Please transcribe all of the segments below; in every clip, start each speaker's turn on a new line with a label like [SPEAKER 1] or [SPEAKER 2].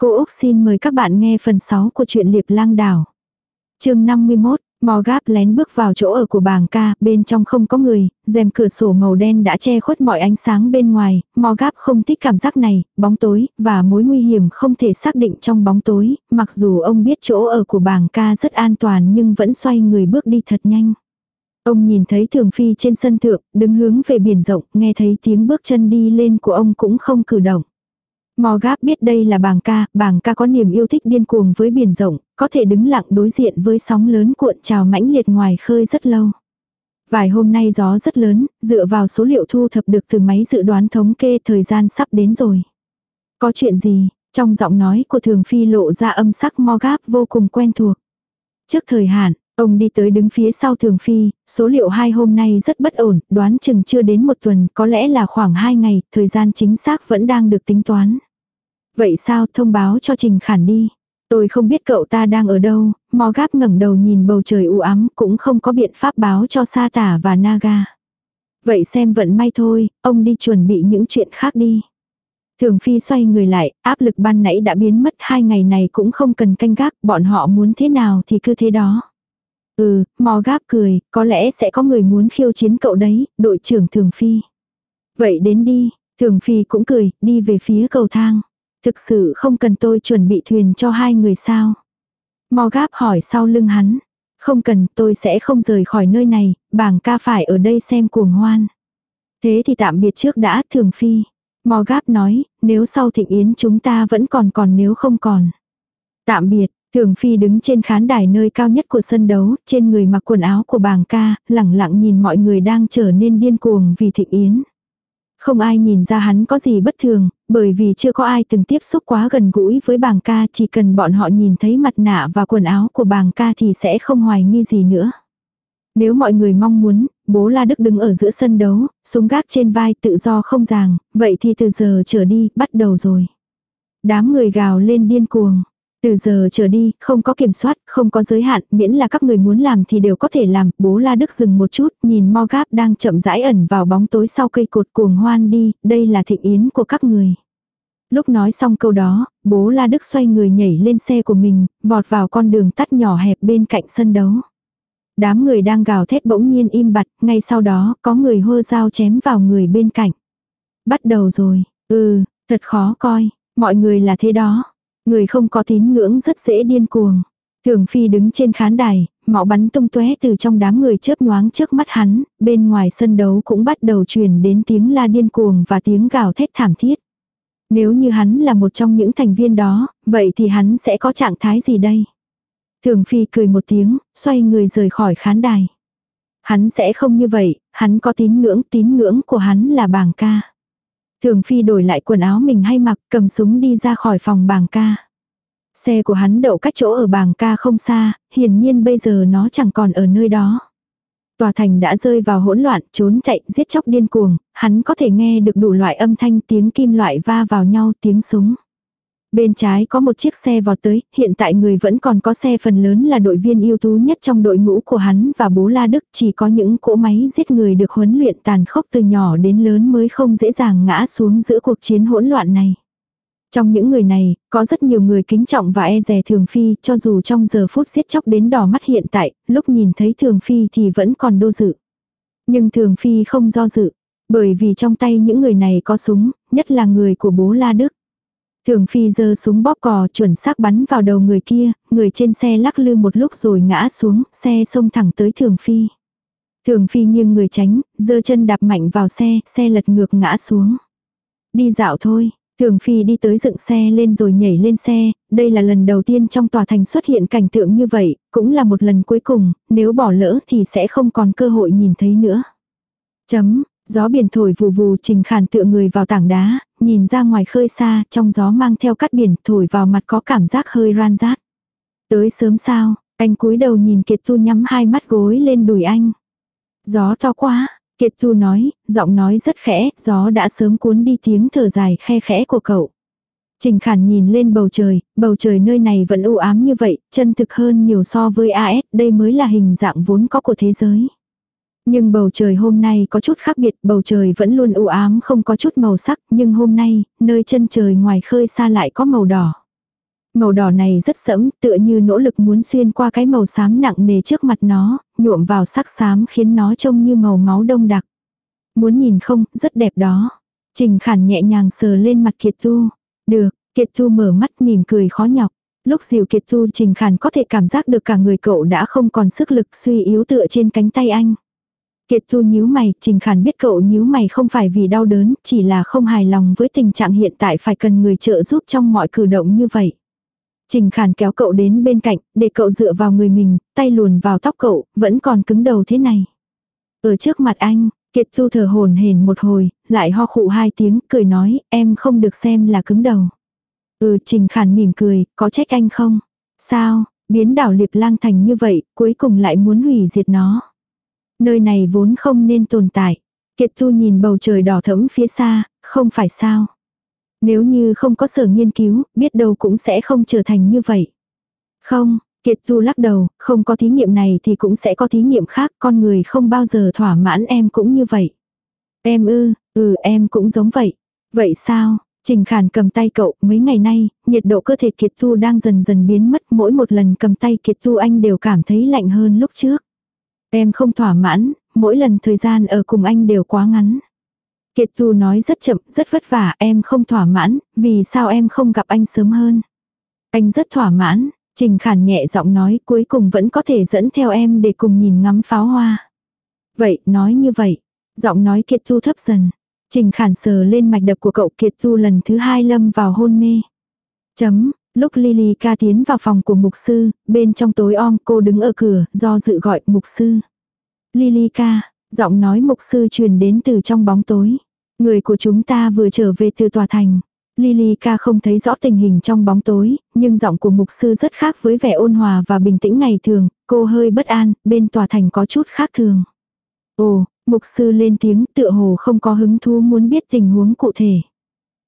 [SPEAKER 1] Cô Úc xin mời các bạn nghe phần 6 của truyện Liệp Lang Đảo. chương 51, Mò gáp lén bước vào chỗ ở của bàng ca, bên trong không có người, rèm cửa sổ màu đen đã che khuất mọi ánh sáng bên ngoài, mò gáp không thích cảm giác này, bóng tối, và mối nguy hiểm không thể xác định trong bóng tối, mặc dù ông biết chỗ ở của bàng ca rất an toàn nhưng vẫn xoay người bước đi thật nhanh. Ông nhìn thấy thường phi trên sân thượng, đứng hướng về biển rộng, nghe thấy tiếng bước chân đi lên của ông cũng không cử động. Mò biết đây là bàng ca, bàng ca có niềm yêu thích điên cuồng với biển rộng, có thể đứng lặng đối diện với sóng lớn cuộn trào mãnh liệt ngoài khơi rất lâu. Vài hôm nay gió rất lớn, dựa vào số liệu thu thập được từ máy dự đoán thống kê thời gian sắp đến rồi. Có chuyện gì? Trong giọng nói của thường phi lộ ra âm sắc mo vô cùng quen thuộc. Trước thời hạn, ông đi tới đứng phía sau thường phi, số liệu hai hôm nay rất bất ổn, đoán chừng chưa đến một tuần, có lẽ là khoảng hai ngày, thời gian chính xác vẫn đang được tính toán. Vậy sao thông báo cho Trình Khản đi. Tôi không biết cậu ta đang ở đâu, mò gáp ngẩng đầu nhìn bầu trời u ám cũng không có biện pháp báo cho Sa Tả và Naga. Vậy xem vận may thôi, ông đi chuẩn bị những chuyện khác đi. Thường Phi xoay người lại, áp lực ban nãy đã biến mất hai ngày này cũng không cần canh gác, bọn họ muốn thế nào thì cứ thế đó. Ừ, mò gáp cười, có lẽ sẽ có người muốn khiêu chiến cậu đấy, đội trưởng Thường Phi. Vậy đến đi, Thường Phi cũng cười, đi về phía cầu thang. Thực sự không cần tôi chuẩn bị thuyền cho hai người sao? Mò gáp hỏi sau lưng hắn. Không cần, tôi sẽ không rời khỏi nơi này, bảng ca phải ở đây xem cuồng hoan. Thế thì tạm biệt trước đã, thường phi. Mò gáp nói, nếu sau thịnh yến chúng ta vẫn còn còn nếu không còn. Tạm biệt, thường phi đứng trên khán đài nơi cao nhất của sân đấu, trên người mặc quần áo của bàng ca, lẳng lặng nhìn mọi người đang trở nên điên cuồng vì thịnh yến. Không ai nhìn ra hắn có gì bất thường, bởi vì chưa có ai từng tiếp xúc quá gần gũi với bàng ca chỉ cần bọn họ nhìn thấy mặt nạ và quần áo của bàng ca thì sẽ không hoài nghi gì nữa. Nếu mọi người mong muốn, bố La Đức đứng ở giữa sân đấu, súng gác trên vai tự do không ràng, vậy thì từ giờ trở đi, bắt đầu rồi. Đám người gào lên điên cuồng. Từ giờ trở đi, không có kiểm soát, không có giới hạn, miễn là các người muốn làm thì đều có thể làm. Bố La Đức dừng một chút, nhìn Mo Gáp đang chậm rãi ẩn vào bóng tối sau cây cột cuồng hoan đi, đây là thịnh yến của các người. Lúc nói xong câu đó, bố La Đức xoay người nhảy lên xe của mình, vọt vào con đường tắt nhỏ hẹp bên cạnh sân đấu. Đám người đang gào thét bỗng nhiên im bặt, ngay sau đó có người hô dao chém vào người bên cạnh. Bắt đầu rồi, ừ, thật khó coi, mọi người là thế đó. Người không có tín ngưỡng rất dễ điên cuồng. Thường Phi đứng trên khán đài, máu bắn tung tóe từ trong đám người chớp nhoáng trước mắt hắn, bên ngoài sân đấu cũng bắt đầu truyền đến tiếng la điên cuồng và tiếng gào thét thảm thiết. Nếu như hắn là một trong những thành viên đó, vậy thì hắn sẽ có trạng thái gì đây? Thường Phi cười một tiếng, xoay người rời khỏi khán đài. Hắn sẽ không như vậy, hắn có tín ngưỡng, tín ngưỡng của hắn là bảng ca. Thường Phi đổi lại quần áo mình hay mặc, cầm súng đi ra khỏi phòng bàng ca. Xe của hắn đậu cách chỗ ở bàng ca không xa, hiển nhiên bây giờ nó chẳng còn ở nơi đó. Tòa thành đã rơi vào hỗn loạn, trốn chạy, giết chóc điên cuồng, hắn có thể nghe được đủ loại âm thanh tiếng kim loại va vào nhau, tiếng súng. Bên trái có một chiếc xe vọt tới, hiện tại người vẫn còn có xe phần lớn là đội viên ưu tú nhất trong đội ngũ của hắn và bố La Đức chỉ có những cỗ máy giết người được huấn luyện tàn khốc từ nhỏ đến lớn mới không dễ dàng ngã xuống giữa cuộc chiến hỗn loạn này. Trong những người này, có rất nhiều người kính trọng và e rè Thường Phi, cho dù trong giờ phút giết chóc đến đỏ mắt hiện tại, lúc nhìn thấy Thường Phi thì vẫn còn đô dự. Nhưng Thường Phi không do dự, bởi vì trong tay những người này có súng, nhất là người của bố La Đức. Thường Phi giơ súng bóp cò chuẩn xác bắn vào đầu người kia, người trên xe lắc lư một lúc rồi ngã xuống, xe xông thẳng tới Thường Phi. Thường Phi nghiêng người tránh, giơ chân đạp mạnh vào xe, xe lật ngược ngã xuống. Đi dạo thôi, Thường Phi đi tới dựng xe lên rồi nhảy lên xe, đây là lần đầu tiên trong tòa thành xuất hiện cảnh tượng như vậy, cũng là một lần cuối cùng, nếu bỏ lỡ thì sẽ không còn cơ hội nhìn thấy nữa. Chấm, gió biển thổi vù vù trình khản tựa người vào tảng đá, nhìn ra ngoài khơi xa, trong gió mang theo cát biển thổi vào mặt có cảm giác hơi ran rát. Tới sớm sao, anh cúi đầu nhìn Kiệt Tu nhắm hai mắt gối lên đùi anh. Gió to quá, Kiệt Tu nói, giọng nói rất khẽ, gió đã sớm cuốn đi tiếng thở dài khe khẽ của cậu. Trình Khản nhìn lên bầu trời, bầu trời nơi này vẫn u ám như vậy, chân thực hơn nhiều so với AS, đây mới là hình dạng vốn có của thế giới. Nhưng bầu trời hôm nay có chút khác biệt, bầu trời vẫn luôn u ám không có chút màu sắc, nhưng hôm nay, nơi chân trời ngoài khơi xa lại có màu đỏ. Màu đỏ này rất sẫm, tựa như nỗ lực muốn xuyên qua cái màu xám nặng nề trước mặt nó, nhuộm vào sắc xám khiến nó trông như màu máu đông đặc. Muốn nhìn không, rất đẹp đó. Trình Khản nhẹ nhàng sờ lên mặt Kiệt Tu. Được, Kiệt Tu mở mắt mỉm cười khó nhọc. Lúc dịu Kiệt Tu Trình Khản có thể cảm giác được cả người cậu đã không còn sức lực suy yếu tựa trên cánh tay anh. Kiệt thu nhíu mày, Trình Khản biết cậu nhíu mày không phải vì đau đớn, chỉ là không hài lòng với tình trạng hiện tại phải cần người trợ giúp trong mọi cử động như vậy. Trình Khản kéo cậu đến bên cạnh, để cậu dựa vào người mình, tay luồn vào tóc cậu, vẫn còn cứng đầu thế này. Ở trước mặt anh, Kiệt thu thở hồn hển một hồi, lại ho khụ hai tiếng, cười nói, em không được xem là cứng đầu. Ừ, Trình Khản mỉm cười, có trách anh không? Sao, biến đảo liệp lang thành như vậy, cuối cùng lại muốn hủy diệt nó. Nơi này vốn không nên tồn tại. Kiệt Tu nhìn bầu trời đỏ thẫm phía xa, không phải sao. Nếu như không có sở nghiên cứu, biết đâu cũng sẽ không trở thành như vậy. Không, Kiệt Tu lắc đầu, không có thí nghiệm này thì cũng sẽ có thí nghiệm khác, con người không bao giờ thỏa mãn em cũng như vậy. Em ư, ừ em cũng giống vậy. Vậy sao? Trình Khản cầm tay cậu, mấy ngày nay, nhiệt độ cơ thể Kiệt Tu đang dần dần biến mất, mỗi một lần cầm tay Kiệt Tu anh đều cảm thấy lạnh hơn lúc trước. Em không thỏa mãn, mỗi lần thời gian ở cùng anh đều quá ngắn. Kiệt Tu nói rất chậm, rất vất vả, em không thỏa mãn, vì sao em không gặp anh sớm hơn. Anh rất thỏa mãn, Trình Khản nhẹ giọng nói cuối cùng vẫn có thể dẫn theo em để cùng nhìn ngắm pháo hoa. Vậy, nói như vậy. Giọng nói Kiệt Tu thấp dần. Trình Khản sờ lên mạch đập của cậu Kiệt Tu lần thứ hai lâm vào hôn mê. Chấm, lúc Lily ca tiến vào phòng của mục sư, bên trong tối om cô đứng ở cửa, do dự gọi mục sư. Lily ca, giọng nói mục sư truyền đến từ trong bóng tối. Người của chúng ta vừa trở về từ tòa thành. Lily ca không thấy rõ tình hình trong bóng tối, nhưng giọng của mục sư rất khác với vẻ ôn hòa và bình tĩnh ngày thường, cô hơi bất an, bên tòa thành có chút khác thường. Ồ, mục sư lên tiếng tựa hồ không có hứng thú muốn biết tình huống cụ thể.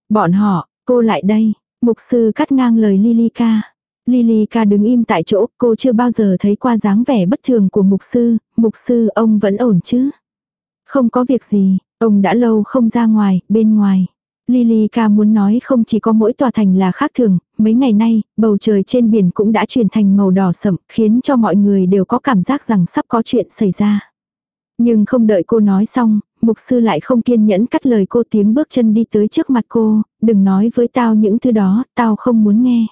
[SPEAKER 1] Bọn họ, cô lại đây, mục sư cắt ngang lời Lily ca. Đứng im tại chỗ, cô chưa bao giờ thấy qua dáng vẻ bất thường của mục sư, mục sư ông vẫn ổn chứ. Không có việc gì, ông đã lâu không ra ngoài, bên ngoài. Lilica muốn nói không chỉ có mỗi tòa thành là khác thường, mấy ngày nay, bầu trời trên biển cũng đã chuyển thành màu đỏ sậm, khiến cho mọi người đều có cảm giác rằng sắp có chuyện xảy ra. Nhưng không đợi cô nói xong, mục sư lại không kiên nhẫn cắt lời cô tiếng bước chân đi tới trước mặt cô, đừng nói với tao những thứ đó, tao không muốn nghe.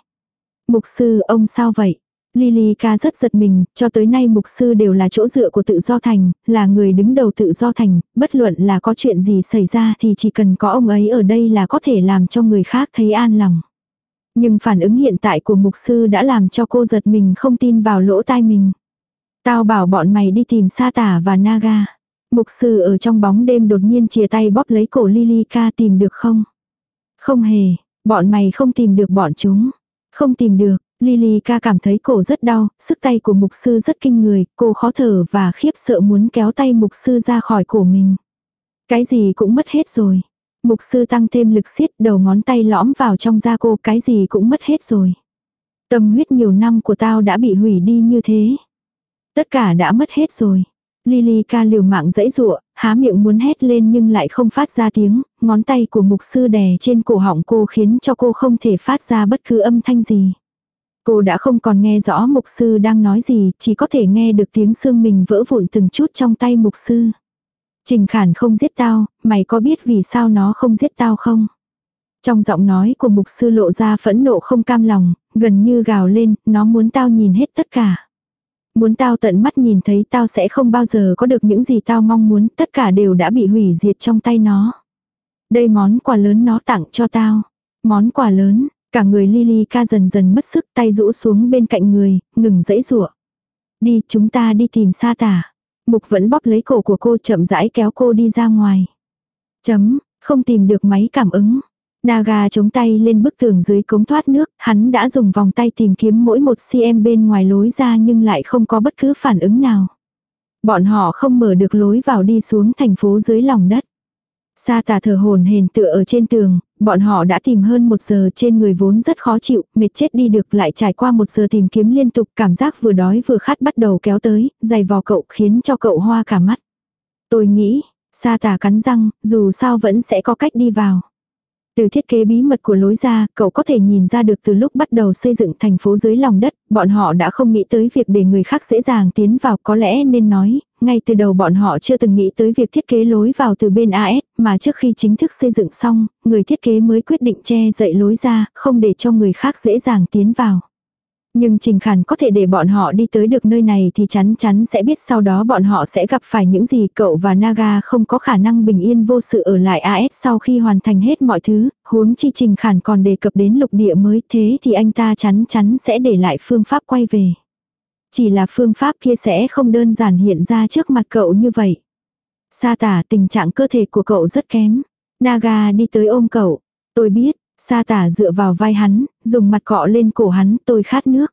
[SPEAKER 1] Mục sư ông sao vậy? Lily ca rất giật mình, cho tới nay mục sư đều là chỗ dựa của tự do thành, là người đứng đầu tự do thành, bất luận là có chuyện gì xảy ra thì chỉ cần có ông ấy ở đây là có thể làm cho người khác thấy an lòng. Nhưng phản ứng hiện tại của mục sư đã làm cho cô giật mình không tin vào lỗ tai mình. Tao bảo bọn mày đi tìm Sa Tả và Naga. Mục sư ở trong bóng đêm đột nhiên chia tay bóp lấy cổ Lily ca tìm được không? Không hề, bọn mày không tìm được bọn chúng. Không tìm được, Lily ca cảm thấy cổ rất đau, sức tay của mục sư rất kinh người, cô khó thở và khiếp sợ muốn kéo tay mục sư ra khỏi cổ mình. Cái gì cũng mất hết rồi. Mục sư tăng thêm lực siết đầu ngón tay lõm vào trong da cô cái gì cũng mất hết rồi. Tâm huyết nhiều năm của tao đã bị hủy đi như thế. Tất cả đã mất hết rồi. Lily ca liều mạng dãy dụa, há miệng muốn hét lên nhưng lại không phát ra tiếng, ngón tay của mục sư đè trên cổ họng cô khiến cho cô không thể phát ra bất cứ âm thanh gì. Cô đã không còn nghe rõ mục sư đang nói gì, chỉ có thể nghe được tiếng xương mình vỡ vụn từng chút trong tay mục sư. Trình khản không giết tao, mày có biết vì sao nó không giết tao không? Trong giọng nói của mục sư lộ ra phẫn nộ không cam lòng, gần như gào lên, nó muốn tao nhìn hết tất cả. Muốn tao tận mắt nhìn thấy tao sẽ không bao giờ có được những gì tao mong muốn, tất cả đều đã bị hủy diệt trong tay nó. Đây món quà lớn nó tặng cho tao. Món quà lớn, cả người Lily ca dần dần mất sức tay rũ xuống bên cạnh người, ngừng dãy rủa Đi chúng ta đi tìm sa tả. Mục vẫn bóp lấy cổ của cô chậm rãi kéo cô đi ra ngoài. Chấm, không tìm được máy cảm ứng. Naga chống tay lên bức tường dưới cống thoát nước, hắn đã dùng vòng tay tìm kiếm mỗi một cm bên ngoài lối ra nhưng lại không có bất cứ phản ứng nào. Bọn họ không mở được lối vào đi xuống thành phố dưới lòng đất. Sa tà thở hồn hền tựa ở trên tường, bọn họ đã tìm hơn một giờ trên người vốn rất khó chịu, mệt chết đi được lại trải qua một giờ tìm kiếm liên tục cảm giác vừa đói vừa khát bắt đầu kéo tới, dày vò cậu khiến cho cậu hoa cả mắt. Tôi nghĩ, sa tà cắn răng, dù sao vẫn sẽ có cách đi vào. Từ thiết kế bí mật của lối ra, cậu có thể nhìn ra được từ lúc bắt đầu xây dựng thành phố dưới lòng đất, bọn họ đã không nghĩ tới việc để người khác dễ dàng tiến vào có lẽ nên nói, ngay từ đầu bọn họ chưa từng nghĩ tới việc thiết kế lối vào từ bên AS, mà trước khi chính thức xây dựng xong, người thiết kế mới quyết định che dậy lối ra, không để cho người khác dễ dàng tiến vào. Nhưng Trình Khản có thể để bọn họ đi tới được nơi này thì chắn chắn sẽ biết sau đó bọn họ sẽ gặp phải những gì cậu và Naga không có khả năng bình yên vô sự ở lại AS sau khi hoàn thành hết mọi thứ, huống chi Trình Khản còn đề cập đến lục địa mới thế thì anh ta chắn chắn sẽ để lại phương pháp quay về. Chỉ là phương pháp kia sẽ không đơn giản hiện ra trước mặt cậu như vậy. Sa tả tình trạng cơ thể của cậu rất kém. Naga đi tới ôm cậu. Tôi biết, Sa tả dựa vào vai hắn, dùng mặt cọ lên cổ hắn, tôi khát nước.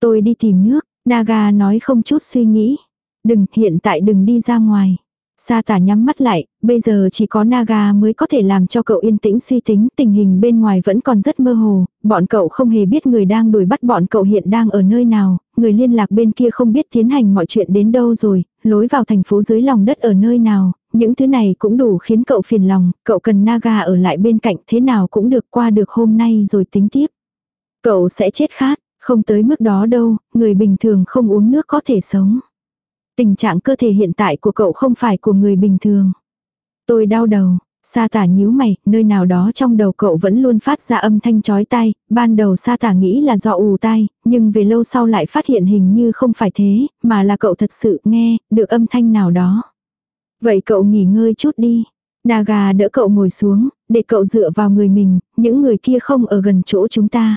[SPEAKER 1] Tôi đi tìm nước, Naga nói không chút suy nghĩ. Đừng, hiện tại đừng đi ra ngoài. Sa tả nhắm mắt lại, bây giờ chỉ có Naga mới có thể làm cho cậu yên tĩnh suy tính, tình hình bên ngoài vẫn còn rất mơ hồ, bọn cậu không hề biết người đang đuổi bắt bọn cậu hiện đang ở nơi nào, người liên lạc bên kia không biết tiến hành mọi chuyện đến đâu rồi, lối vào thành phố dưới lòng đất ở nơi nào, những thứ này cũng đủ khiến cậu phiền lòng, cậu cần Naga ở lại bên cạnh thế nào cũng được qua được hôm nay rồi tính tiếp. Cậu sẽ chết khát, không tới mức đó đâu, người bình thường không uống nước có thể sống. Tình trạng cơ thể hiện tại của cậu không phải của người bình thường. Tôi đau đầu, Sa tả nhíu mày, nơi nào đó trong đầu cậu vẫn luôn phát ra âm thanh chói tai, ban đầu sa tả nghĩ là do ù tai, nhưng về lâu sau lại phát hiện hình như không phải thế, mà là cậu thật sự nghe, được âm thanh nào đó. Vậy cậu nghỉ ngơi chút đi. Naga đỡ cậu ngồi xuống, để cậu dựa vào người mình, những người kia không ở gần chỗ chúng ta.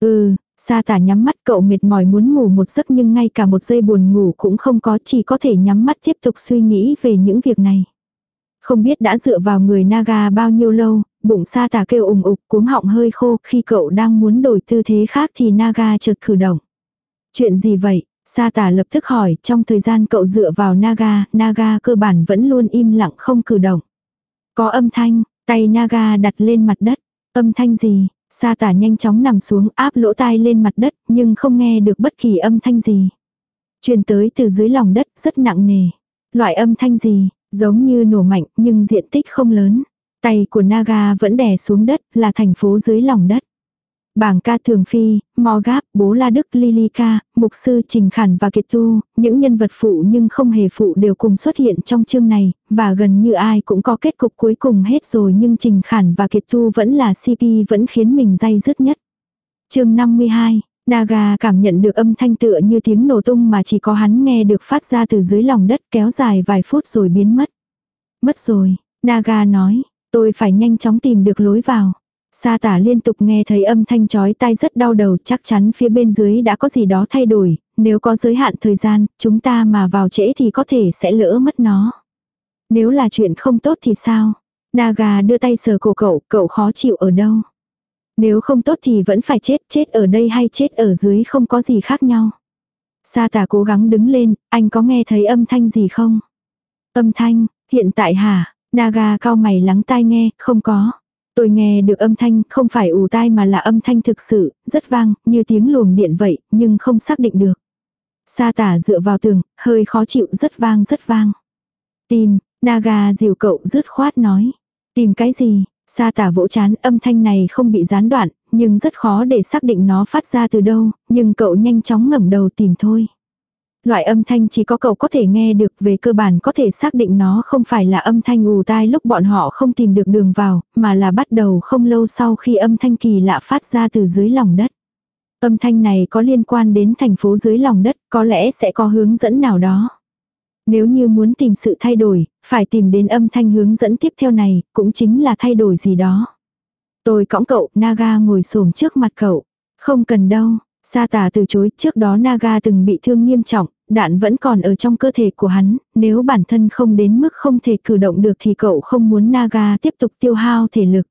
[SPEAKER 1] Ừ, Sa tả nhắm mắt cậu mệt mỏi muốn ngủ một giấc nhưng ngay cả một giây buồn ngủ cũng không có chỉ có thể nhắm mắt tiếp tục suy nghĩ về những việc này. Không biết đã dựa vào người Naga bao nhiêu lâu, bụng sa tả kêu ủng ục cuống họng hơi khô khi cậu đang muốn đổi tư thế khác thì Naga chợt cử động. Chuyện gì vậy? Sa tả lập tức hỏi, trong thời gian cậu dựa vào Naga, Naga cơ bản vẫn luôn im lặng không cử động. Có âm thanh, tay Naga đặt lên mặt đất. Âm thanh gì? Sa tả nhanh chóng nằm xuống áp lỗ tai lên mặt đất, nhưng không nghe được bất kỳ âm thanh gì. Truyền tới từ dưới lòng đất, rất nặng nề. Loại âm thanh gì? Giống như nổ mạnh, nhưng diện tích không lớn. Tay của Naga vẫn đè xuống đất, là thành phố dưới lòng đất. Bảng ca thường phi, mò gáp, bố la đức Lilica, mục sư Trình Khản và Kiệt Tu, những nhân vật phụ nhưng không hề phụ đều cùng xuất hiện trong chương này, và gần như ai cũng có kết cục cuối cùng hết rồi nhưng Trình Khản và Kiệt Tu vẫn là CP vẫn khiến mình day dứt nhất. chương 52 Naga cảm nhận được âm thanh tựa như tiếng nổ tung mà chỉ có hắn nghe được phát ra từ dưới lòng đất kéo dài vài phút rồi biến mất. Mất rồi, Naga nói, tôi phải nhanh chóng tìm được lối vào. Sa tả liên tục nghe thấy âm thanh chói tai rất đau đầu chắc chắn phía bên dưới đã có gì đó thay đổi, nếu có giới hạn thời gian, chúng ta mà vào trễ thì có thể sẽ lỡ mất nó. Nếu là chuyện không tốt thì sao? Naga đưa tay sờ cổ cậu, cậu khó chịu ở đâu? Nếu không tốt thì vẫn phải chết, chết ở đây hay chết ở dưới không có gì khác nhau. Sa tả cố gắng đứng lên, anh có nghe thấy âm thanh gì không? Âm thanh, hiện tại hả? Naga cao mày lắng tai nghe, không có. Tôi nghe được âm thanh, không phải ù tai mà là âm thanh thực sự, rất vang, như tiếng luồng điện vậy, nhưng không xác định được. Sa tả dựa vào tường, hơi khó chịu rất vang rất vang. Tìm, Naga dìu cậu rứt khoát nói. Tìm cái gì? Sa tả vỗ chán âm thanh này không bị gián đoạn, nhưng rất khó để xác định nó phát ra từ đâu, nhưng cậu nhanh chóng ngẩng đầu tìm thôi. Loại âm thanh chỉ có cậu có thể nghe được về cơ bản có thể xác định nó không phải là âm thanh ù tai lúc bọn họ không tìm được đường vào, mà là bắt đầu không lâu sau khi âm thanh kỳ lạ phát ra từ dưới lòng đất. Âm thanh này có liên quan đến thành phố dưới lòng đất, có lẽ sẽ có hướng dẫn nào đó. Nếu như muốn tìm sự thay đổi, phải tìm đến âm thanh hướng dẫn tiếp theo này, cũng chính là thay đổi gì đó. Tôi cõng cậu, Naga ngồi xổm trước mặt cậu. Không cần đâu, Sa tà từ chối, trước đó Naga từng bị thương nghiêm trọng, đạn vẫn còn ở trong cơ thể của hắn, nếu bản thân không đến mức không thể cử động được thì cậu không muốn Naga tiếp tục tiêu hao thể lực.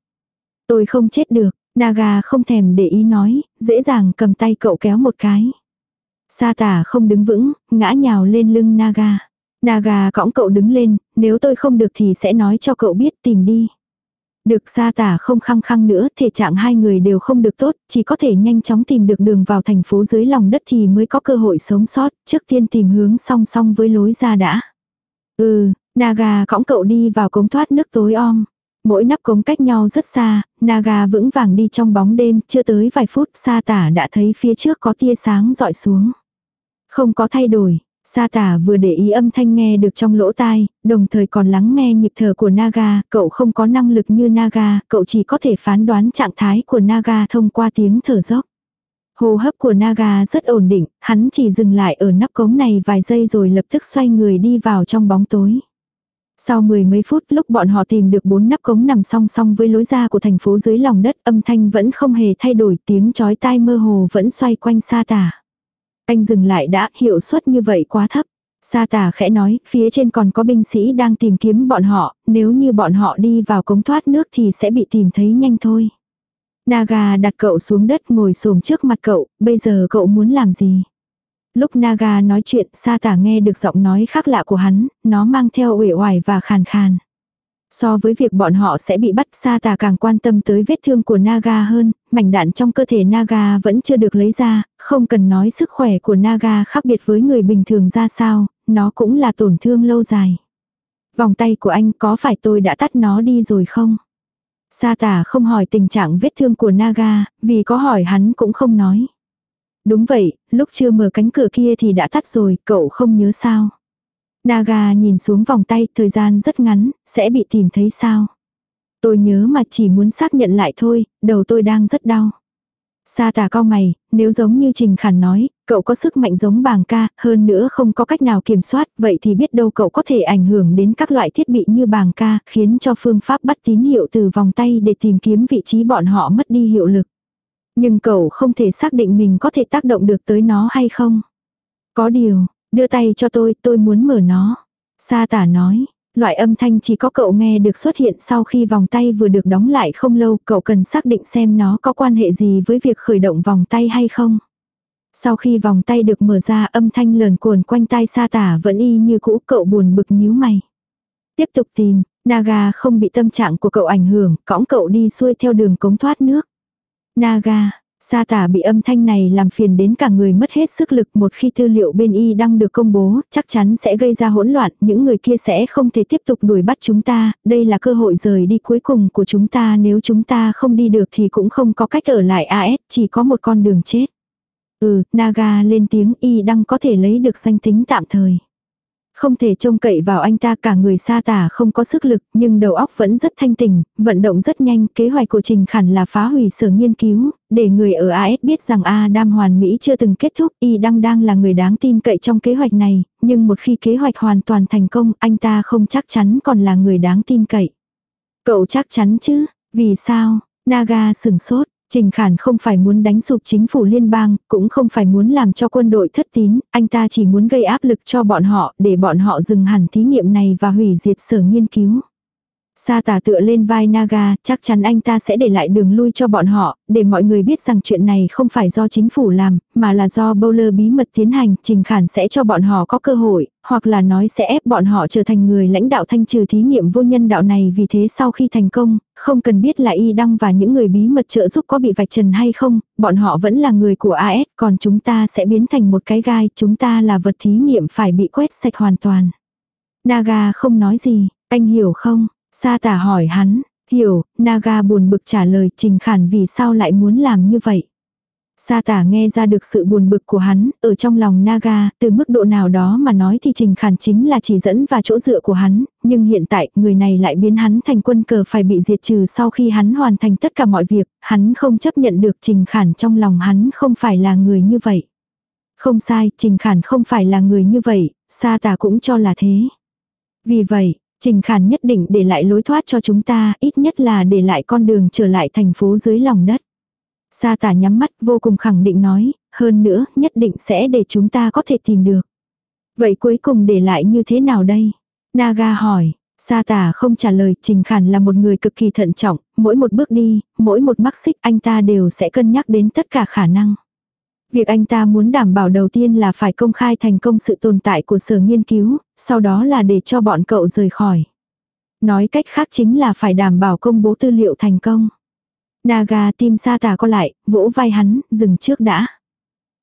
[SPEAKER 1] Tôi không chết được, Naga không thèm để ý nói, dễ dàng cầm tay cậu kéo một cái. Sa tả không đứng vững, ngã nhào lên lưng Naga. Naga cõng cậu đứng lên, nếu tôi không được thì sẽ nói cho cậu biết tìm đi. Được xa tả không khăng khăng nữa, thể trạng hai người đều không được tốt, chỉ có thể nhanh chóng tìm được đường vào thành phố dưới lòng đất thì mới có cơ hội sống sót, trước tiên tìm hướng song song với lối ra đã. Ừ, Naga cõng cậu đi vào cống thoát nước tối om. Mỗi nắp cống cách nhau rất xa, Naga vững vàng đi trong bóng đêm, chưa tới vài phút sa tả đã thấy phía trước có tia sáng dọi xuống. Không có thay đổi, Sa tả vừa để ý âm thanh nghe được trong lỗ tai, đồng thời còn lắng nghe nhịp thở của Naga, cậu không có năng lực như Naga, cậu chỉ có thể phán đoán trạng thái của Naga thông qua tiếng thở dốc. Hô hấp của Naga rất ổn định, hắn chỉ dừng lại ở nắp cống này vài giây rồi lập tức xoay người đi vào trong bóng tối. Sau mười mấy phút lúc bọn họ tìm được bốn nắp cống nằm song song với lối ra của thành phố dưới lòng đất âm thanh vẫn không hề thay đổi tiếng chói tai mơ hồ vẫn xoay quanh sa tả. Anh dừng lại đã, hiệu suất như vậy quá thấp. Sa tả khẽ nói, phía trên còn có binh sĩ đang tìm kiếm bọn họ, nếu như bọn họ đi vào cống thoát nước thì sẽ bị tìm thấy nhanh thôi. Naga đặt cậu xuống đất ngồi xổm trước mặt cậu, bây giờ cậu muốn làm gì? Lúc Naga nói chuyện, sa tả nghe được giọng nói khác lạ của hắn, nó mang theo uể oải và khàn khàn. So với việc bọn họ sẽ bị bắt Sa tà càng quan tâm tới vết thương của Naga hơn, mảnh đạn trong cơ thể Naga vẫn chưa được lấy ra, không cần nói sức khỏe của Naga khác biệt với người bình thường ra sao, nó cũng là tổn thương lâu dài. Vòng tay của anh có phải tôi đã tắt nó đi rồi không? Sa Tà không hỏi tình trạng vết thương của Naga, vì có hỏi hắn cũng không nói. Đúng vậy, lúc chưa mở cánh cửa kia thì đã tắt rồi, cậu không nhớ sao? Naga nhìn xuống vòng tay, thời gian rất ngắn, sẽ bị tìm thấy sao? Tôi nhớ mà chỉ muốn xác nhận lại thôi, đầu tôi đang rất đau. Sa tà cao mày, nếu giống như Trình Khản nói, cậu có sức mạnh giống bàng ca, hơn nữa không có cách nào kiểm soát, vậy thì biết đâu cậu có thể ảnh hưởng đến các loại thiết bị như bàng ca, khiến cho phương pháp bắt tín hiệu từ vòng tay để tìm kiếm vị trí bọn họ mất đi hiệu lực. Nhưng cậu không thể xác định mình có thể tác động được tới nó hay không. Có điều, Đưa tay cho tôi, tôi muốn mở nó. Sa tả nói, loại âm thanh chỉ có cậu nghe được xuất hiện sau khi vòng tay vừa được đóng lại không lâu, cậu cần xác định xem nó có quan hệ gì với việc khởi động vòng tay hay không. Sau khi vòng tay được mở ra âm thanh lờn cuồn quanh tai sa tả vẫn y như cũ cậu buồn bực nhíu mày. Tiếp tục tìm, Naga không bị tâm trạng của cậu ảnh hưởng, cõng cậu đi xuôi theo đường cống thoát nước. Naga, Sa tả bị âm thanh này làm phiền đến cả người mất hết sức lực một khi tư liệu bên y đăng được công bố, chắc chắn sẽ gây ra hỗn loạn, những người kia sẽ không thể tiếp tục đuổi bắt chúng ta, đây là cơ hội rời đi cuối cùng của chúng ta nếu chúng ta không đi được thì cũng không có cách ở lại AS, chỉ có một con đường chết. Ừ, Naga lên tiếng y đăng có thể lấy được danh tính tạm thời. Không thể trông cậy vào anh ta cả người xa tả không có sức lực nhưng đầu óc vẫn rất thanh tình, vận động rất nhanh. Kế hoạch của Trình Khản là phá hủy sở nghiên cứu, để người ở AS biết rằng A Đam hoàn mỹ chưa từng kết thúc. Y đang đang là người đáng tin cậy trong kế hoạch này, nhưng một khi kế hoạch hoàn toàn thành công anh ta không chắc chắn còn là người đáng tin cậy. Cậu chắc chắn chứ, vì sao? Naga sừng sốt, Trình Khản không phải muốn đánh sụp chính phủ liên bang, cũng không phải muốn làm cho quân đội thất tín, anh ta chỉ muốn gây áp lực cho bọn họ để bọn họ dừng hẳn thí nghiệm này và hủy diệt sở nghiên cứu. Sa tả tựa lên vai Naga, chắc chắn anh ta sẽ để lại đường lui cho bọn họ, để mọi người biết rằng chuyện này không phải do chính phủ làm, mà là do Bowler bí mật tiến hành, Trình Khản sẽ cho bọn họ có cơ hội, hoặc là nói sẽ ép bọn họ trở thành người lãnh đạo thanh trừ thí nghiệm vô nhân đạo này vì thế sau khi thành công, không cần biết là Y Đăng và những người bí mật trợ giúp có bị vạch trần hay không, bọn họ vẫn là người của AS, còn chúng ta sẽ biến thành một cái gai, chúng ta là vật thí nghiệm phải bị quét sạch hoàn toàn. Naga không nói gì, anh hiểu không? Sa tả hỏi hắn, hiểu, Naga buồn bực trả lời Trình Khản vì sao lại muốn làm như vậy. Sa tả nghe ra được sự buồn bực của hắn, ở trong lòng Naga, từ mức độ nào đó mà nói thì Trình Khản chính là chỉ dẫn và chỗ dựa của hắn, nhưng hiện tại người này lại biến hắn thành quân cờ phải bị diệt trừ sau khi hắn hoàn thành tất cả mọi việc, hắn không chấp nhận được Trình Khản trong lòng hắn không phải là người như vậy. Không sai, Trình Khản không phải là người như vậy, Sa tả cũng cho là thế. Vì vậy, Trình Khản nhất định để lại lối thoát cho chúng ta, ít nhất là để lại con đường trở lại thành phố dưới lòng đất. Sa tả nhắm mắt vô cùng khẳng định nói, hơn nữa nhất định sẽ để chúng ta có thể tìm được. Vậy cuối cùng để lại như thế nào đây? Naga hỏi, Sa tả không trả lời, Trình Khản là một người cực kỳ thận trọng, mỗi một bước đi, mỗi một mắc xích anh ta đều sẽ cân nhắc đến tất cả khả năng. Việc anh ta muốn đảm bảo đầu tiên là phải công khai thành công sự tồn tại của sở nghiên cứu, sau đó là để cho bọn cậu rời khỏi. Nói cách khác chính là phải đảm bảo công bố tư liệu thành công. Naga tim sa tà co lại, vỗ vai hắn, dừng trước đã.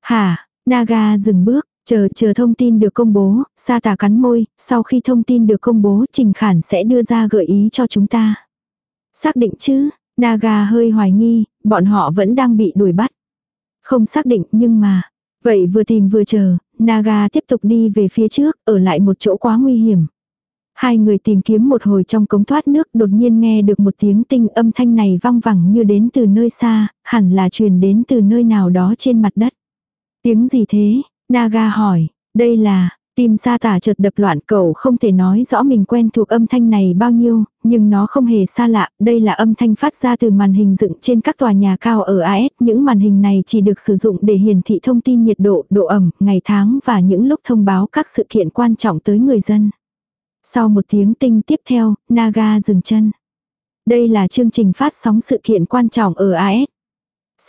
[SPEAKER 1] hà Naga dừng bước, chờ chờ thông tin được công bố, sa tà cắn môi, sau khi thông tin được công bố Trình Khản sẽ đưa ra gợi ý cho chúng ta. Xác định chứ, Naga hơi hoài nghi, bọn họ vẫn đang bị đuổi bắt. Không xác định nhưng mà, vậy vừa tìm vừa chờ, Naga tiếp tục đi về phía trước, ở lại một chỗ quá nguy hiểm. Hai người tìm kiếm một hồi trong cống thoát nước đột nhiên nghe được một tiếng tinh âm thanh này vang vẳng như đến từ nơi xa, hẳn là truyền đến từ nơi nào đó trên mặt đất. Tiếng gì thế? Naga hỏi, đây là, Tim sa tả chợt đập loạn cậu không thể nói rõ mình quen thuộc âm thanh này bao nhiêu, nhưng nó không hề xa lạ, đây là âm thanh phát ra từ màn hình dựng trên các tòa nhà cao ở AS. Những màn hình này chỉ được sử dụng để hiển thị thông tin nhiệt độ, độ ẩm, ngày tháng và những lúc thông báo các sự kiện quan trọng tới người dân. Sau một tiếng tinh tiếp theo, Naga dừng chân. Đây là chương trình phát sóng sự kiện quan trọng ở AS.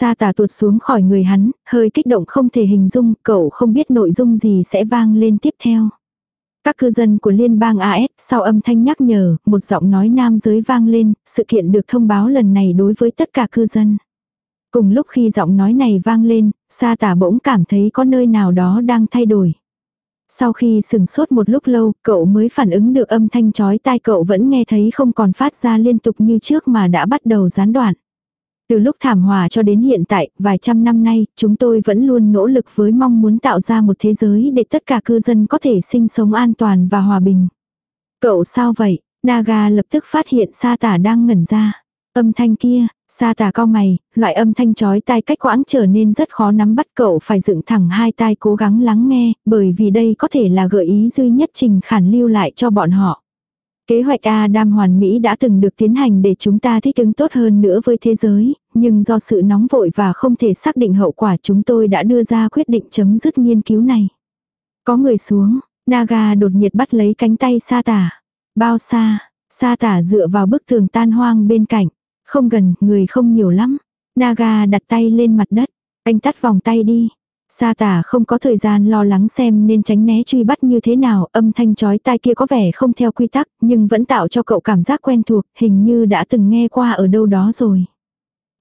[SPEAKER 1] Sa tà tuột xuống khỏi người hắn, hơi kích động không thể hình dung, cậu không biết nội dung gì sẽ vang lên tiếp theo. Các cư dân của liên bang AS sau âm thanh nhắc nhở, một giọng nói nam giới vang lên, sự kiện được thông báo lần này đối với tất cả cư dân. Cùng lúc khi giọng nói này vang lên, sa tả bỗng cảm thấy có nơi nào đó đang thay đổi. Sau khi sừng sốt một lúc lâu, cậu mới phản ứng được âm thanh chói tai cậu vẫn nghe thấy không còn phát ra liên tục như trước mà đã bắt đầu gián đoạn. Từ lúc thảm hòa cho đến hiện tại, vài trăm năm nay, chúng tôi vẫn luôn nỗ lực với mong muốn tạo ra một thế giới để tất cả cư dân có thể sinh sống an toàn và hòa bình. Cậu sao vậy? Naga lập tức phát hiện sa tả đang ngẩn ra. Âm thanh kia, sa tả cao mày, loại âm thanh chói tai cách quãng trở nên rất khó nắm bắt cậu phải dựng thẳng hai tai cố gắng lắng nghe, bởi vì đây có thể là gợi ý duy nhất trình khản lưu lại cho bọn họ. Kế hoạch Adam hoàn mỹ đã từng được tiến hành để chúng ta thích ứng tốt hơn nữa với thế giới, nhưng do sự nóng vội và không thể xác định hậu quả chúng tôi đã đưa ra quyết định chấm dứt nghiên cứu này. Có người xuống, Naga đột nhiệt bắt lấy cánh tay sa tả. Bao xa, sa tả dựa vào bức tường tan hoang bên cạnh. Không gần, người không nhiều lắm. Naga đặt tay lên mặt đất. Anh tắt vòng tay đi. Sa tả không có thời gian lo lắng xem nên tránh né truy bắt như thế nào, âm thanh chói tai kia có vẻ không theo quy tắc, nhưng vẫn tạo cho cậu cảm giác quen thuộc, hình như đã từng nghe qua ở đâu đó rồi.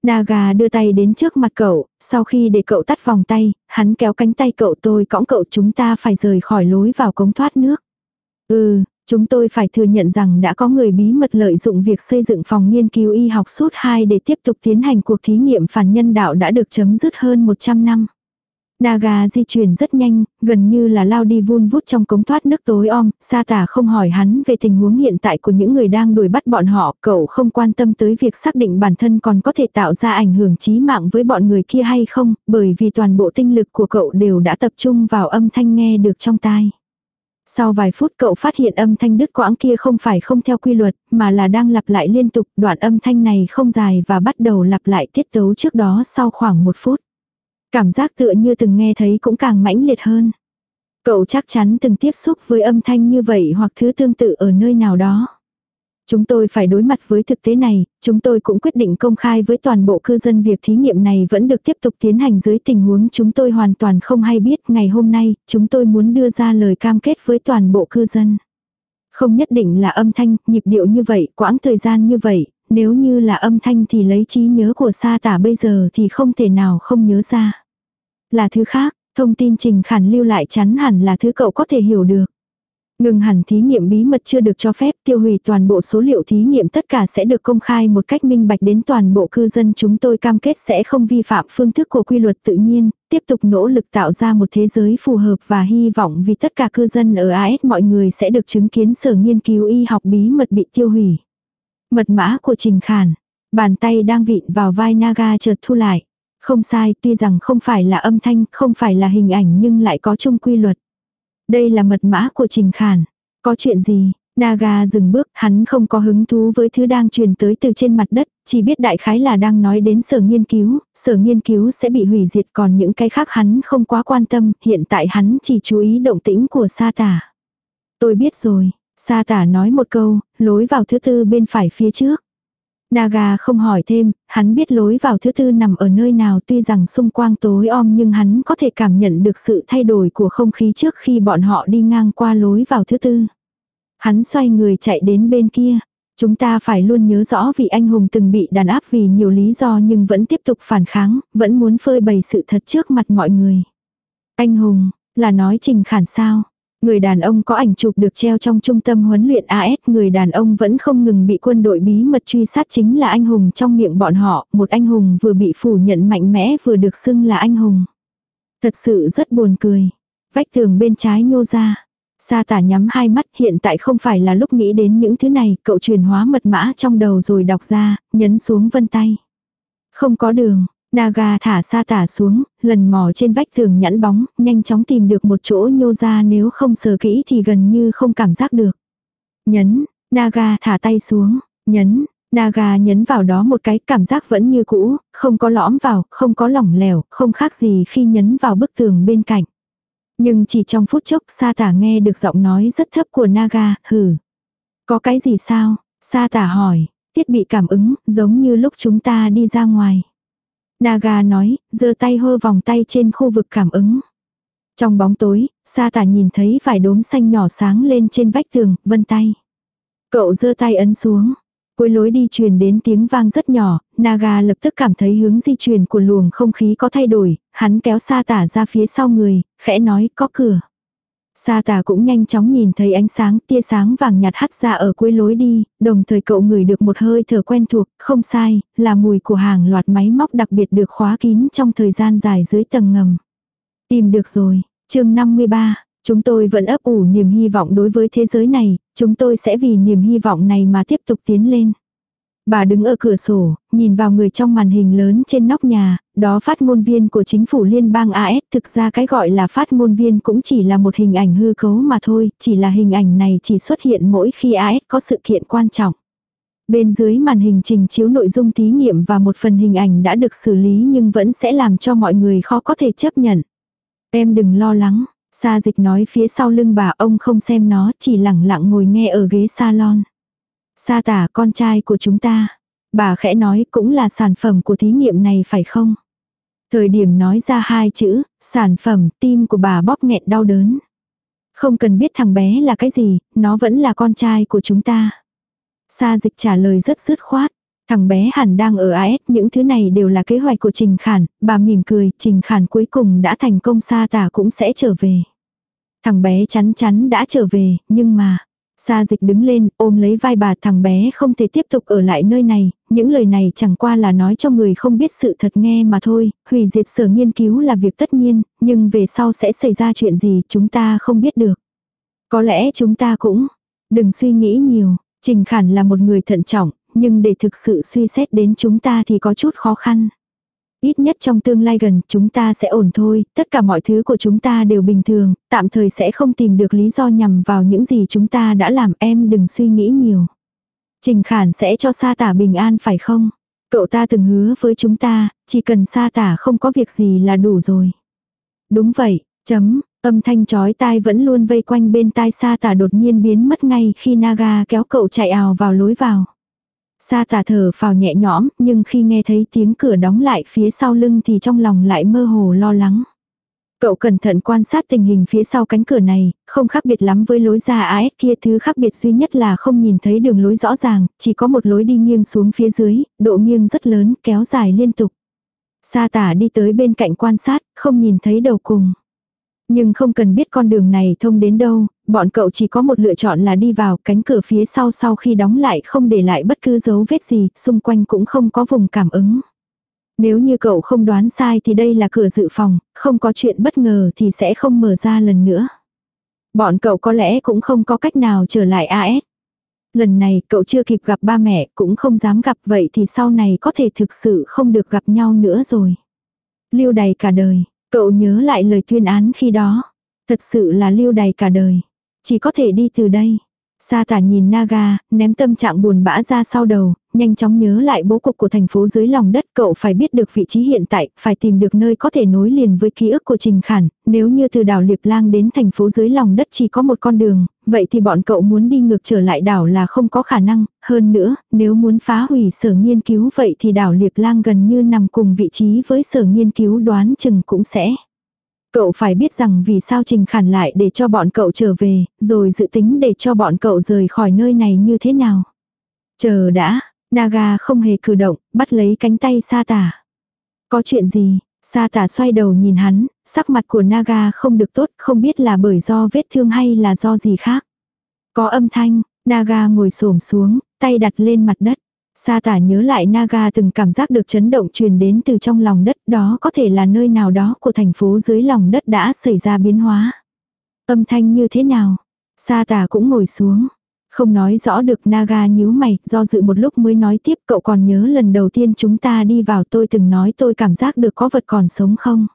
[SPEAKER 1] Naga đưa tay đến trước mặt cậu, sau khi để cậu tắt vòng tay, hắn kéo cánh tay cậu tôi cõng cậu chúng ta phải rời khỏi lối vào cống thoát nước. Ừ, chúng tôi phải thừa nhận rằng đã có người bí mật lợi dụng việc xây dựng phòng nghiên cứu y học suốt 2 để tiếp tục tiến hành cuộc thí nghiệm phản nhân đạo đã được chấm dứt hơn 100 năm. Naga di chuyển rất nhanh, gần như là lao đi vun vút trong cống thoát nước tối om, sa tả không hỏi hắn về tình huống hiện tại của những người đang đuổi bắt bọn họ, cậu không quan tâm tới việc xác định bản thân còn có thể tạo ra ảnh hưởng chí mạng với bọn người kia hay không, bởi vì toàn bộ tinh lực của cậu đều đã tập trung vào âm thanh nghe được trong tai. Sau vài phút cậu phát hiện âm thanh đứt quãng kia không phải không theo quy luật, mà là đang lặp lại liên tục, đoạn âm thanh này không dài và bắt đầu lặp lại tiết tấu trước đó sau khoảng một phút. Cảm giác tựa như từng nghe thấy cũng càng mãnh liệt hơn. Cậu chắc chắn từng tiếp xúc với âm thanh như vậy hoặc thứ tương tự ở nơi nào đó. Chúng tôi phải đối mặt với thực tế này, chúng tôi cũng quyết định công khai với toàn bộ cư dân việc thí nghiệm này vẫn được tiếp tục tiến hành dưới tình huống chúng tôi hoàn toàn không hay biết. Ngày hôm nay, chúng tôi muốn đưa ra lời cam kết với toàn bộ cư dân. Không nhất định là âm thanh, nhịp điệu như vậy, quãng thời gian như vậy, nếu như là âm thanh thì lấy trí nhớ của sa tả bây giờ thì không thể nào không nhớ ra là thứ khác, thông tin trình khản lưu lại chắn hẳn là thứ cậu có thể hiểu được. Ngừng hẳn thí nghiệm bí mật chưa được cho phép tiêu hủy toàn bộ số liệu thí nghiệm tất cả sẽ được công khai một cách minh bạch đến toàn bộ cư dân chúng tôi cam kết sẽ không vi phạm phương thức của quy luật tự nhiên, tiếp tục nỗ lực tạo ra một thế giới phù hợp và hy vọng vì tất cả cư dân ở AS mọi người sẽ được chứng kiến sở nghiên cứu y học bí mật bị tiêu hủy. Mật mã của Trình Khản, bàn tay đang vịn vào vai Naga chợt thu lại. Không sai, tuy rằng không phải là âm thanh, không phải là hình ảnh nhưng lại có chung quy luật. Đây là mật mã của Trình Khản. Có chuyện gì? Naga dừng bước, hắn không có hứng thú với thứ đang truyền tới từ trên mặt đất, chỉ biết đại khái là đang nói đến sở nghiên cứu, sở nghiên cứu sẽ bị hủy diệt còn những cái khác hắn không quá quan tâm, hiện tại hắn chỉ chú ý động tĩnh của sa tả. Tôi biết rồi, sa tả nói một câu, lối vào thứ tư bên phải phía trước. Naga không hỏi thêm, hắn biết lối vào thứ tư nằm ở nơi nào tuy rằng xung quanh tối om nhưng hắn có thể cảm nhận được sự thay đổi của không khí trước khi bọn họ đi ngang qua lối vào thứ tư. Hắn xoay người chạy đến bên kia. Chúng ta phải luôn nhớ rõ vì anh hùng từng bị đàn áp vì nhiều lý do nhưng vẫn tiếp tục phản kháng, vẫn muốn phơi bày sự thật trước mặt mọi người. Anh hùng, là nói trình khản sao? Người đàn ông có ảnh chụp được treo trong trung tâm huấn luyện AS, người đàn ông vẫn không ngừng bị quân đội bí mật truy sát chính là anh hùng trong miệng bọn họ, một anh hùng vừa bị phủ nhận mạnh mẽ vừa được xưng là anh hùng. Thật sự rất buồn cười. Vách tường bên trái nhô ra. Sa tả nhắm hai mắt hiện tại không phải là lúc nghĩ đến những thứ này, cậu truyền hóa mật mã trong đầu rồi đọc ra, nhấn xuống vân tay. Không có đường, Naga thả sa tả xuống, lần mò trên vách tường nhẵn bóng, nhanh chóng tìm được một chỗ nhô ra nếu không sờ kỹ thì gần như không cảm giác được. Nhấn, Naga thả tay xuống, nhấn, Naga nhấn vào đó một cái cảm giác vẫn như cũ, không có lõm vào, không có lỏng lẻo, không khác gì khi nhấn vào bức tường bên cạnh. Nhưng chỉ trong phút chốc sa tả nghe được giọng nói rất thấp của Naga, Hừ, Có cái gì sao? Sa tả hỏi, thiết bị cảm ứng, giống như lúc chúng ta đi ra ngoài. Naga nói, giơ tay hơ vòng tay trên khu vực cảm ứng. Trong bóng tối, sa tả nhìn thấy vài đốm xanh nhỏ sáng lên trên vách tường, vân tay. Cậu giơ tay ấn xuống. Cuối lối đi truyền đến tiếng vang rất nhỏ, Naga lập tức cảm thấy hướng di chuyển của luồng không khí có thay đổi, hắn kéo sa tả ra phía sau người, khẽ nói có cửa. Sa tà cũng nhanh chóng nhìn thấy ánh sáng tia sáng vàng nhạt hắt ra ở cuối lối đi, đồng thời cậu ngửi được một hơi thở quen thuộc, không sai, là mùi của hàng loạt máy móc đặc biệt được khóa kín trong thời gian dài dưới tầng ngầm. Tìm được rồi, chương 53, chúng tôi vẫn ấp ủ niềm hy vọng đối với thế giới này, chúng tôi sẽ vì niềm hy vọng này mà tiếp tục tiến lên. Bà đứng ở cửa sổ, nhìn vào người trong màn hình lớn trên nóc nhà, đó phát ngôn viên của chính phủ liên bang AS. Thực ra cái gọi là phát ngôn viên cũng chỉ là một hình ảnh hư cấu mà thôi, chỉ là hình ảnh này chỉ xuất hiện mỗi khi AS có sự kiện quan trọng. Bên dưới màn hình trình chiếu nội dung thí nghiệm và một phần hình ảnh đã được xử lý nhưng vẫn sẽ làm cho mọi người khó có thể chấp nhận. Em đừng lo lắng, Sa dịch nói phía sau lưng bà ông không xem nó chỉ lẳng lặng ngồi nghe ở ghế salon. Sa tả con trai của chúng ta. Bà khẽ nói cũng là sản phẩm của thí nghiệm này phải không? Thời điểm nói ra hai chữ, sản phẩm, tim của bà bóp nghẹn đau đớn. Không cần biết thằng bé là cái gì, nó vẫn là con trai của chúng ta. Sa dịch trả lời rất dứt khoát. Thằng bé hẳn đang ở AS, những thứ này đều là kế hoạch của Trình Khản, bà mỉm cười, Trình Khản cuối cùng đã thành công sa tả cũng sẽ trở về. Thằng bé chắn chắn đã trở về, nhưng mà, Sa dịch đứng lên, ôm lấy vai bà thằng bé không thể tiếp tục ở lại nơi này, những lời này chẳng qua là nói cho người không biết sự thật nghe mà thôi, hủy diệt sở nghiên cứu là việc tất nhiên, nhưng về sau sẽ xảy ra chuyện gì chúng ta không biết được. Có lẽ chúng ta cũng, đừng suy nghĩ nhiều, Trình Khản là một người thận trọng, nhưng để thực sự suy xét đến chúng ta thì có chút khó khăn. Ít nhất trong tương lai gần chúng ta sẽ ổn thôi, tất cả mọi thứ của chúng ta đều bình thường, tạm thời sẽ không tìm được lý do nhằm vào những gì chúng ta đã làm em đừng suy nghĩ nhiều. Trình Khản sẽ cho sa tả bình an phải không? Cậu ta từng hứa với chúng ta, chỉ cần sa tả không có việc gì là đủ rồi. Đúng vậy, chấm, âm thanh chói tai vẫn luôn vây quanh bên tai sa tả đột nhiên biến mất ngay khi Naga kéo cậu chạy ào vào lối vào. Sa tả thở phào nhẹ nhõm, nhưng khi nghe thấy tiếng cửa đóng lại phía sau lưng thì trong lòng lại mơ hồ lo lắng. Cậu cẩn thận quan sát tình hình phía sau cánh cửa này, không khác biệt lắm với lối ra AS kia thứ khác biệt duy nhất là không nhìn thấy đường lối rõ ràng, chỉ có một lối đi nghiêng xuống phía dưới, độ nghiêng rất lớn, kéo dài liên tục. Sa tả đi tới bên cạnh quan sát, không nhìn thấy đầu cùng. Nhưng không cần biết con đường này thông đến đâu, bọn cậu chỉ có một lựa chọn là đi vào cánh cửa phía sau sau khi đóng lại không để lại bất cứ dấu vết gì, xung quanh cũng không có vùng cảm ứng. Nếu như cậu không đoán sai thì đây là cửa dự phòng, không có chuyện bất ngờ thì sẽ không mở ra lần nữa. Bọn cậu có lẽ cũng không có cách nào trở lại AS. Lần này cậu chưa kịp gặp ba mẹ cũng không dám gặp vậy thì sau này có thể thực sự không được gặp nhau nữa rồi. Lưu đầy cả đời, cậu nhớ lại lời tuyên án khi đó. Thật sự là lưu đầy cả đời. Chỉ có thể đi từ đây. Sa tả nhìn Naga, ném tâm trạng buồn bã ra sau đầu, nhanh chóng nhớ lại bố cục của thành phố dưới lòng đất. Cậu phải biết được vị trí hiện tại, phải tìm được nơi có thể nối liền với ký ức của Trình Khản. Nếu như từ đảo Liệp Lang đến thành phố dưới lòng đất chỉ có một con đường, vậy thì bọn cậu muốn đi ngược trở lại đảo là không có khả năng. Hơn nữa, nếu muốn phá hủy sở nghiên cứu vậy thì đảo Liệp Lang gần như nằm cùng vị trí với sở nghiên cứu đoán chừng cũng sẽ. Cậu phải biết rằng vì sao Trình Khản lại để cho bọn cậu trở về, rồi dự tính để cho bọn cậu rời khỏi nơi này như thế nào. Chờ đã, Naga không hề cử động, bắt lấy cánh tay sa tả. Có chuyện gì? Sa tả xoay đầu nhìn hắn, sắc mặt của Naga không được tốt, không biết là bởi do vết thương hay là do gì khác. Có âm thanh, Naga ngồi xổm xuống, tay đặt lên mặt đất. Sa tả nhớ lại Naga từng cảm giác được chấn động truyền đến từ trong lòng đất, đó có thể là nơi nào đó của thành phố dưới lòng đất đã xảy ra biến hóa. Âm thanh như thế nào? Sa tả cũng ngồi xuống. Không nói rõ được Naga nhíu mày, do dự một lúc mới nói tiếp cậu còn nhớ lần đầu tiên chúng ta đi vào tôi từng nói tôi cảm giác được có vật còn sống không?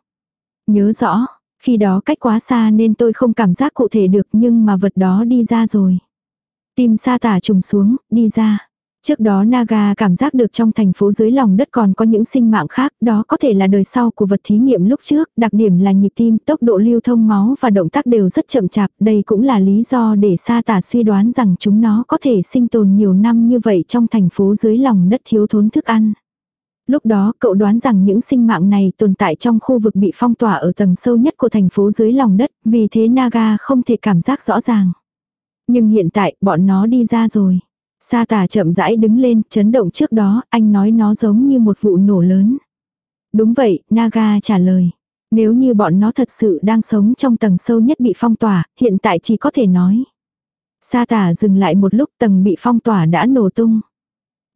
[SPEAKER 1] Nhớ rõ, khi đó cách quá xa nên tôi không cảm giác cụ thể được nhưng mà vật đó đi ra rồi. Tim sa tả trùng xuống, đi ra. Trước đó Naga cảm giác được trong thành phố dưới lòng đất còn có những sinh mạng khác, đó có thể là đời sau của vật thí nghiệm lúc trước, đặc điểm là nhịp tim, tốc độ lưu thông máu và động tác đều rất chậm chạp, đây cũng là lý do để sa tả suy đoán rằng chúng nó có thể sinh tồn nhiều năm như vậy trong thành phố dưới lòng đất thiếu thốn thức ăn. Lúc đó cậu đoán rằng những sinh mạng này tồn tại trong khu vực bị phong tỏa ở tầng sâu nhất của thành phố dưới lòng đất, vì thế Naga không thể cảm giác rõ ràng. Nhưng hiện tại bọn nó đi ra rồi. Sa tả chậm rãi đứng lên, chấn động trước đó, anh nói nó giống như một vụ nổ lớn. Đúng vậy, Naga trả lời. Nếu như bọn nó thật sự đang sống trong tầng sâu nhất bị phong tỏa, hiện tại chỉ có thể nói. Sa tả dừng lại một lúc tầng bị phong tỏa đã nổ tung.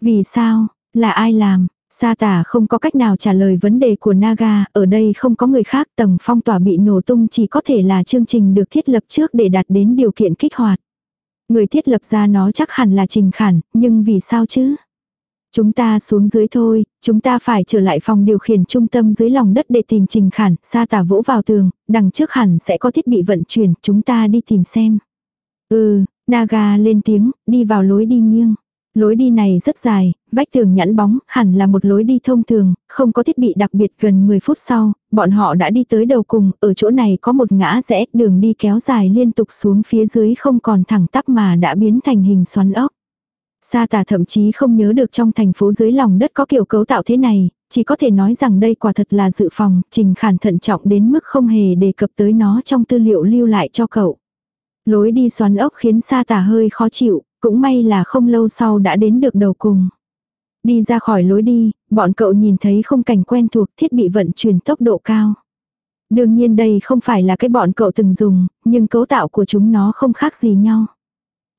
[SPEAKER 1] Vì sao? Là ai làm? Sa tả không có cách nào trả lời vấn đề của Naga, ở đây không có người khác tầng phong tỏa bị nổ tung chỉ có thể là chương trình được thiết lập trước để đạt đến điều kiện kích hoạt. Người thiết lập ra nó chắc hẳn là Trình Khản, nhưng vì sao chứ? Chúng ta xuống dưới thôi, chúng ta phải trở lại phòng điều khiển trung tâm dưới lòng đất để tìm Trình Khản, sa tả vỗ vào tường, đằng trước hẳn sẽ có thiết bị vận chuyển, chúng ta đi tìm xem. Ừ, Naga lên tiếng, đi vào lối đi nghiêng. Lối đi này rất dài, vách tường nhẵn bóng, hẳn là một lối đi thông thường, không có thiết bị đặc biệt gần 10 phút sau, bọn họ đã đi tới đầu cùng, ở chỗ này có một ngã rẽ, đường đi kéo dài liên tục xuống phía dưới không còn thẳng tắp mà đã biến thành hình xoắn ốc. Sa tà thậm chí không nhớ được trong thành phố dưới lòng đất có kiểu cấu tạo thế này, chỉ có thể nói rằng đây quả thật là dự phòng, trình khản thận trọng đến mức không hề đề cập tới nó trong tư liệu lưu lại cho cậu. Lối đi xoắn ốc khiến sa tà hơi khó chịu, cũng may là không lâu sau đã đến được đầu cùng. Đi ra khỏi lối đi, bọn cậu nhìn thấy không cảnh quen thuộc thiết bị vận chuyển tốc độ cao. Đương nhiên đây không phải là cái bọn cậu từng dùng, nhưng cấu tạo của chúng nó không khác gì nhau.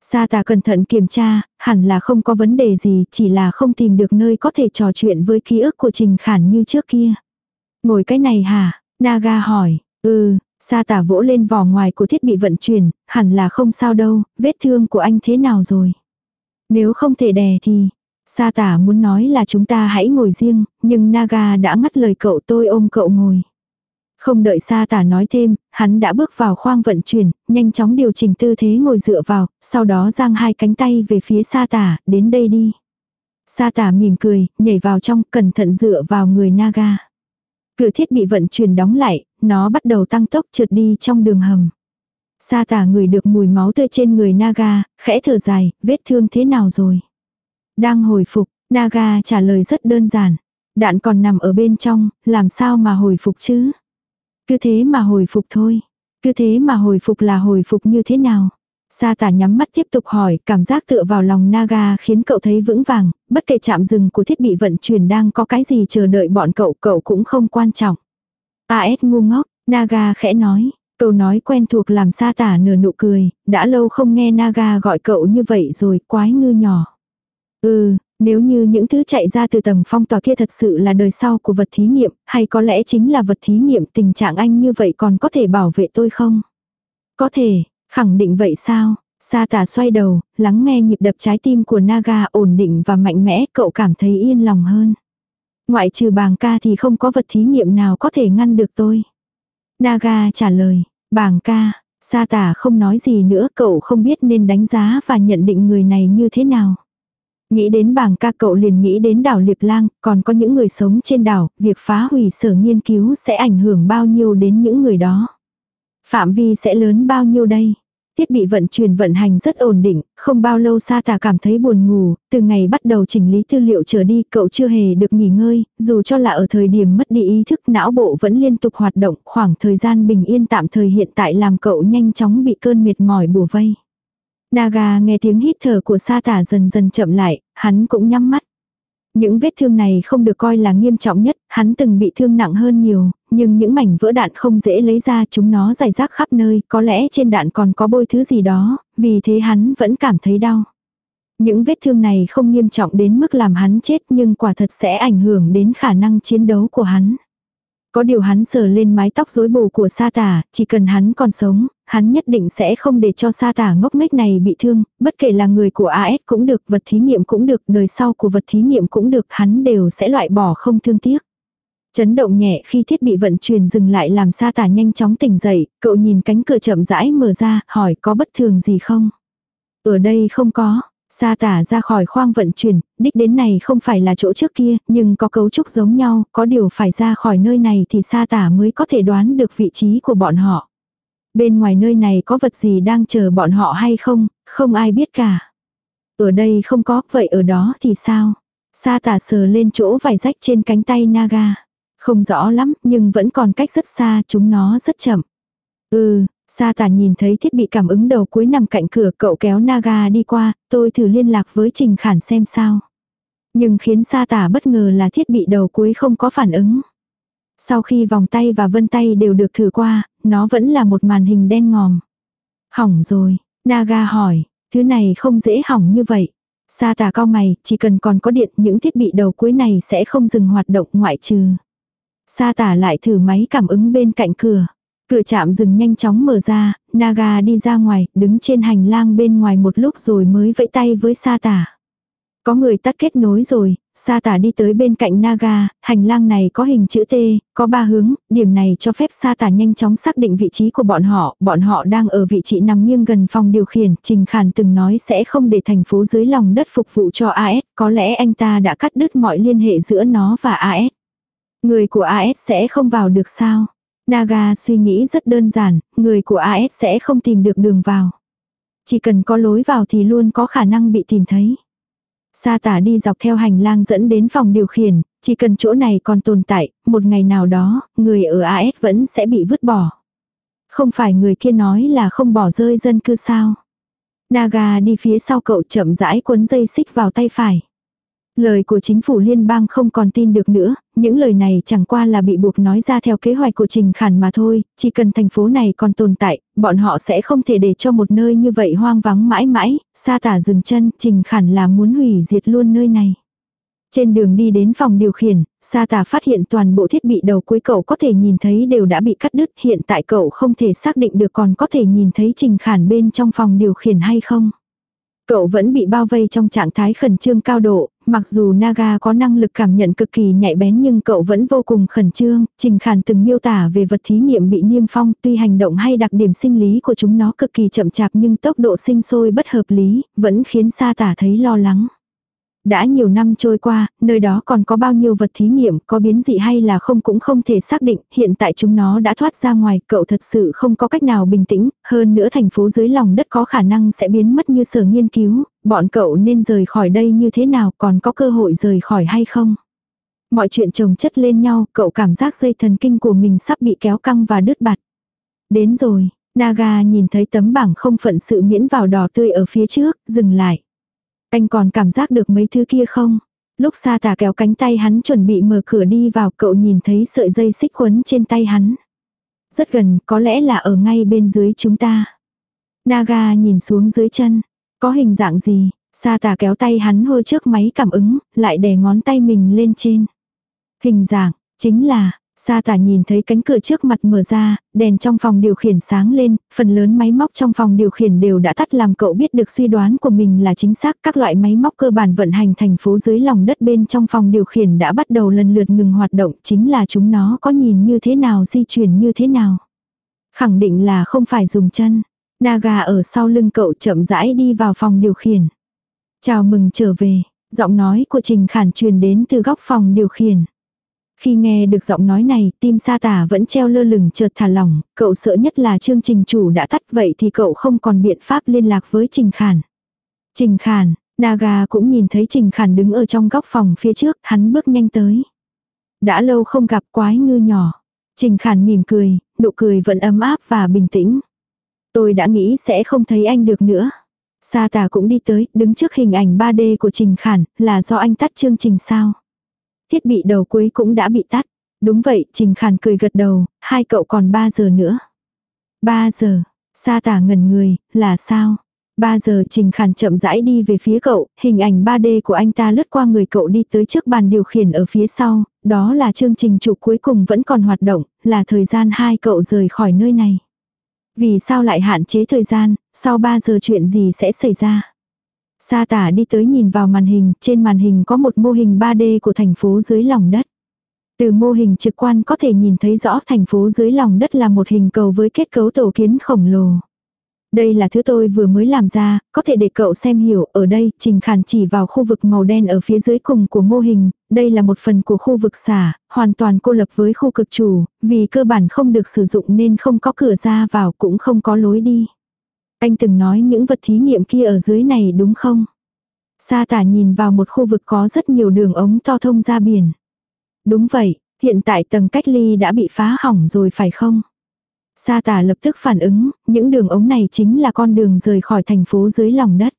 [SPEAKER 1] Sa tà cẩn thận kiểm tra, hẳn là không có vấn đề gì, chỉ là không tìm được nơi có thể trò chuyện với ký ức của Trình Khản như trước kia. Ngồi cái này hả? Naga hỏi, ừ, Sa tả vỗ lên vỏ ngoài của thiết bị vận chuyển, hẳn là không sao đâu, vết thương của anh thế nào rồi? Nếu không thể đè thì, Sa tả muốn nói là chúng ta hãy ngồi riêng, nhưng Naga đã ngắt lời cậu tôi ôm cậu ngồi. Không đợi sa tả nói thêm, hắn đã bước vào khoang vận chuyển, nhanh chóng điều chỉnh tư thế ngồi dựa vào, sau đó giang hai cánh tay về phía sa tả, đến đây đi. Sa tả mỉm cười, nhảy vào trong, cẩn thận dựa vào người Naga. Cửa thiết bị vận chuyển đóng lại, nó bắt đầu tăng tốc trượt đi trong đường hầm. Sa tả người được mùi máu tươi trên người Naga, khẽ thở dài, vết thương thế nào rồi? Đang hồi phục, Naga trả lời rất đơn giản. Đạn còn nằm ở bên trong, làm sao mà hồi phục chứ? Cứ thế mà hồi phục thôi. Cứ thế mà hồi phục là hồi phục như thế nào? Sa tả nhắm mắt tiếp tục hỏi, cảm giác tựa vào lòng Naga khiến cậu thấy vững vàng, bất kể chạm dừng của thiết bị vận chuyển đang có cái gì chờ đợi bọn cậu, cậu cũng không quan trọng. AS ngu ngốc, Naga khẽ nói, câu nói quen thuộc làm sa tả nửa nụ cười, đã lâu không nghe Naga gọi cậu như vậy rồi, quái ngư nhỏ. Ừ, nếu như những thứ chạy ra từ tầng phong tỏa kia thật sự là đời sau của vật thí nghiệm, hay có lẽ chính là vật thí nghiệm tình trạng anh như vậy còn có thể bảo vệ tôi không? Có thể, khẳng định vậy sao? Sa tả xoay đầu, lắng nghe nhịp đập trái tim của Naga ổn định và mạnh mẽ, cậu cảm thấy yên lòng hơn. Ngoại trừ bàng ca thì không có vật thí nghiệm nào có thể ngăn được tôi. Naga trả lời, bàng ca, sa tả không nói gì nữa cậu không biết nên đánh giá và nhận định người này như thế nào. Nghĩ đến bàng ca cậu liền nghĩ đến đảo Liệp Lang, còn có những người sống trên đảo, việc phá hủy sở nghiên cứu sẽ ảnh hưởng bao nhiêu đến những người đó. Phạm vi sẽ lớn bao nhiêu đây? Thiết bị vận chuyển vận hành rất ổn định, không bao lâu Sa Tà cảm thấy buồn ngủ, từ ngày bắt đầu chỉnh lý tư liệu trở đi cậu chưa hề được nghỉ ngơi, dù cho là ở thời điểm mất đi ý thức não bộ vẫn liên tục hoạt động, khoảng thời gian bình yên tạm thời hiện tại làm cậu nhanh chóng bị cơn mệt mỏi bùa vây. Naga nghe tiếng hít thở của Sa Tà dần dần chậm lại, hắn cũng nhắm mắt. Những vết thương này không được coi là nghiêm trọng nhất, hắn từng bị thương nặng hơn nhiều, nhưng những mảnh vỡ đạn không dễ lấy ra chúng nó rải rác khắp nơi, có lẽ trên đạn còn có bôi thứ gì đó, vì thế hắn vẫn cảm thấy đau. Những vết thương này không nghiêm trọng đến mức làm hắn chết nhưng quả thật sẽ ảnh hưởng đến khả năng chiến đấu của hắn. Có điều hắn sờ lên mái tóc rối bù của sa tả, chỉ cần hắn còn sống, hắn nhất định sẽ không để cho sa tả ngốc nghếch này bị thương, bất kể là người của AS cũng được, vật thí nghiệm cũng được, đời sau của vật thí nghiệm cũng được, hắn đều sẽ loại bỏ không thương tiếc. Chấn động nhẹ khi thiết bị vận chuyển dừng lại làm sa tả nhanh chóng tỉnh dậy, cậu nhìn cánh cửa chậm rãi mở ra, hỏi có bất thường gì không? Ở đây không có, Sa tả ra khỏi khoang vận chuyển, đích đến này không phải là chỗ trước kia, nhưng có cấu trúc giống nhau, có điều phải ra khỏi nơi này thì sa tả mới có thể đoán được vị trí của bọn họ. Bên ngoài nơi này có vật gì đang chờ bọn họ hay không, không ai biết cả. Ở đây không có, vậy ở đó thì sao? Sa tả sờ lên chỗ vải rách trên cánh tay Naga. Không rõ lắm, nhưng vẫn còn cách rất xa, chúng nó rất chậm. Ừ, Sa tả nhìn thấy thiết bị cảm ứng đầu cuối nằm cạnh cửa cậu kéo Naga đi qua, tôi thử liên lạc với Trình Khản xem sao. Nhưng khiến sa tả bất ngờ là thiết bị đầu cuối không có phản ứng. Sau khi vòng tay và vân tay đều được thử qua, nó vẫn là một màn hình đen ngòm. Hỏng rồi, Naga hỏi, thứ này không dễ hỏng như vậy. Sa tả cao mày, chỉ cần còn có điện những thiết bị đầu cuối này sẽ không dừng hoạt động ngoại trừ. Sa tả lại thử máy cảm ứng bên cạnh cửa. Cửa chạm dừng nhanh chóng mở ra, Naga đi ra ngoài, đứng trên hành lang bên ngoài một lúc rồi mới vẫy tay với sa tả. Có người tắt kết nối rồi, sa tả đi tới bên cạnh Naga, hành lang này có hình chữ T, có ba hướng, điểm này cho phép sa tả nhanh chóng xác định vị trí của bọn họ, bọn họ đang ở vị trí nằm nghiêng gần phòng điều khiển, Trình Khản từng nói sẽ không để thành phố dưới lòng đất phục vụ cho AS, có lẽ anh ta đã cắt đứt mọi liên hệ giữa nó và AS. Người của AS sẽ không vào được sao? Naga suy nghĩ rất đơn giản, người của AS sẽ không tìm được đường vào. Chỉ cần có lối vào thì luôn có khả năng bị tìm thấy. Sa tả đi dọc theo hành lang dẫn đến phòng điều khiển, chỉ cần chỗ này còn tồn tại, một ngày nào đó, người ở AS vẫn sẽ bị vứt bỏ. Không phải người kia nói là không bỏ rơi dân cư sao. Naga đi phía sau cậu chậm rãi cuốn dây xích vào tay phải. Lời của chính phủ liên bang không còn tin được nữa, những lời này chẳng qua là bị buộc nói ra theo kế hoạch của Trình Khản mà thôi, chỉ cần thành phố này còn tồn tại, bọn họ sẽ không thể để cho một nơi như vậy hoang vắng mãi mãi, sa tả dừng chân, Trình Khản là muốn hủy diệt luôn nơi này. Trên đường đi đến phòng điều khiển, sa tả phát hiện toàn bộ thiết bị đầu cuối cậu có thể nhìn thấy đều đã bị cắt đứt, hiện tại cậu không thể xác định được còn có thể nhìn thấy Trình Khản bên trong phòng điều khiển hay không. Cậu vẫn bị bao vây trong trạng thái khẩn trương cao độ, mặc dù Naga có năng lực cảm nhận cực kỳ nhạy bén nhưng cậu vẫn vô cùng khẩn trương, Trình Khản từng miêu tả về vật thí nghiệm bị niêm phong, tuy hành động hay đặc điểm sinh lý của chúng nó cực kỳ chậm chạp nhưng tốc độ sinh sôi bất hợp lý, vẫn khiến Sa Tả thấy lo lắng. Đã nhiều năm trôi qua, nơi đó còn có bao nhiêu vật thí nghiệm, có biến dị hay là không cũng không thể xác định, hiện tại chúng nó đã thoát ra ngoài, cậu thật sự không có cách nào bình tĩnh, hơn nữa thành phố dưới lòng đất có khả năng sẽ biến mất như sở nghiên cứu, bọn cậu nên rời khỏi đây như thế nào, còn có cơ hội rời khỏi hay không? Mọi chuyện chồng chất lên nhau, cậu cảm giác dây thần kinh của mình sắp bị kéo căng và đứt bặt. Đến rồi, Naga nhìn thấy tấm bảng không phận sự miễn vào đỏ tươi ở phía trước, dừng lại. Anh còn cảm giác được mấy thứ kia không? Lúc sa tả kéo cánh tay hắn chuẩn bị mở cửa đi vào cậu nhìn thấy sợi dây xích quấn trên tay hắn. Rất gần, có lẽ là ở ngay bên dưới chúng ta. Naga nhìn xuống dưới chân. Có hình dạng gì? Sa tả kéo tay hắn hôi trước máy cảm ứng, lại đè ngón tay mình lên trên. Hình dạng, chính là, Sa tả nhìn thấy cánh cửa trước mặt mở ra, đèn trong phòng điều khiển sáng lên, phần lớn máy móc trong phòng điều khiển đều đã tắt làm cậu biết được suy đoán của mình là chính xác. Các loại máy móc cơ bản vận hành thành phố dưới lòng đất bên trong phòng điều khiển đã bắt đầu lần lượt ngừng hoạt động, chính là chúng nó có nhìn như thế nào di chuyển như thế nào. Khẳng định là không phải dùng chân. Naga ở sau lưng cậu chậm rãi đi vào phòng điều khiển. Chào mừng trở về, giọng nói của Trình Khản truyền đến từ góc phòng điều khiển. Khi nghe được giọng nói này, tim sa tả vẫn treo lơ lửng chợt thả lỏng, cậu sợ nhất là chương trình chủ đã tắt vậy thì cậu không còn biện pháp liên lạc với Trình Khản. Trình Khản, Naga cũng nhìn thấy Trình Khản đứng ở trong góc phòng phía trước, hắn bước nhanh tới. Đã lâu không gặp quái ngư nhỏ. Trình Khản mỉm cười, nụ cười vẫn ấm áp và bình tĩnh. Tôi đã nghĩ sẽ không thấy anh được nữa. Sa tà cũng đi tới, đứng trước hình ảnh 3D của Trình Khản, là do anh tắt chương trình sao. Thiết bị đầu cuối cũng đã bị tắt. Đúng vậy, Trình Khản cười gật đầu, hai cậu còn 3 giờ nữa. 3 giờ, sa tả ngẩn người, là sao? 3 giờ Trình Khản chậm rãi đi về phía cậu, hình ảnh 3D của anh ta lướt qua người cậu đi tới trước bàn điều khiển ở phía sau, đó là chương trình chụp cuối cùng vẫn còn hoạt động, là thời gian hai cậu rời khỏi nơi này. Vì sao lại hạn chế thời gian, sau 3 giờ chuyện gì sẽ xảy ra? Sa tả đi tới nhìn vào màn hình, trên màn hình có một mô hình 3D của thành phố dưới lòng đất. Từ mô hình trực quan có thể nhìn thấy rõ thành phố dưới lòng đất là một hình cầu với kết cấu tổ kiến khổng lồ. Đây là thứ tôi vừa mới làm ra, có thể để cậu xem hiểu, ở đây, Trình Khản chỉ vào khu vực màu đen ở phía dưới cùng của mô hình, đây là một phần của khu vực xả, hoàn toàn cô lập với khu cực chủ, vì cơ bản không được sử dụng nên không có cửa ra vào cũng không có lối đi. Anh từng nói những vật thí nghiệm kia ở dưới này đúng không? Sa tả nhìn vào một khu vực có rất nhiều đường ống to thông ra biển. Đúng vậy, hiện tại tầng cách ly đã bị phá hỏng rồi phải không? Sa tả lập tức phản ứng, những đường ống này chính là con đường rời khỏi thành phố dưới lòng đất.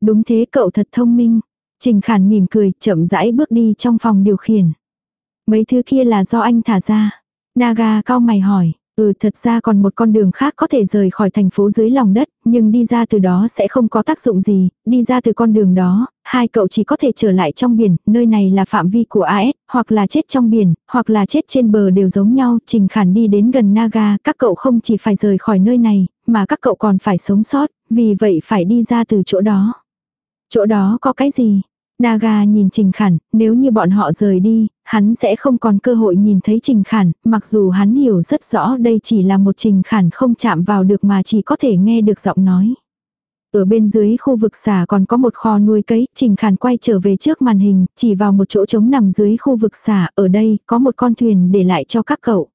[SPEAKER 1] Đúng thế cậu thật thông minh. Trình Khản mỉm cười, chậm rãi bước đi trong phòng điều khiển. Mấy thứ kia là do anh thả ra. Naga cao mày hỏi, Ừ thật ra còn một con đường khác có thể rời khỏi thành phố dưới lòng đất, nhưng đi ra từ đó sẽ không có tác dụng gì, đi ra từ con đường đó, hai cậu chỉ có thể trở lại trong biển, nơi này là phạm vi của AS, hoặc là chết trong biển, hoặc là chết trên bờ đều giống nhau, Trình Khản đi đến gần Naga, các cậu không chỉ phải rời khỏi nơi này, mà các cậu còn phải sống sót, vì vậy phải đi ra từ chỗ đó. Chỗ đó có cái gì? Naga nhìn Trình Khản, nếu như bọn họ rời đi, hắn sẽ không còn cơ hội nhìn thấy Trình Khản, mặc dù hắn hiểu rất rõ đây chỉ là một Trình Khản không chạm vào được mà chỉ có thể nghe được giọng nói. Ở bên dưới khu vực xả còn có một kho nuôi cấy, Trình Khản quay trở về trước màn hình, chỉ vào một chỗ trống nằm dưới khu vực xả, ở đây có một con thuyền để lại cho các cậu.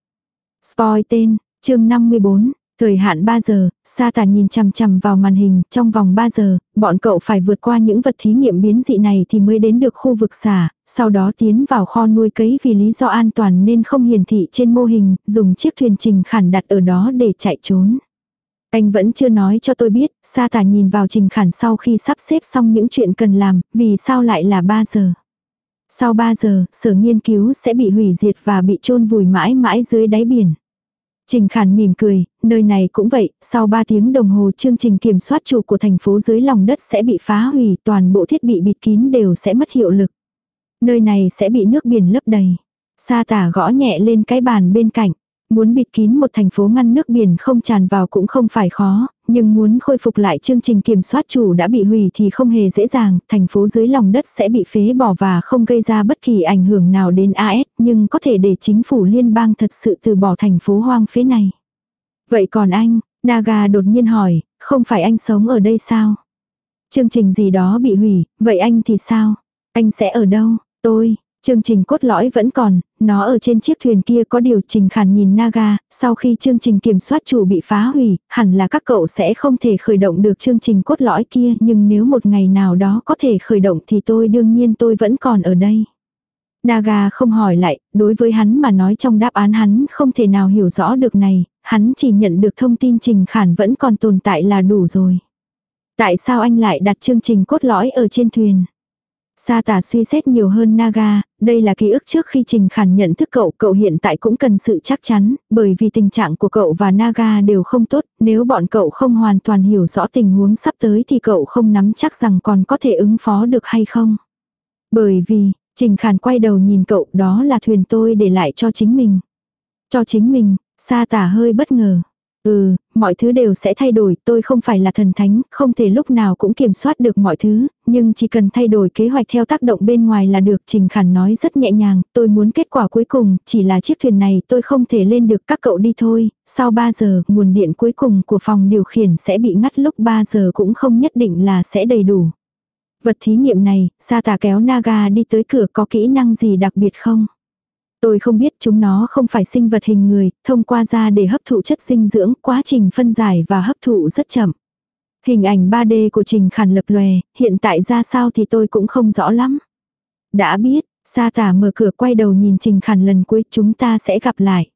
[SPEAKER 1] Spoil tên, chương 54, Thời hạn 3 giờ, sa tà nhìn chằm chằm vào màn hình, trong vòng 3 giờ, bọn cậu phải vượt qua những vật thí nghiệm biến dị này thì mới đến được khu vực xả, sau đó tiến vào kho nuôi cấy vì lý do an toàn nên không hiển thị trên mô hình, dùng chiếc thuyền trình khản đặt ở đó để chạy trốn. Anh vẫn chưa nói cho tôi biết, sa tà nhìn vào trình khản sau khi sắp xếp xong những chuyện cần làm, vì sao lại là 3 giờ. Sau 3 giờ, sở nghiên cứu sẽ bị hủy diệt và bị chôn vùi mãi mãi dưới đáy biển. Trình Khản mỉm cười, nơi này cũng vậy, sau 3 tiếng đồng hồ chương trình kiểm soát chủ của thành phố dưới lòng đất sẽ bị phá hủy, toàn bộ thiết bị bịt kín đều sẽ mất hiệu lực. Nơi này sẽ bị nước biển lấp đầy. Sa tả gõ nhẹ lên cái bàn bên cạnh. Muốn bịt kín một thành phố ngăn nước biển không tràn vào cũng không phải khó, nhưng muốn khôi phục lại chương trình kiểm soát chủ đã bị hủy thì không hề dễ dàng, thành phố dưới lòng đất sẽ bị phế bỏ và không gây ra bất kỳ ảnh hưởng nào đến AS, nhưng có thể để chính phủ liên bang thật sự từ bỏ thành phố hoang phế này. Vậy còn anh, Naga đột nhiên hỏi, không phải anh sống ở đây sao? Chương trình gì đó bị hủy, vậy anh thì sao? Anh sẽ ở đâu? Tôi, Chương trình cốt lõi vẫn còn, nó ở trên chiếc thuyền kia có điều trình khản nhìn Naga, sau khi chương trình kiểm soát chủ bị phá hủy, hẳn là các cậu sẽ không thể khởi động được chương trình cốt lõi kia, nhưng nếu một ngày nào đó có thể khởi động thì tôi đương nhiên tôi vẫn còn ở đây. Naga không hỏi lại, đối với hắn mà nói trong đáp án hắn không thể nào hiểu rõ được này, hắn chỉ nhận được thông tin trình khản vẫn còn tồn tại là đủ rồi. Tại sao anh lại đặt chương trình cốt lõi ở trên thuyền? Sa tả suy xét nhiều hơn Naga, đây là ký ức trước khi Trình Khản nhận thức cậu, cậu hiện tại cũng cần sự chắc chắn, bởi vì tình trạng của cậu và Naga đều không tốt, nếu bọn cậu không hoàn toàn hiểu rõ tình huống sắp tới thì cậu không nắm chắc rằng còn có thể ứng phó được hay không. Bởi vì, Trình Khản quay đầu nhìn cậu đó là thuyền tôi để lại cho chính mình. Cho chính mình, sa tả hơi bất ngờ. Ừ, mọi thứ đều sẽ thay đổi, tôi không phải là thần thánh, không thể lúc nào cũng kiểm soát được mọi thứ, nhưng chỉ cần thay đổi kế hoạch theo tác động bên ngoài là được. Trình Khản nói rất nhẹ nhàng, tôi muốn kết quả cuối cùng, chỉ là chiếc thuyền này tôi không thể lên được các cậu đi thôi, sau 3 giờ, nguồn điện cuối cùng của phòng điều khiển sẽ bị ngắt lúc 3 giờ cũng không nhất định là sẽ đầy đủ. Vật thí nghiệm này, sa tà kéo Naga đi tới cửa có kỹ năng gì đặc biệt không? Tôi không biết chúng nó không phải sinh vật hình người, thông qua da để hấp thụ chất dinh dưỡng, quá trình phân giải và hấp thụ rất chậm. Hình ảnh 3D của Trình Khản lập lòe, hiện tại ra sao thì tôi cũng không rõ lắm. Đã biết, Sa tả mở cửa quay đầu nhìn Trình Khản lần cuối chúng ta sẽ gặp lại.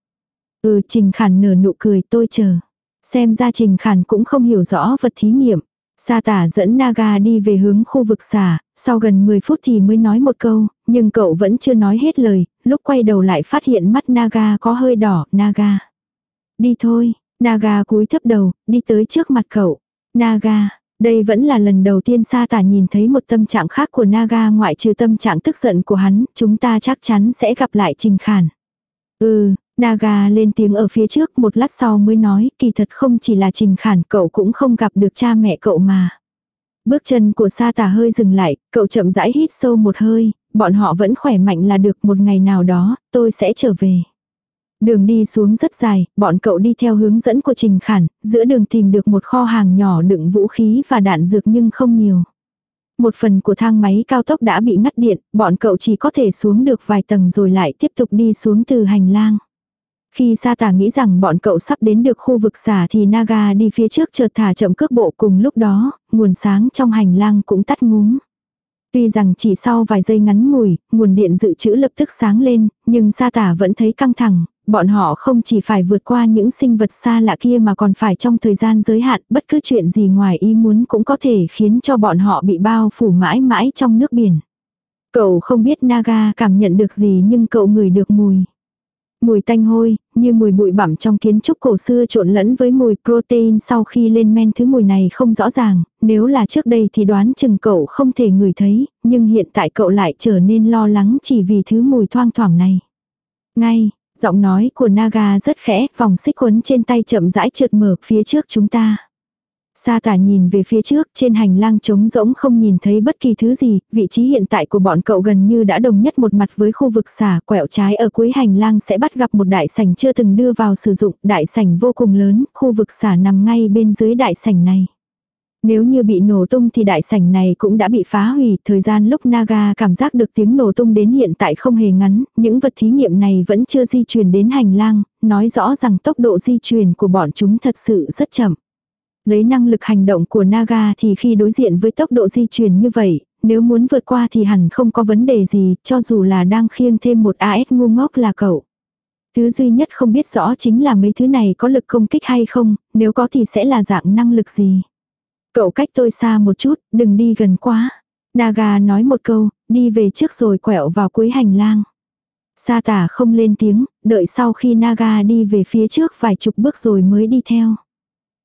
[SPEAKER 1] Ừ Trình Khản nở nụ cười tôi chờ. Xem ra Trình Khản cũng không hiểu rõ vật thí nghiệm. Sa tả dẫn Naga đi về hướng khu vực xả, sau gần 10 phút thì mới nói một câu, nhưng cậu vẫn chưa nói hết lời, lúc quay đầu lại phát hiện mắt Naga có hơi đỏ, Naga. Đi thôi, Naga cúi thấp đầu, đi tới trước mặt cậu. Naga, đây vẫn là lần đầu tiên sa tả nhìn thấy một tâm trạng khác của Naga ngoại trừ tâm trạng tức giận của hắn, chúng ta chắc chắn sẽ gặp lại Trình Khản. Ừ, Naga lên tiếng ở phía trước một lát sau mới nói kỳ thật không chỉ là Trình Khản cậu cũng không gặp được cha mẹ cậu mà. Bước chân của sa tà hơi dừng lại, cậu chậm rãi hít sâu một hơi, bọn họ vẫn khỏe mạnh là được một ngày nào đó, tôi sẽ trở về. Đường đi xuống rất dài, bọn cậu đi theo hướng dẫn của Trình Khản, giữa đường tìm được một kho hàng nhỏ đựng vũ khí và đạn dược nhưng không nhiều. Một phần của thang máy cao tốc đã bị ngắt điện, bọn cậu chỉ có thể xuống được vài tầng rồi lại tiếp tục đi xuống từ hành lang. Khi Sa Tả nghĩ rằng bọn cậu sắp đến được khu vực xả thì Naga đi phía trước chợt thả chậm cước bộ cùng lúc đó, nguồn sáng trong hành lang cũng tắt ngúm. Tuy rằng chỉ sau vài giây ngắn ngủi, nguồn điện dự trữ lập tức sáng lên, nhưng Sa Tả vẫn thấy căng thẳng, bọn họ không chỉ phải vượt qua những sinh vật xa lạ kia mà còn phải trong thời gian giới hạn, bất cứ chuyện gì ngoài ý muốn cũng có thể khiến cho bọn họ bị bao phủ mãi mãi trong nước biển. Cậu không biết Naga cảm nhận được gì nhưng cậu ngửi được mùi. Mùi tanh hôi, như mùi bụi bặm trong kiến trúc cổ xưa trộn lẫn với mùi protein sau khi lên men thứ mùi này không rõ ràng, nếu là trước đây thì đoán chừng cậu không thể ngửi thấy, nhưng hiện tại cậu lại trở nên lo lắng chỉ vì thứ mùi thoang thoảng này. Ngay, giọng nói của Naga rất khẽ, vòng xích quấn trên tay chậm rãi trượt mở phía trước chúng ta. Sa tả nhìn về phía trước, trên hành lang trống rỗng không nhìn thấy bất kỳ thứ gì, vị trí hiện tại của bọn cậu gần như đã đồng nhất một mặt với khu vực xả, quẹo trái ở cuối hành lang sẽ bắt gặp một đại sảnh chưa từng đưa vào sử dụng, đại sảnh vô cùng lớn, khu vực xả nằm ngay bên dưới đại sảnh này. Nếu như bị nổ tung thì đại sảnh này cũng đã bị phá hủy, thời gian lúc Naga cảm giác được tiếng nổ tung đến hiện tại không hề ngắn, những vật thí nghiệm này vẫn chưa di chuyển đến hành lang, nói rõ rằng tốc độ di chuyển của bọn chúng thật sự rất chậm. Lấy năng lực hành động của Naga thì khi đối diện với tốc độ di chuyển như vậy, nếu muốn vượt qua thì hẳn không có vấn đề gì, cho dù là đang khiêng thêm một AS ngu ngốc là cậu. Thứ duy nhất không biết rõ chính là mấy thứ này có lực công kích hay không, nếu có thì sẽ là dạng năng lực gì. Cậu cách tôi xa một chút, đừng đi gần quá. Naga nói một câu, đi về trước rồi quẹo vào cuối hành lang. Sa tả không lên tiếng, đợi sau khi Naga đi về phía trước vài chục bước rồi mới đi theo.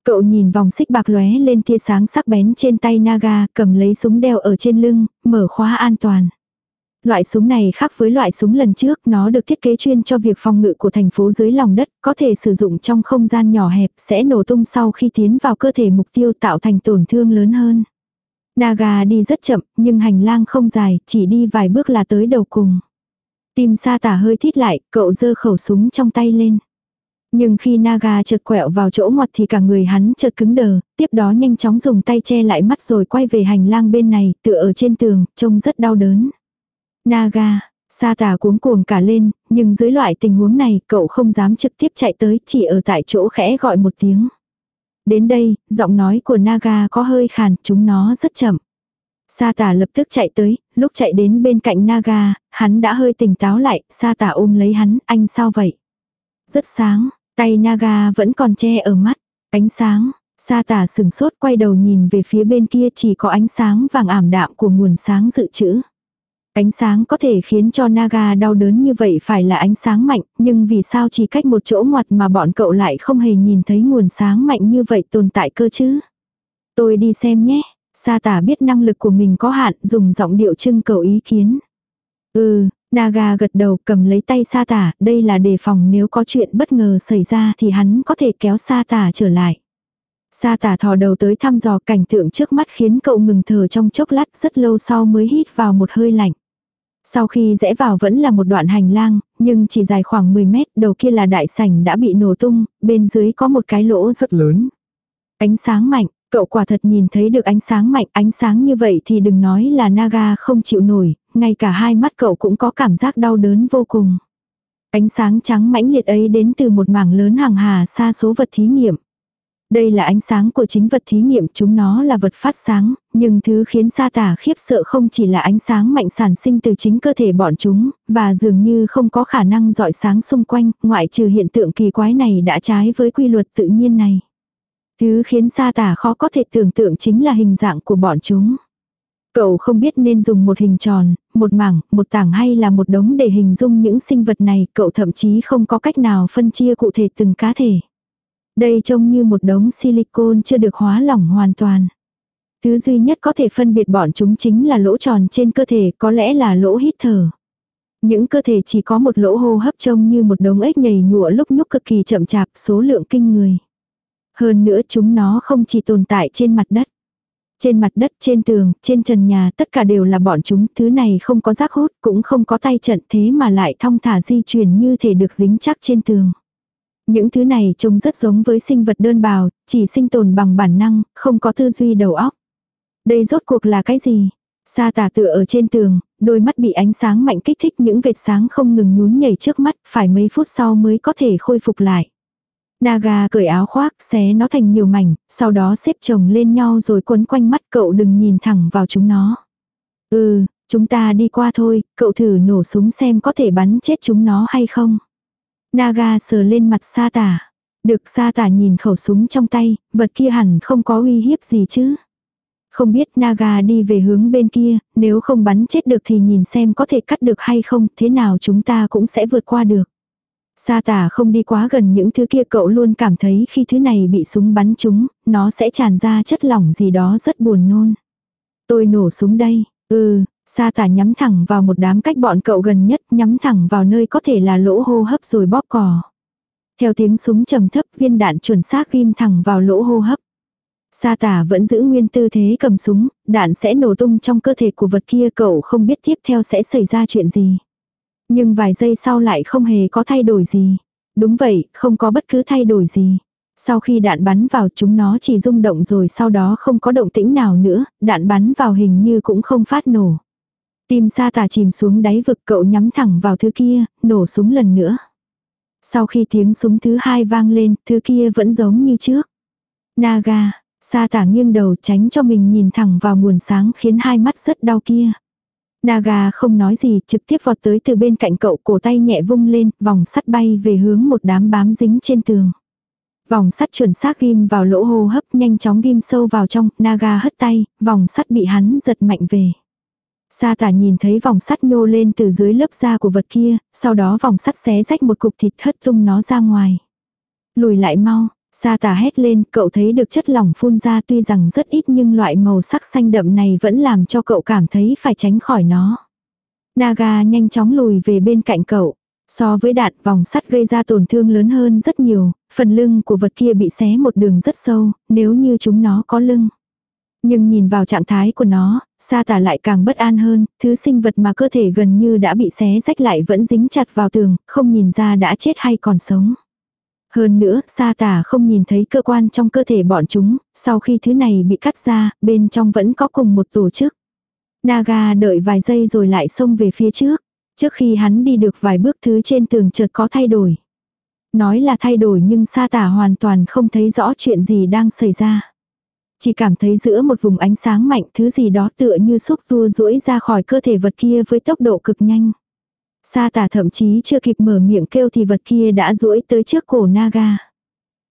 [SPEAKER 1] Cậu nhìn vòng xích bạc lóe lên tia sáng sắc bén trên tay Naga, cầm lấy súng đeo ở trên lưng, mở khóa an toàn. Loại súng này khác với loại súng lần trước, nó được thiết kế chuyên cho việc phòng ngự của thành phố dưới lòng đất, có thể sử dụng trong không gian nhỏ hẹp, sẽ nổ tung sau khi tiến vào cơ thể mục tiêu tạo thành tổn thương lớn hơn. Naga đi rất chậm, nhưng hành lang không dài, chỉ đi vài bước là tới đầu cùng. Tim sa tả hơi thít lại, cậu giơ khẩu súng trong tay lên. Nhưng khi Naga chợt quẹo vào chỗ ngoặt thì cả người hắn chợt cứng đờ, tiếp đó nhanh chóng dùng tay che lại mắt rồi quay về hành lang bên này, tựa ở trên tường, trông rất đau đớn. Naga, sa tà cuống cuồng cả lên, nhưng dưới loại tình huống này cậu không dám trực tiếp chạy tới, chỉ ở tại chỗ khẽ gọi một tiếng. Đến đây, giọng nói của Naga có hơi khàn, chúng nó rất chậm. Sa tả lập tức chạy tới, lúc chạy đến bên cạnh Naga, hắn đã hơi tỉnh táo lại, sa tả ôm lấy hắn, anh sao vậy? Rất sáng, Tay Naga vẫn còn che ở mắt, ánh sáng, sa tả sừng sốt quay đầu nhìn về phía bên kia chỉ có ánh sáng vàng ảm đạm của nguồn sáng dự trữ. Ánh sáng có thể khiến cho Naga đau đớn như vậy phải là ánh sáng mạnh, nhưng vì sao chỉ cách một chỗ ngoặt mà bọn cậu lại không hề nhìn thấy nguồn sáng mạnh như vậy tồn tại cơ chứ? Tôi đi xem nhé. Sa tả biết năng lực của mình có hạn, dùng giọng điệu trưng cầu ý kiến. Ừ, Naga gật đầu cầm lấy tay sa tả, đây là đề phòng nếu có chuyện bất ngờ xảy ra thì hắn có thể kéo sa tả trở lại. Sa tả thò đầu tới thăm dò cảnh tượng trước mắt khiến cậu ngừng thở trong chốc lát rất lâu sau mới hít vào một hơi lạnh. Sau khi rẽ vào vẫn là một đoạn hành lang, nhưng chỉ dài khoảng 10 mét, đầu kia là đại sảnh đã bị nổ tung, bên dưới có một cái lỗ rất lớn. Ánh sáng mạnh, cậu quả thật nhìn thấy được ánh sáng mạnh, ánh sáng như vậy thì đừng nói là Naga không chịu nổi, ngay cả hai mắt cậu cũng có cảm giác đau đớn vô cùng. Ánh sáng trắng mãnh liệt ấy đến từ một mảng lớn hàng hà xa số vật thí nghiệm. Đây là ánh sáng của chính vật thí nghiệm, chúng nó là vật phát sáng, nhưng thứ khiến sa tả khiếp sợ không chỉ là ánh sáng mạnh sản sinh từ chính cơ thể bọn chúng, và dường như không có khả năng dọi sáng xung quanh, ngoại trừ hiện tượng kỳ quái này đã trái với quy luật tự nhiên này. Thứ khiến sa tả khó có thể tưởng tượng chính là hình dạng của bọn chúng. Cậu không biết nên dùng một hình tròn, một mảng, một tảng hay là một đống để hình dung những sinh vật này, cậu thậm chí không có cách nào phân chia cụ thể từng cá thể. Đây trông như một đống silicon chưa được hóa lỏng hoàn toàn. Thứ duy nhất có thể phân biệt bọn chúng chính là lỗ tròn trên cơ thể, có lẽ là lỗ hít thở. Những cơ thể chỉ có một lỗ hô hấp trông như một đống ếch nhảy nhụa lúc nhúc cực kỳ chậm chạp, số lượng kinh người. Hơn nữa chúng nó không chỉ tồn tại trên mặt đất. Trên mặt đất, trên tường, trên trần nhà tất cả đều là bọn chúng, thứ này không có rác hút, cũng không có tay trận thế mà lại thong thả di chuyển như thể được dính chắc trên tường. Những thứ này trông rất giống với sinh vật đơn bào, chỉ sinh tồn bằng bản năng, không có tư duy đầu óc. Đây rốt cuộc là cái gì? Sa tả tựa ở trên tường, đôi mắt bị ánh sáng mạnh kích thích những vệt sáng không ngừng nhún nhảy trước mắt, phải mấy phút sau mới có thể khôi phục lại. Naga cởi áo khoác, xé nó thành nhiều mảnh, sau đó xếp chồng lên nhau rồi quấn quanh mắt cậu đừng nhìn thẳng vào chúng nó. Ừ, chúng ta đi qua thôi, cậu thử nổ súng xem có thể bắn chết chúng nó hay không. Naga sờ lên mặt sa tả. Được sa tả nhìn khẩu súng trong tay, vật kia hẳn không có uy hiếp gì chứ. Không biết Naga đi về hướng bên kia, nếu không bắn chết được thì nhìn xem có thể cắt được hay không, thế nào chúng ta cũng sẽ vượt qua được. Sa tả không đi quá gần những thứ kia cậu luôn cảm thấy khi thứ này bị súng bắn chúng, nó sẽ tràn ra chất lỏng gì đó rất buồn nôn. Tôi nổ súng đây, ừ, sa tả nhắm thẳng vào một đám cách bọn cậu gần nhất, nhắm thẳng vào nơi có thể là lỗ hô hấp rồi bóp cò. Theo tiếng súng trầm thấp viên đạn chuẩn xác ghim thẳng vào lỗ hô hấp. Sa tả vẫn giữ nguyên tư thế cầm súng, đạn sẽ nổ tung trong cơ thể của vật kia cậu không biết tiếp theo sẽ xảy ra chuyện gì. Nhưng vài giây sau lại không hề có thay đổi gì. Đúng vậy, không có bất cứ thay đổi gì. Sau khi đạn bắn vào chúng nó chỉ rung động rồi sau đó không có động tĩnh nào nữa, đạn bắn vào hình như cũng không phát nổ. Tim sa tà chìm xuống đáy vực cậu nhắm thẳng vào thứ kia, nổ súng lần nữa. Sau khi tiếng súng thứ hai vang lên, thứ kia vẫn giống như trước. Naga, sa tả nghiêng đầu tránh cho mình nhìn thẳng vào nguồn sáng khiến hai mắt rất đau kia. Naga không nói gì, trực tiếp vọt tới từ bên cạnh cậu, cổ tay nhẹ vung lên, vòng sắt bay về hướng một đám bám dính trên tường. Vòng sắt chuẩn xác ghim vào lỗ hô hấp nhanh chóng ghim sâu vào trong, Naga hất tay, vòng sắt bị hắn giật mạnh về. Sa tả nhìn thấy vòng sắt nhô lên từ dưới lớp da của vật kia, sau đó vòng sắt xé rách một cục thịt hất tung nó ra ngoài. Lùi lại mau, Sa tà hét lên, cậu thấy được chất lỏng phun ra tuy rằng rất ít nhưng loại màu sắc xanh đậm này vẫn làm cho cậu cảm thấy phải tránh khỏi nó. Naga nhanh chóng lùi về bên cạnh cậu. So với đạn vòng sắt gây ra tổn thương lớn hơn rất nhiều, phần lưng của vật kia bị xé một đường rất sâu, nếu như chúng nó có lưng. Nhưng nhìn vào trạng thái của nó, sa tả lại càng bất an hơn, thứ sinh vật mà cơ thể gần như đã bị xé rách lại vẫn dính chặt vào tường, không nhìn ra đã chết hay còn sống. Hơn nữa, sa tả không nhìn thấy cơ quan trong cơ thể bọn chúng, sau khi thứ này bị cắt ra, bên trong vẫn có cùng một tổ chức. Naga đợi vài giây rồi lại xông về phía trước. Trước khi hắn đi được vài bước thứ trên tường chợt có thay đổi. Nói là thay đổi nhưng sa tả hoàn toàn không thấy rõ chuyện gì đang xảy ra. Chỉ cảm thấy giữa một vùng ánh sáng mạnh thứ gì đó tựa như xúc tua rũi ra khỏi cơ thể vật kia với tốc độ cực nhanh. Sa tả thậm chí chưa kịp mở miệng kêu thì vật kia đã duỗi tới trước cổ Naga.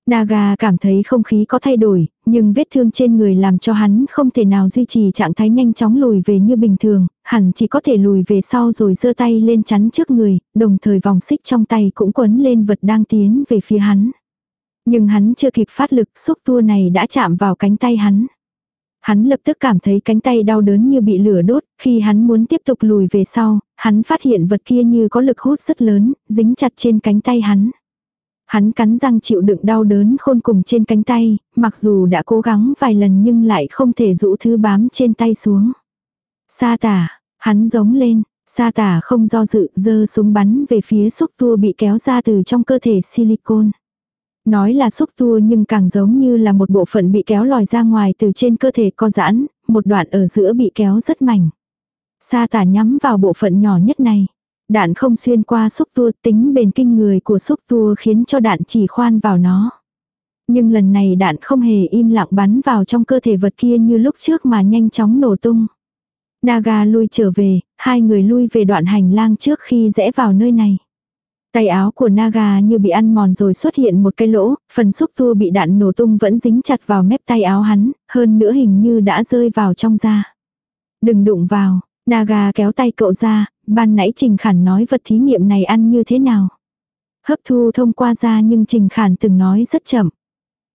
[SPEAKER 1] Naga cảm thấy không khí có thay đổi, nhưng vết thương trên người làm cho hắn không thể nào duy trì trạng thái nhanh chóng lùi về như bình thường, hẳn chỉ có thể lùi về sau rồi giơ tay lên chắn trước người, đồng thời vòng xích trong tay cũng quấn lên vật đang tiến về phía hắn. Nhưng hắn chưa kịp phát lực, xúc tua này đã chạm vào cánh tay hắn. Hắn lập tức cảm thấy cánh tay đau đớn như bị lửa đốt, khi hắn muốn tiếp tục lùi về sau, hắn phát hiện vật kia như có lực hút rất lớn, dính chặt trên cánh tay hắn. Hắn cắn răng chịu đựng đau đớn khôn cùng trên cánh tay, mặc dù đã cố gắng vài lần nhưng lại không thể rũ thứ bám trên tay xuống. Sa tả, hắn giống lên, sa tả không do dự, giơ súng bắn về phía xúc tua bị kéo ra từ trong cơ thể silicon. Nói là xúc tua nhưng càng giống như là một bộ phận bị kéo lòi ra ngoài từ trên cơ thể co giãn, một đoạn ở giữa bị kéo rất mảnh. Sa tả nhắm vào bộ phận nhỏ nhất này. Đạn không xuyên qua xúc tua tính bền kinh người của xúc tua khiến cho đạn chỉ khoan vào nó. Nhưng lần này đạn không hề im lặng bắn vào trong cơ thể vật kia như lúc trước mà nhanh chóng nổ tung. Naga lui trở về, hai người lui về đoạn hành lang trước khi rẽ vào nơi này. Tay áo của Naga như bị ăn mòn rồi xuất hiện một cái lỗ, phần xúc tua bị đạn nổ tung vẫn dính chặt vào mép tay áo hắn, hơn nữa hình như đã rơi vào trong da. Đừng đụng vào, Naga kéo tay cậu ra, ban nãy Trình Khản nói vật thí nghiệm này ăn như thế nào. Hấp thu thông qua da nhưng Trình Khản từng nói rất chậm.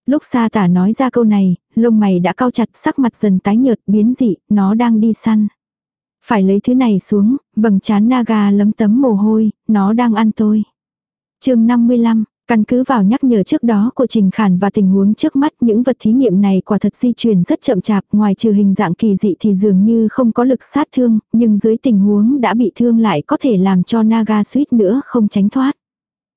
[SPEAKER 1] Lúc Sa tả nói ra câu này, lông mày đã cao chặt sắc mặt dần tái nhợt biến dị, nó đang đi săn. Phải lấy thứ này xuống, vầng trán Naga lấm tấm mồ hôi, nó đang ăn tôi chương 55, Căn cứ vào nhắc nhở trước đó của Trình Khản và tình huống trước mắt những vật thí nghiệm này quả thật di chuyển rất chậm chạp, ngoài trừ hình dạng kỳ dị thì dường như không có lực sát thương, nhưng dưới tình huống đã bị thương lại có thể làm cho Naga suýt nữa không tránh thoát.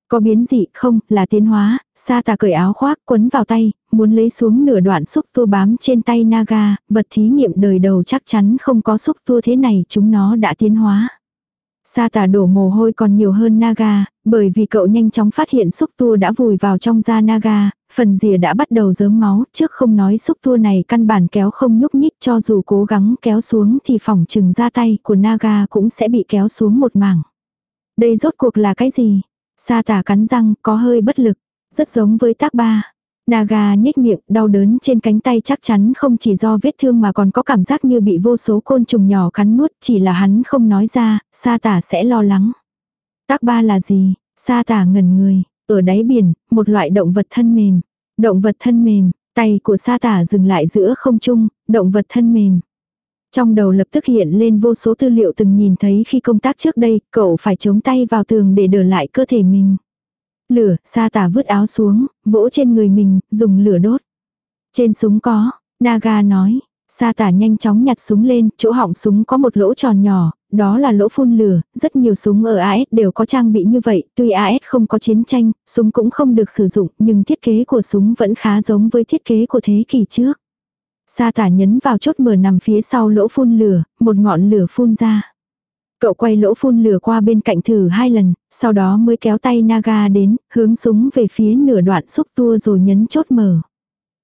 [SPEAKER 1] Có biến dị không, là tiến hóa, sa tà cởi áo khoác quấn vào tay, muốn lấy xuống nửa đoạn xúc tua bám trên tay Naga, vật thí nghiệm đời đầu chắc chắn không có xúc tua thế này chúng nó đã tiến hóa. Sa Tả đổ mồ hôi còn nhiều hơn Naga, bởi vì cậu nhanh chóng phát hiện xúc tua đã vùi vào trong da Naga, phần rìa đã bắt đầu dớm máu, trước không nói xúc tua này căn bản kéo không nhúc nhích cho dù cố gắng kéo xuống thì phòng chừng da tay của Naga cũng sẽ bị kéo xuống một mảng. Đây rốt cuộc là cái gì? Sa Tả cắn răng, có hơi bất lực, rất giống với tác ba. Naga nhếch miệng, đau đớn trên cánh tay chắc chắn không chỉ do vết thương mà còn có cảm giác như bị vô số côn trùng nhỏ cắn nuốt, chỉ là hắn không nói ra, sa tả sẽ lo lắng. Tác ba là gì? Sa tả ngẩn người, ở đáy biển, một loại động vật thân mềm. Động vật thân mềm, tay của sa tả dừng lại giữa không trung, động vật thân mềm. Trong đầu lập tức hiện lên vô số tư liệu từng nhìn thấy khi công tác trước đây, cậu phải chống tay vào tường để đỡ lại cơ thể mình. Lửa, sa tả vứt áo xuống, vỗ trên người mình, dùng lửa đốt. Trên súng có, Naga nói, sa tả nhanh chóng nhặt súng lên, chỗ họng súng có một lỗ tròn nhỏ, đó là lỗ phun lửa, rất nhiều súng ở AS đều có trang bị như vậy, tuy AS không có chiến tranh, súng cũng không được sử dụng, nhưng thiết kế của súng vẫn khá giống với thiết kế của thế kỷ trước. Sa tả nhấn vào chốt mở nằm phía sau lỗ phun lửa, một ngọn lửa phun ra. Cậu quay lỗ phun lửa qua bên cạnh thử hai lần, sau đó mới kéo tay Naga đến, hướng súng về phía nửa đoạn xúc tua rồi nhấn chốt mở.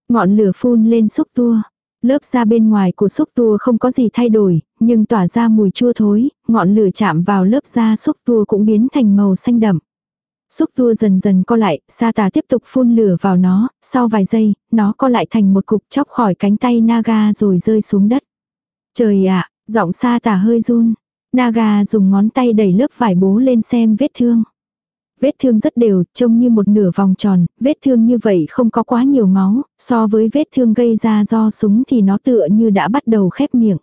[SPEAKER 1] Ngọn lửa phun lên xúc tua. Lớp da bên ngoài của xúc tua không có gì thay đổi, nhưng tỏa ra mùi chua thối, ngọn lửa chạm vào lớp da xúc tua cũng biến thành màu xanh đậm. Xúc tua dần dần co lại, sa tà tiếp tục phun lửa vào nó, sau vài giây, nó co lại thành một cục chóc khỏi cánh tay Naga rồi rơi xuống đất. Trời ạ, giọng sa tà hơi run. Naga dùng ngón tay đẩy lớp vải bố lên xem vết thương. Vết thương rất đều, trông như một nửa vòng tròn, vết thương như vậy không có quá nhiều máu, so với vết thương gây ra do súng thì nó tựa như đã bắt đầu khép miệng.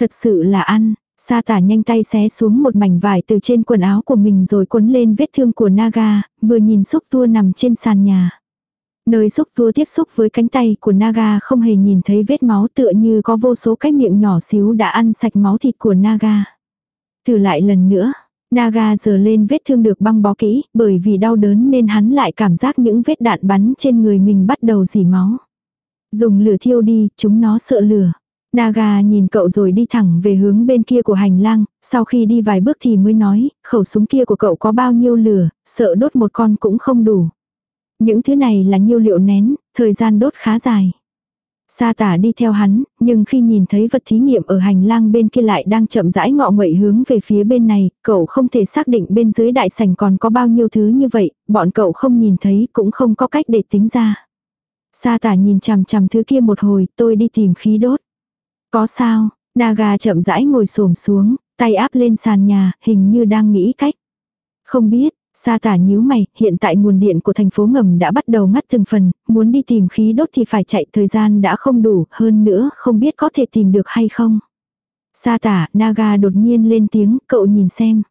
[SPEAKER 1] Thật sự là ăn, Sa tả nhanh tay xé xuống một mảnh vải từ trên quần áo của mình rồi quấn lên vết thương của Naga, vừa nhìn xúc tua nằm trên sàn nhà. Nơi xúc tua tiếp xúc với cánh tay của Naga không hề nhìn thấy vết máu tựa như có vô số cái miệng nhỏ xíu đã ăn sạch máu thịt của Naga. Thử lại lần nữa, Naga giờ lên vết thương được băng bó kỹ, bởi vì đau đớn nên hắn lại cảm giác những vết đạn bắn trên người mình bắt đầu dỉ máu. Dùng lửa thiêu đi, chúng nó sợ lửa. Naga nhìn cậu rồi đi thẳng về hướng bên kia của hành lang, sau khi đi vài bước thì mới nói, khẩu súng kia của cậu có bao nhiêu lửa, sợ đốt một con cũng không đủ. Những thứ này là nhiêu liệu nén, thời gian đốt khá dài. Sa tả đi theo hắn, nhưng khi nhìn thấy vật thí nghiệm ở hành lang bên kia lại đang chậm rãi ngọ nguậy hướng về phía bên này, cậu không thể xác định bên dưới đại sảnh còn có bao nhiêu thứ như vậy, bọn cậu không nhìn thấy cũng không có cách để tính ra. Sa tả nhìn chằm chằm thứ kia một hồi, tôi đi tìm khí đốt. Có sao, Naga chậm rãi ngồi xổm xuống, tay áp lên sàn nhà, hình như đang nghĩ cách. Không biết, Sa tả nhíu mày, hiện tại nguồn điện của thành phố ngầm đã bắt đầu ngắt từng phần, muốn đi tìm khí đốt thì phải chạy thời gian đã không đủ, hơn nữa không biết có thể tìm được hay không. Sa tả, Naga đột nhiên lên tiếng, cậu nhìn xem.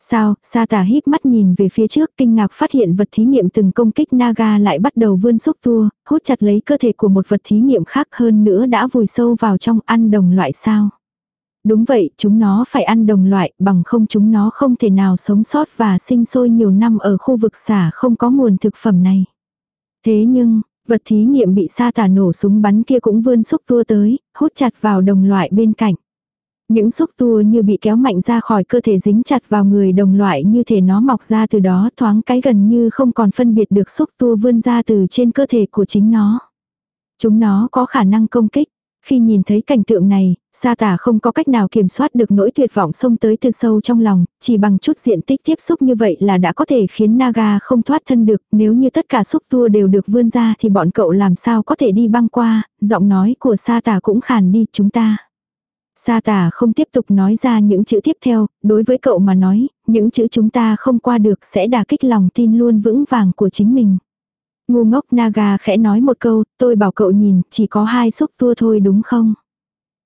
[SPEAKER 1] Sao, sa tả híp mắt nhìn về phía trước kinh ngạc phát hiện vật thí nghiệm từng công kích Naga lại bắt đầu vươn xúc tua, hút chặt lấy cơ thể của một vật thí nghiệm khác hơn nữa đã vùi sâu vào trong ăn đồng loại sao. Đúng vậy, chúng nó phải ăn đồng loại, bằng không chúng nó không thể nào sống sót và sinh sôi nhiều năm ở khu vực xả không có nguồn thực phẩm này. Thế nhưng, vật thí nghiệm bị sa tả nổ súng bắn kia cũng vươn xúc tua tới, hút chặt vào đồng loại bên cạnh. Những xúc tua như bị kéo mạnh ra khỏi cơ thể dính chặt vào người đồng loại như thể nó mọc ra từ đó thoáng cái gần như không còn phân biệt được xúc tua vươn ra từ trên cơ thể của chính nó. Chúng nó có khả năng công kích, khi nhìn thấy cảnh tượng này, sa tả không có cách nào kiểm soát được nỗi tuyệt vọng xông tới từ sâu trong lòng, chỉ bằng chút diện tích tiếp xúc như vậy là đã có thể khiến Naga không thoát thân được, nếu như tất cả xúc tua đều được vươn ra thì bọn cậu làm sao có thể đi băng qua, giọng nói của sa tả cũng khàn đi chúng ta. Sa tả không tiếp tục nói ra những chữ tiếp theo, đối với cậu mà nói, những chữ chúng ta không qua được sẽ đả kích lòng tin luôn vững vàng của chính mình. Ngu ngốc Naga khẽ nói một câu, tôi bảo cậu nhìn, chỉ có hai xúc tua thôi đúng không?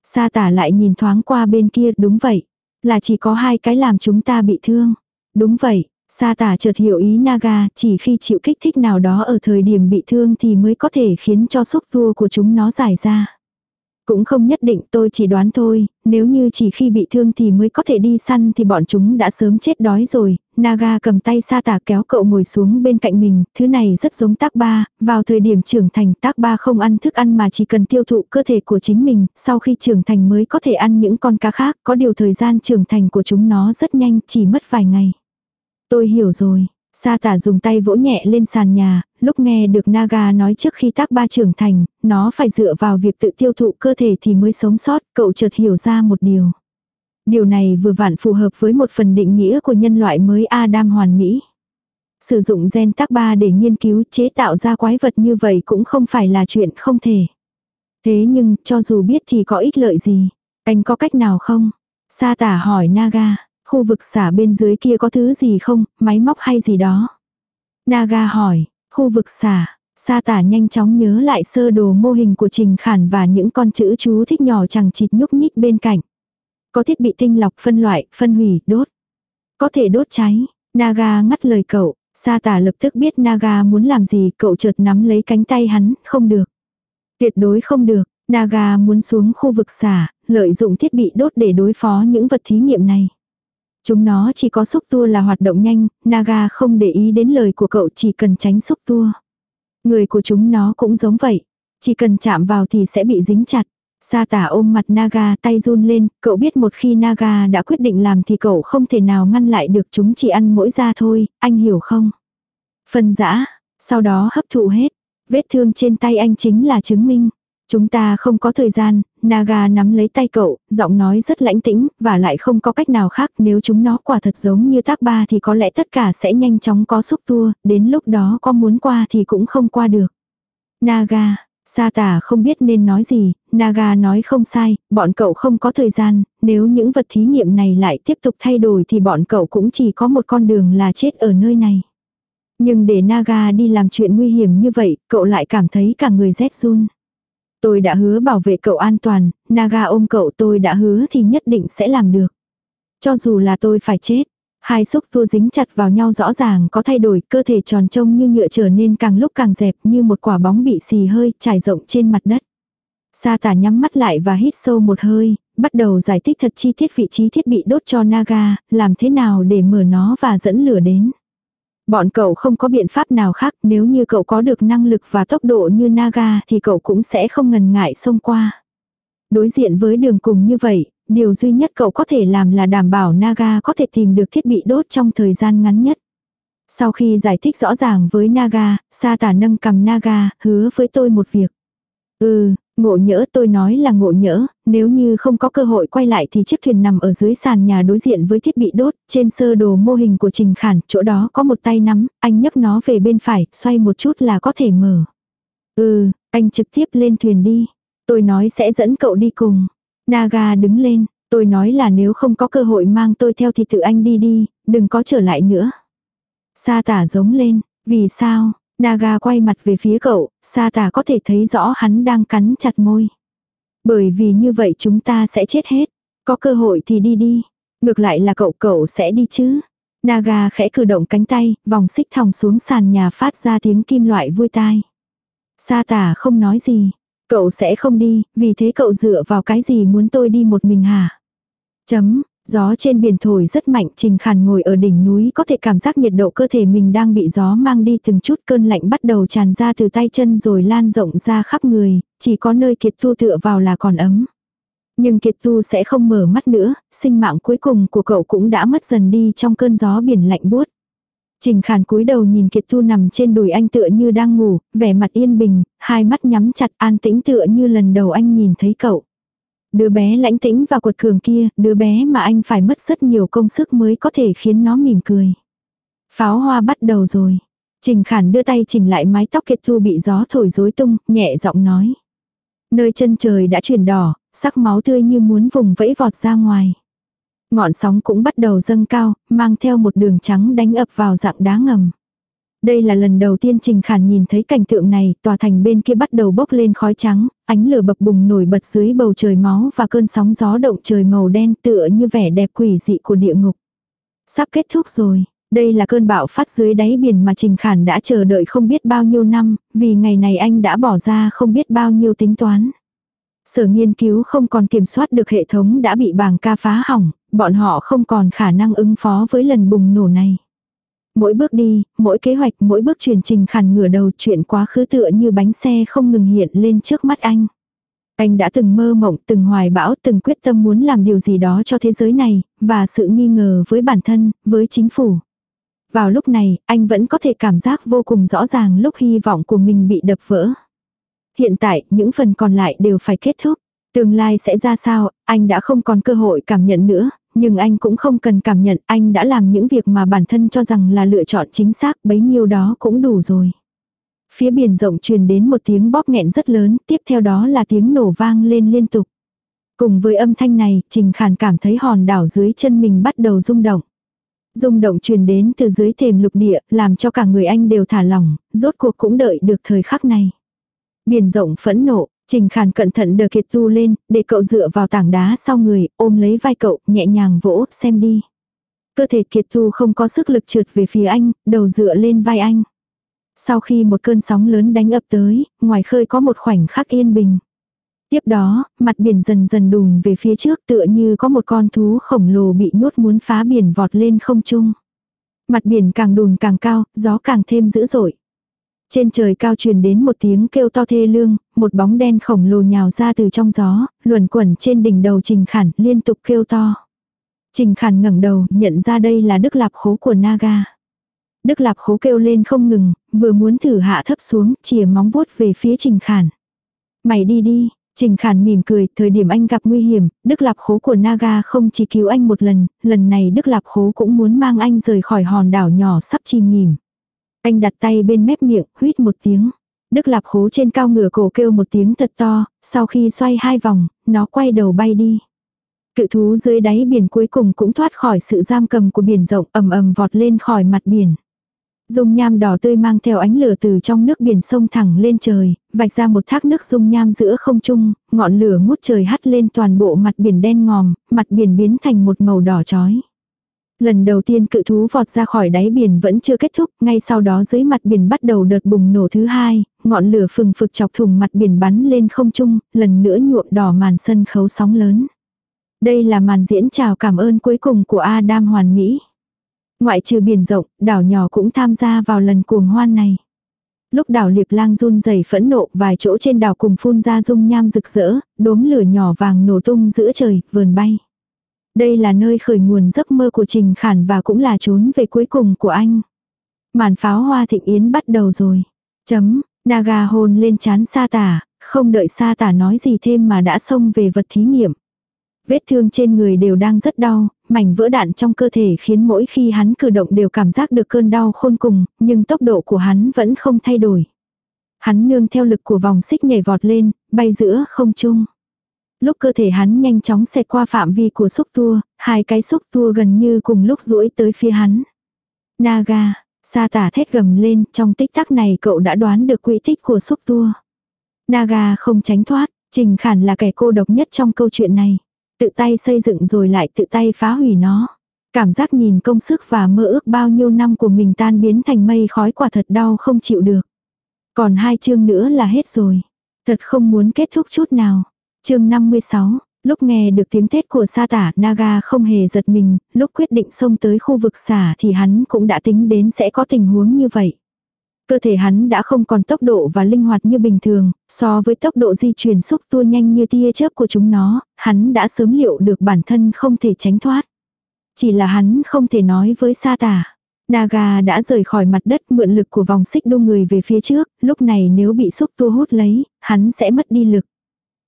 [SPEAKER 1] Sa tả lại nhìn thoáng qua bên kia, đúng vậy. Là chỉ có hai cái làm chúng ta bị thương. Đúng vậy, sa tả chợt hiểu ý Naga, chỉ khi chịu kích thích nào đó ở thời điểm bị thương thì mới có thể khiến cho xúc tua của chúng nó giải ra. Cũng không nhất định tôi chỉ đoán thôi, nếu như chỉ khi bị thương thì mới có thể đi săn thì bọn chúng đã sớm chết đói rồi. Naga cầm tay sa tả kéo cậu ngồi xuống bên cạnh mình, thứ này rất giống tác ba, vào thời điểm trưởng thành tác ba không ăn thức ăn mà chỉ cần tiêu thụ cơ thể của chính mình, sau khi trưởng thành mới có thể ăn những con cá khác, có điều thời gian trưởng thành của chúng nó rất nhanh, chỉ mất vài ngày. Tôi hiểu rồi, Sa tả dùng tay vỗ nhẹ lên sàn nhà, lúc nghe được Naga nói trước khi tác ba trưởng thành, nó phải dựa vào việc tự tiêu thụ cơ thể thì mới sống sót, cậu chợt hiểu ra một điều. Điều này vừa vặn phù hợp với một phần định nghĩa của nhân loại mới Adam hoàn mỹ. Sử dụng gen tác ba để nghiên cứu chế tạo ra quái vật như vậy cũng không phải là chuyện không thể. Thế nhưng, cho dù biết thì có ích lợi gì? Anh có cách nào không? Sa tả hỏi Naga. Khu vực xả bên dưới kia có thứ gì không, máy móc hay gì đó? Naga hỏi, khu vực xả, Sa tả nhanh chóng nhớ lại sơ đồ mô hình của Trình Khản và những con chữ chú thích nhỏ chẳng chịt nhúc nhích bên cạnh. Có thiết bị tinh lọc phân loại, phân hủy, đốt. Có thể đốt cháy. Naga ngắt lời cậu. Sa tả lập tức biết Naga muốn làm gì, cậu chợt nắm lấy cánh tay hắn, không được. Tuyệt đối không được, Naga muốn xuống khu vực xả, lợi dụng thiết bị đốt để đối phó những vật thí nghiệm này. Chúng nó chỉ có xúc tua là hoạt động nhanh, Naga không để ý đến lời của cậu chỉ cần tránh xúc tua. Người của chúng nó cũng giống vậy. Chỉ cần chạm vào thì sẽ bị dính chặt. Sa tả ôm mặt Naga tay run lên, cậu biết một khi Naga đã quyết định làm thì cậu không thể nào ngăn lại được chúng chỉ ăn mỗi da thôi, anh hiểu không? Phân giã, sau đó hấp thụ hết. Vết thương trên tay anh chính là chứng minh. Chúng ta không có thời gian, Naga nắm lấy tay cậu, giọng nói rất lãnh tĩnh, và lại không có cách nào khác nếu chúng nó quả thật giống như tác ba thì có lẽ tất cả sẽ nhanh chóng có xúc tua, đến lúc đó có muốn qua thì cũng không qua được. Naga, Sa tả không biết nên nói gì, Naga nói không sai, bọn cậu không có thời gian, nếu những vật thí nghiệm này lại tiếp tục thay đổi thì bọn cậu cũng chỉ có một con đường là chết ở nơi này. Nhưng để Naga đi làm chuyện nguy hiểm như vậy, cậu lại cảm thấy cả người rét run. Tôi đã hứa bảo vệ cậu an toàn, Naga ôm cậu tôi đã hứa thì nhất định sẽ làm được. Cho dù là tôi phải chết. Hai xúc tua dính chặt vào nhau rõ ràng có thay đổi, cơ thể tròn trông như nhựa trở nên càng lúc càng dẹp như một quả bóng bị xì hơi trải rộng trên mặt đất. Sa tả nhắm mắt lại và hít sâu một hơi, bắt đầu giải thích thật chi tiết vị trí thiết bị đốt cho Naga, làm thế nào để mở nó và dẫn lửa đến. Bọn cậu không có biện pháp nào khác nếu như cậu có được năng lực và tốc độ như Naga thì cậu cũng sẽ không ngần ngại xông qua. Đối diện với đường cùng như vậy, điều duy nhất cậu có thể làm là đảm bảo Naga có thể tìm được thiết bị đốt trong thời gian ngắn nhất. Sau khi giải thích rõ ràng với Naga, Sa tả nâng cầm Naga, hứa với tôi một việc. Ừ, Ngộ nhỡ tôi nói là ngộ nhỡ, nếu như không có cơ hội quay lại thì chiếc thuyền nằm ở dưới sàn nhà đối diện với thiết bị đốt, trên sơ đồ mô hình của Trình Khản, chỗ đó có một tay nắm, anh nhấc nó về bên phải, xoay một chút là có thể mở. Ừ, anh trực tiếp lên thuyền đi. Tôi nói sẽ dẫn cậu đi cùng. Naga đứng lên, tôi nói là nếu không có cơ hội mang tôi theo thì tự anh đi đi, đừng có trở lại nữa. Sa tả giống lên, vì sao, Naga quay mặt về phía cậu, sa tả có thể thấy rõ hắn đang cắn chặt môi. Bởi vì như vậy chúng ta sẽ chết hết. Có cơ hội thì đi đi. Ngược lại là cậu cậu sẽ đi chứ. Naga khẽ cử động cánh tay, vòng xích thòng xuống sàn nhà phát ra tiếng kim loại vui tai. Sa tả không nói gì. Cậu sẽ không đi, vì thế cậu dựa vào cái gì muốn tôi đi một mình hả? Chấm, Gió trên biển thổi rất mạnh, Trình Khàn ngồi ở đỉnh núi có thể cảm giác nhiệt độ cơ thể mình đang bị gió mang đi từng chút cơn lạnh bắt đầu tràn ra từ tay chân rồi lan rộng ra khắp người, chỉ có nơi Kiệt Tu tựa vào là còn ấm. Nhưng Kiệt Tu sẽ không mở mắt nữa, sinh mạng cuối cùng của cậu cũng đã mất dần đi trong cơn gió biển lạnh buốt. Trình Khàn cúi đầu nhìn Kiệt Thu nằm trên đùi anh tựa như đang ngủ, vẻ mặt yên bình, hai mắt nhắm chặt an tĩnh tựa như lần đầu anh nhìn thấy cậu. Đứa bé lãnh tĩnh và cuột cường kia, đứa bé mà anh phải mất rất nhiều công sức mới có thể khiến nó mỉm cười. Pháo hoa bắt đầu rồi. Trình Khản đưa tay chỉnh lại mái tóc Kiệt Thu bị gió thổi rối tung, nhẹ giọng nói. Nơi chân trời đã chuyển đỏ, sắc máu tươi như muốn vùng vẫy vọt ra ngoài. Ngọn sóng cũng bắt đầu dâng cao, mang theo một đường trắng đánh ập vào dạng đá ngầm. Đây là lần đầu tiên Trình Khản nhìn thấy cảnh tượng này, tòa thành bên kia bắt đầu bốc lên khói trắng, ánh lửa bập bùng nổi bật dưới bầu trời máu và cơn sóng gió động trời màu đen tựa như vẻ đẹp quỷ dị của địa ngục. Sắp kết thúc rồi, đây là cơn bão phát dưới đáy biển mà Trình Khản đã chờ đợi không biết bao nhiêu năm, vì ngày này anh đã bỏ ra không biết bao nhiêu tính toán. Sở nghiên cứu không còn kiểm soát được hệ thống đã bị bảng ca phá hỏng, bọn họ không còn khả năng ứng phó với lần bùng nổ này. Mỗi bước đi, mỗi kế hoạch, mỗi bước truyền trình khản ngửa đầu chuyện quá khứ tựa như bánh xe không ngừng hiện lên trước mắt anh. Anh đã từng mơ mộng, từng hoài bão, từng quyết tâm muốn làm điều gì đó cho thế giới này, và sự nghi ngờ với bản thân, với chính phủ. Vào lúc này, anh vẫn có thể cảm giác vô cùng rõ ràng lúc hy vọng của mình bị đập vỡ. Hiện tại, những phần còn lại đều phải kết thúc. Tương lai sẽ ra sao, anh đã không còn cơ hội cảm nhận nữa, nhưng anh cũng không cần cảm nhận, anh đã làm những việc mà bản thân cho rằng là lựa chọn chính xác, bấy nhiêu đó cũng đủ rồi. Phía biển rộng truyền đến một tiếng bóp nghẹn rất lớn, tiếp theo đó là tiếng nổ vang lên liên tục. Cùng với âm thanh này, Trình khàn cảm thấy hòn đảo dưới chân mình bắt đầu rung động. Rung động truyền đến từ dưới thềm lục địa, làm cho cả người anh đều thả lỏng, rốt cuộc cũng đợi được thời khắc này. Biển rộng phẫn nộ, Trình Khản cẩn thận đờ kiệt tu lên, để cậu dựa vào tảng đá sau người, ôm lấy vai cậu, nhẹ nhàng vỗ, xem đi. Cơ thể kiệt tu không có sức lực trượt về phía anh, đầu dựa lên vai anh. Sau khi một cơn sóng lớn đánh ập tới, ngoài khơi có một khoảnh khắc yên bình. Tiếp đó, mặt biển dần dần đùng về phía trước tựa như có một con thú khổng lồ bị nhốt muốn phá biển vọt lên không trung. Mặt biển càng đùn càng cao, gió càng thêm dữ dội. Trên trời cao truyền đến một tiếng kêu to thê lương, một bóng đen khổng lồ nhào ra từ trong gió, luồn quẩn trên đỉnh đầu Trình Khản, liên tục kêu to. Trình Khản ngẩng đầu, nhận ra đây là Đức Lạp Khố của Naga. Đức Lạp Khố kêu lên không ngừng, vừa muốn thử hạ thấp xuống, chìa móng vuốt về phía Trình Khản. Mày đi đi, Trình Khản mỉm cười, thời điểm anh gặp nguy hiểm, Đức Lạp Khố của Naga không chỉ cứu anh một lần, lần này Đức Lạp Khố cũng muốn mang anh rời khỏi hòn đảo nhỏ sắp chìm nghỉm. Anh đặt tay bên mép miệng, huýt một tiếng. Đức Lạp Khố trên cao ngửa cổ kêu một tiếng thật to, sau khi xoay hai vòng, nó quay đầu bay đi. Cự thú dưới đáy biển cuối cùng cũng thoát khỏi sự giam cầm của biển rộng ầm ầm vọt lên khỏi mặt biển. Dung nham đỏ tươi mang theo ánh lửa từ trong nước biển sông thẳng lên trời, vạch ra một thác nước dung nham giữa không trung, ngọn lửa ngút trời hắt lên toàn bộ mặt biển đen ngòm, mặt biển biến thành một màu đỏ chói. Lần đầu tiên cự thú vọt ra khỏi đáy biển vẫn chưa kết thúc, ngay sau đó dưới mặt biển bắt đầu đợt bùng nổ thứ hai, ngọn lửa phừng phực chọc thùng mặt biển bắn lên không trung, lần nữa nhuộm đỏ màn sân khấu sóng lớn. Đây là màn diễn chào cảm ơn cuối cùng của Adam Hoàn Mỹ. Ngoại trừ biển rộng, đảo nhỏ cũng tham gia vào lần cuồng hoan này. Lúc đảo liệp lang run rẩy phẫn nộ, vài chỗ trên đảo cùng phun ra dung nham rực rỡ, đốm lửa nhỏ vàng nổ tung giữa trời, vườn bay. Đây là nơi khởi nguồn giấc mơ của Trình Khản và cũng là trốn về cuối cùng của anh. Màn pháo hoa thịnh yến bắt đầu rồi. Chấm, Naga hôn lên chán sa tả, không đợi sa tả nói gì thêm mà đã xông về vật thí nghiệm. Vết thương trên người đều đang rất đau, mảnh vỡ đạn trong cơ thể khiến mỗi khi hắn cử động đều cảm giác được cơn đau khôn cùng, nhưng tốc độ của hắn vẫn không thay đổi. Hắn nương theo lực của vòng xích nhảy vọt lên, bay giữa không trung. Lúc cơ thể hắn nhanh chóng xẹt qua phạm vi của xúc tua, hai cái xúc tua gần như cùng lúc duỗi tới phía hắn. Naga, sa tả thét gầm lên, trong tích tắc này cậu đã đoán được quy tích của xúc tua. Naga không tránh thoát, Trình Khản là kẻ cô độc nhất trong câu chuyện này. Tự tay xây dựng rồi lại tự tay phá hủy nó. Cảm giác nhìn công sức và mơ ước bao nhiêu năm của mình tan biến thành mây khói quả thật đau không chịu được. Còn hai chương nữa là hết rồi. Thật không muốn kết thúc chút nào chương 56, lúc nghe được tiếng thét của sa tả Naga không hề giật mình, lúc quyết định xông tới khu vực xả thì hắn cũng đã tính đến sẽ có tình huống như vậy. Cơ thể hắn đã không còn tốc độ và linh hoạt như bình thường, so với tốc độ di chuyển xúc tua nhanh như tia chớp của chúng nó, hắn đã sớm liệu được bản thân không thể tránh thoát. Chỉ là hắn không thể nói với sa tả. Naga đã rời khỏi mặt đất mượn lực của vòng xích đu người về phía trước, lúc này nếu bị xúc tua hút lấy, hắn sẽ mất đi lực.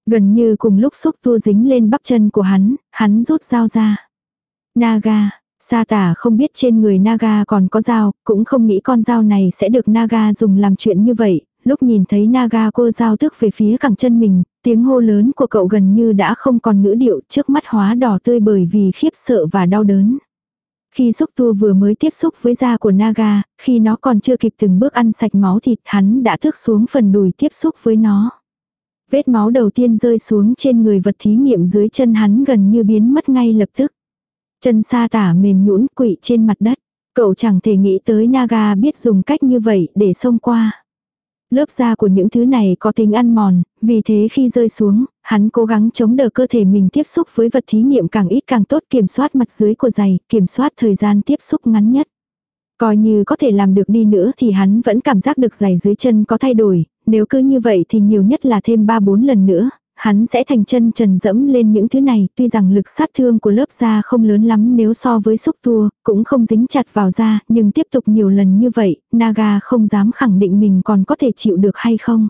[SPEAKER 1] Gần như cùng lúc xúc tua dính lên bắp chân của hắn, hắn rút dao ra. Naga, Sa tả không biết trên người Naga còn có dao, cũng không nghĩ con dao này sẽ được Naga dùng làm chuyện như vậy. Lúc nhìn thấy Naga cô dao tức về phía cẳng chân mình, tiếng hô lớn của cậu gần như đã không còn ngữ điệu trước mắt hóa đỏ tươi bởi vì khiếp sợ và đau đớn. Khi xúc tua vừa mới tiếp xúc với da của Naga, khi nó còn chưa kịp từng bước ăn sạch máu thịt hắn đã thước xuống phần đùi tiếp xúc với nó. Vết máu đầu tiên rơi xuống trên người vật thí nghiệm dưới chân hắn gần như biến mất ngay lập tức. Chân sa tả mềm nhũn quỵ trên mặt đất. Cậu chẳng thể nghĩ tới Naga biết dùng cách như vậy để xông qua. Lớp da của những thứ này có tính ăn mòn, vì thế khi rơi xuống, hắn cố gắng chống đỡ cơ thể mình tiếp xúc với vật thí nghiệm càng ít càng tốt kiểm soát mặt dưới của giày, kiểm soát thời gian tiếp xúc ngắn nhất. Coi như có thể làm được đi nữa thì hắn vẫn cảm giác được giày dưới chân có thay đổi, nếu cứ như vậy thì nhiều nhất là thêm 3-4 lần nữa, hắn sẽ thành chân trần dẫm lên những thứ này, tuy rằng lực sát thương của lớp da không lớn lắm nếu so với xúc tua, cũng không dính chặt vào da, nhưng tiếp tục nhiều lần như vậy, Naga không dám khẳng định mình còn có thể chịu được hay không.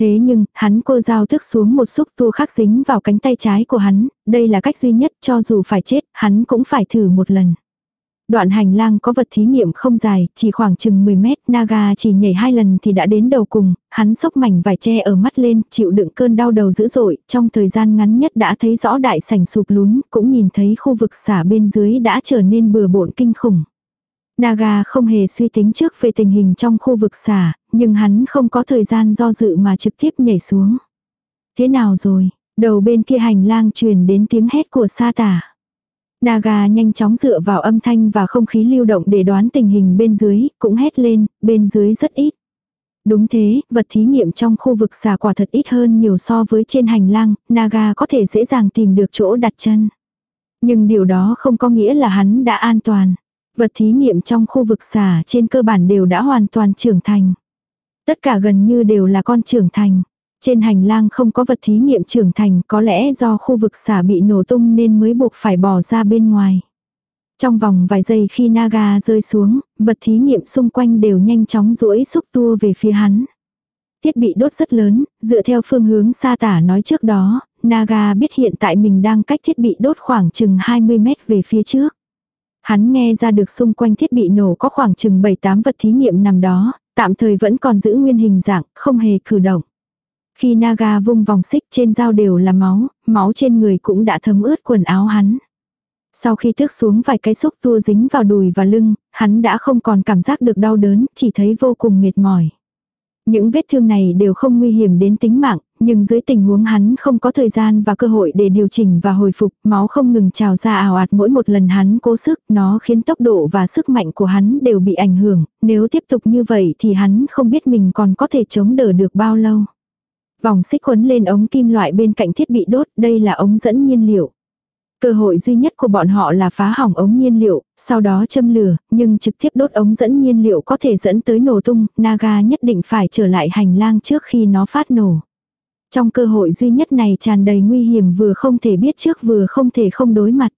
[SPEAKER 1] Thế nhưng, hắn cô dao thức xuống một xúc tua khác dính vào cánh tay trái của hắn, đây là cách duy nhất cho dù phải chết, hắn cũng phải thử một lần. Đoạn hành lang có vật thí nghiệm không dài, chỉ khoảng chừng 10 mét, Naga chỉ nhảy hai lần thì đã đến đầu cùng, hắn sốc mảnh vải che ở mắt lên, chịu đựng cơn đau đầu dữ dội, trong thời gian ngắn nhất đã thấy rõ đại sảnh sụp lún, cũng nhìn thấy khu vực xả bên dưới đã trở nên bừa bộn kinh khủng. Naga không hề suy tính trước về tình hình trong khu vực xả, nhưng hắn không có thời gian do dự mà trực tiếp nhảy xuống. Thế nào rồi? Đầu bên kia hành lang truyền đến tiếng hét của sa tả. Naga nhanh chóng dựa vào âm thanh và không khí lưu động để đoán tình hình bên dưới, cũng hét lên, bên dưới rất ít. Đúng thế, vật thí nghiệm trong khu vực xà quả thật ít hơn nhiều so với trên hành lang, Naga có thể dễ dàng tìm được chỗ đặt chân. Nhưng điều đó không có nghĩa là hắn đã an toàn. Vật thí nghiệm trong khu vực xà trên cơ bản đều đã hoàn toàn trưởng thành. Tất cả gần như đều là con trưởng thành. Trên hành lang không có vật thí nghiệm trưởng thành có lẽ do khu vực xả bị nổ tung nên mới buộc phải bỏ ra bên ngoài. Trong vòng vài giây khi Naga rơi xuống, vật thí nghiệm xung quanh đều nhanh chóng duỗi xúc tua về phía hắn. Thiết bị đốt rất lớn, dựa theo phương hướng sa tả nói trước đó, Naga biết hiện tại mình đang cách thiết bị đốt khoảng chừng 20 mét về phía trước. Hắn nghe ra được xung quanh thiết bị nổ có khoảng chừng 7-8 vật thí nghiệm nằm đó, tạm thời vẫn còn giữ nguyên hình dạng, không hề cử động. Khi Naga vung vòng xích trên dao đều là máu, máu trên người cũng đã thấm ướt quần áo hắn. Sau khi tước xuống vài cái xúc tua dính vào đùi và lưng, hắn đã không còn cảm giác được đau đớn, chỉ thấy vô cùng mệt mỏi. Những vết thương này đều không nguy hiểm đến tính mạng, nhưng dưới tình huống hắn không có thời gian và cơ hội để điều chỉnh và hồi phục, máu không ngừng trào ra ảo ạt mỗi một lần hắn cố sức, nó khiến tốc độ và sức mạnh của hắn đều bị ảnh hưởng, nếu tiếp tục như vậy thì hắn không biết mình còn có thể chống đỡ được bao lâu. Vòng xích quấn lên ống kim loại bên cạnh thiết bị đốt, đây là ống dẫn nhiên liệu. Cơ hội duy nhất của bọn họ là phá hỏng ống nhiên liệu, sau đó châm lửa, nhưng trực tiếp đốt ống dẫn nhiên liệu có thể dẫn tới nổ tung, Naga nhất định phải trở lại hành lang trước khi nó phát nổ. Trong cơ hội duy nhất này tràn đầy nguy hiểm vừa không thể biết trước vừa không thể không đối mặt.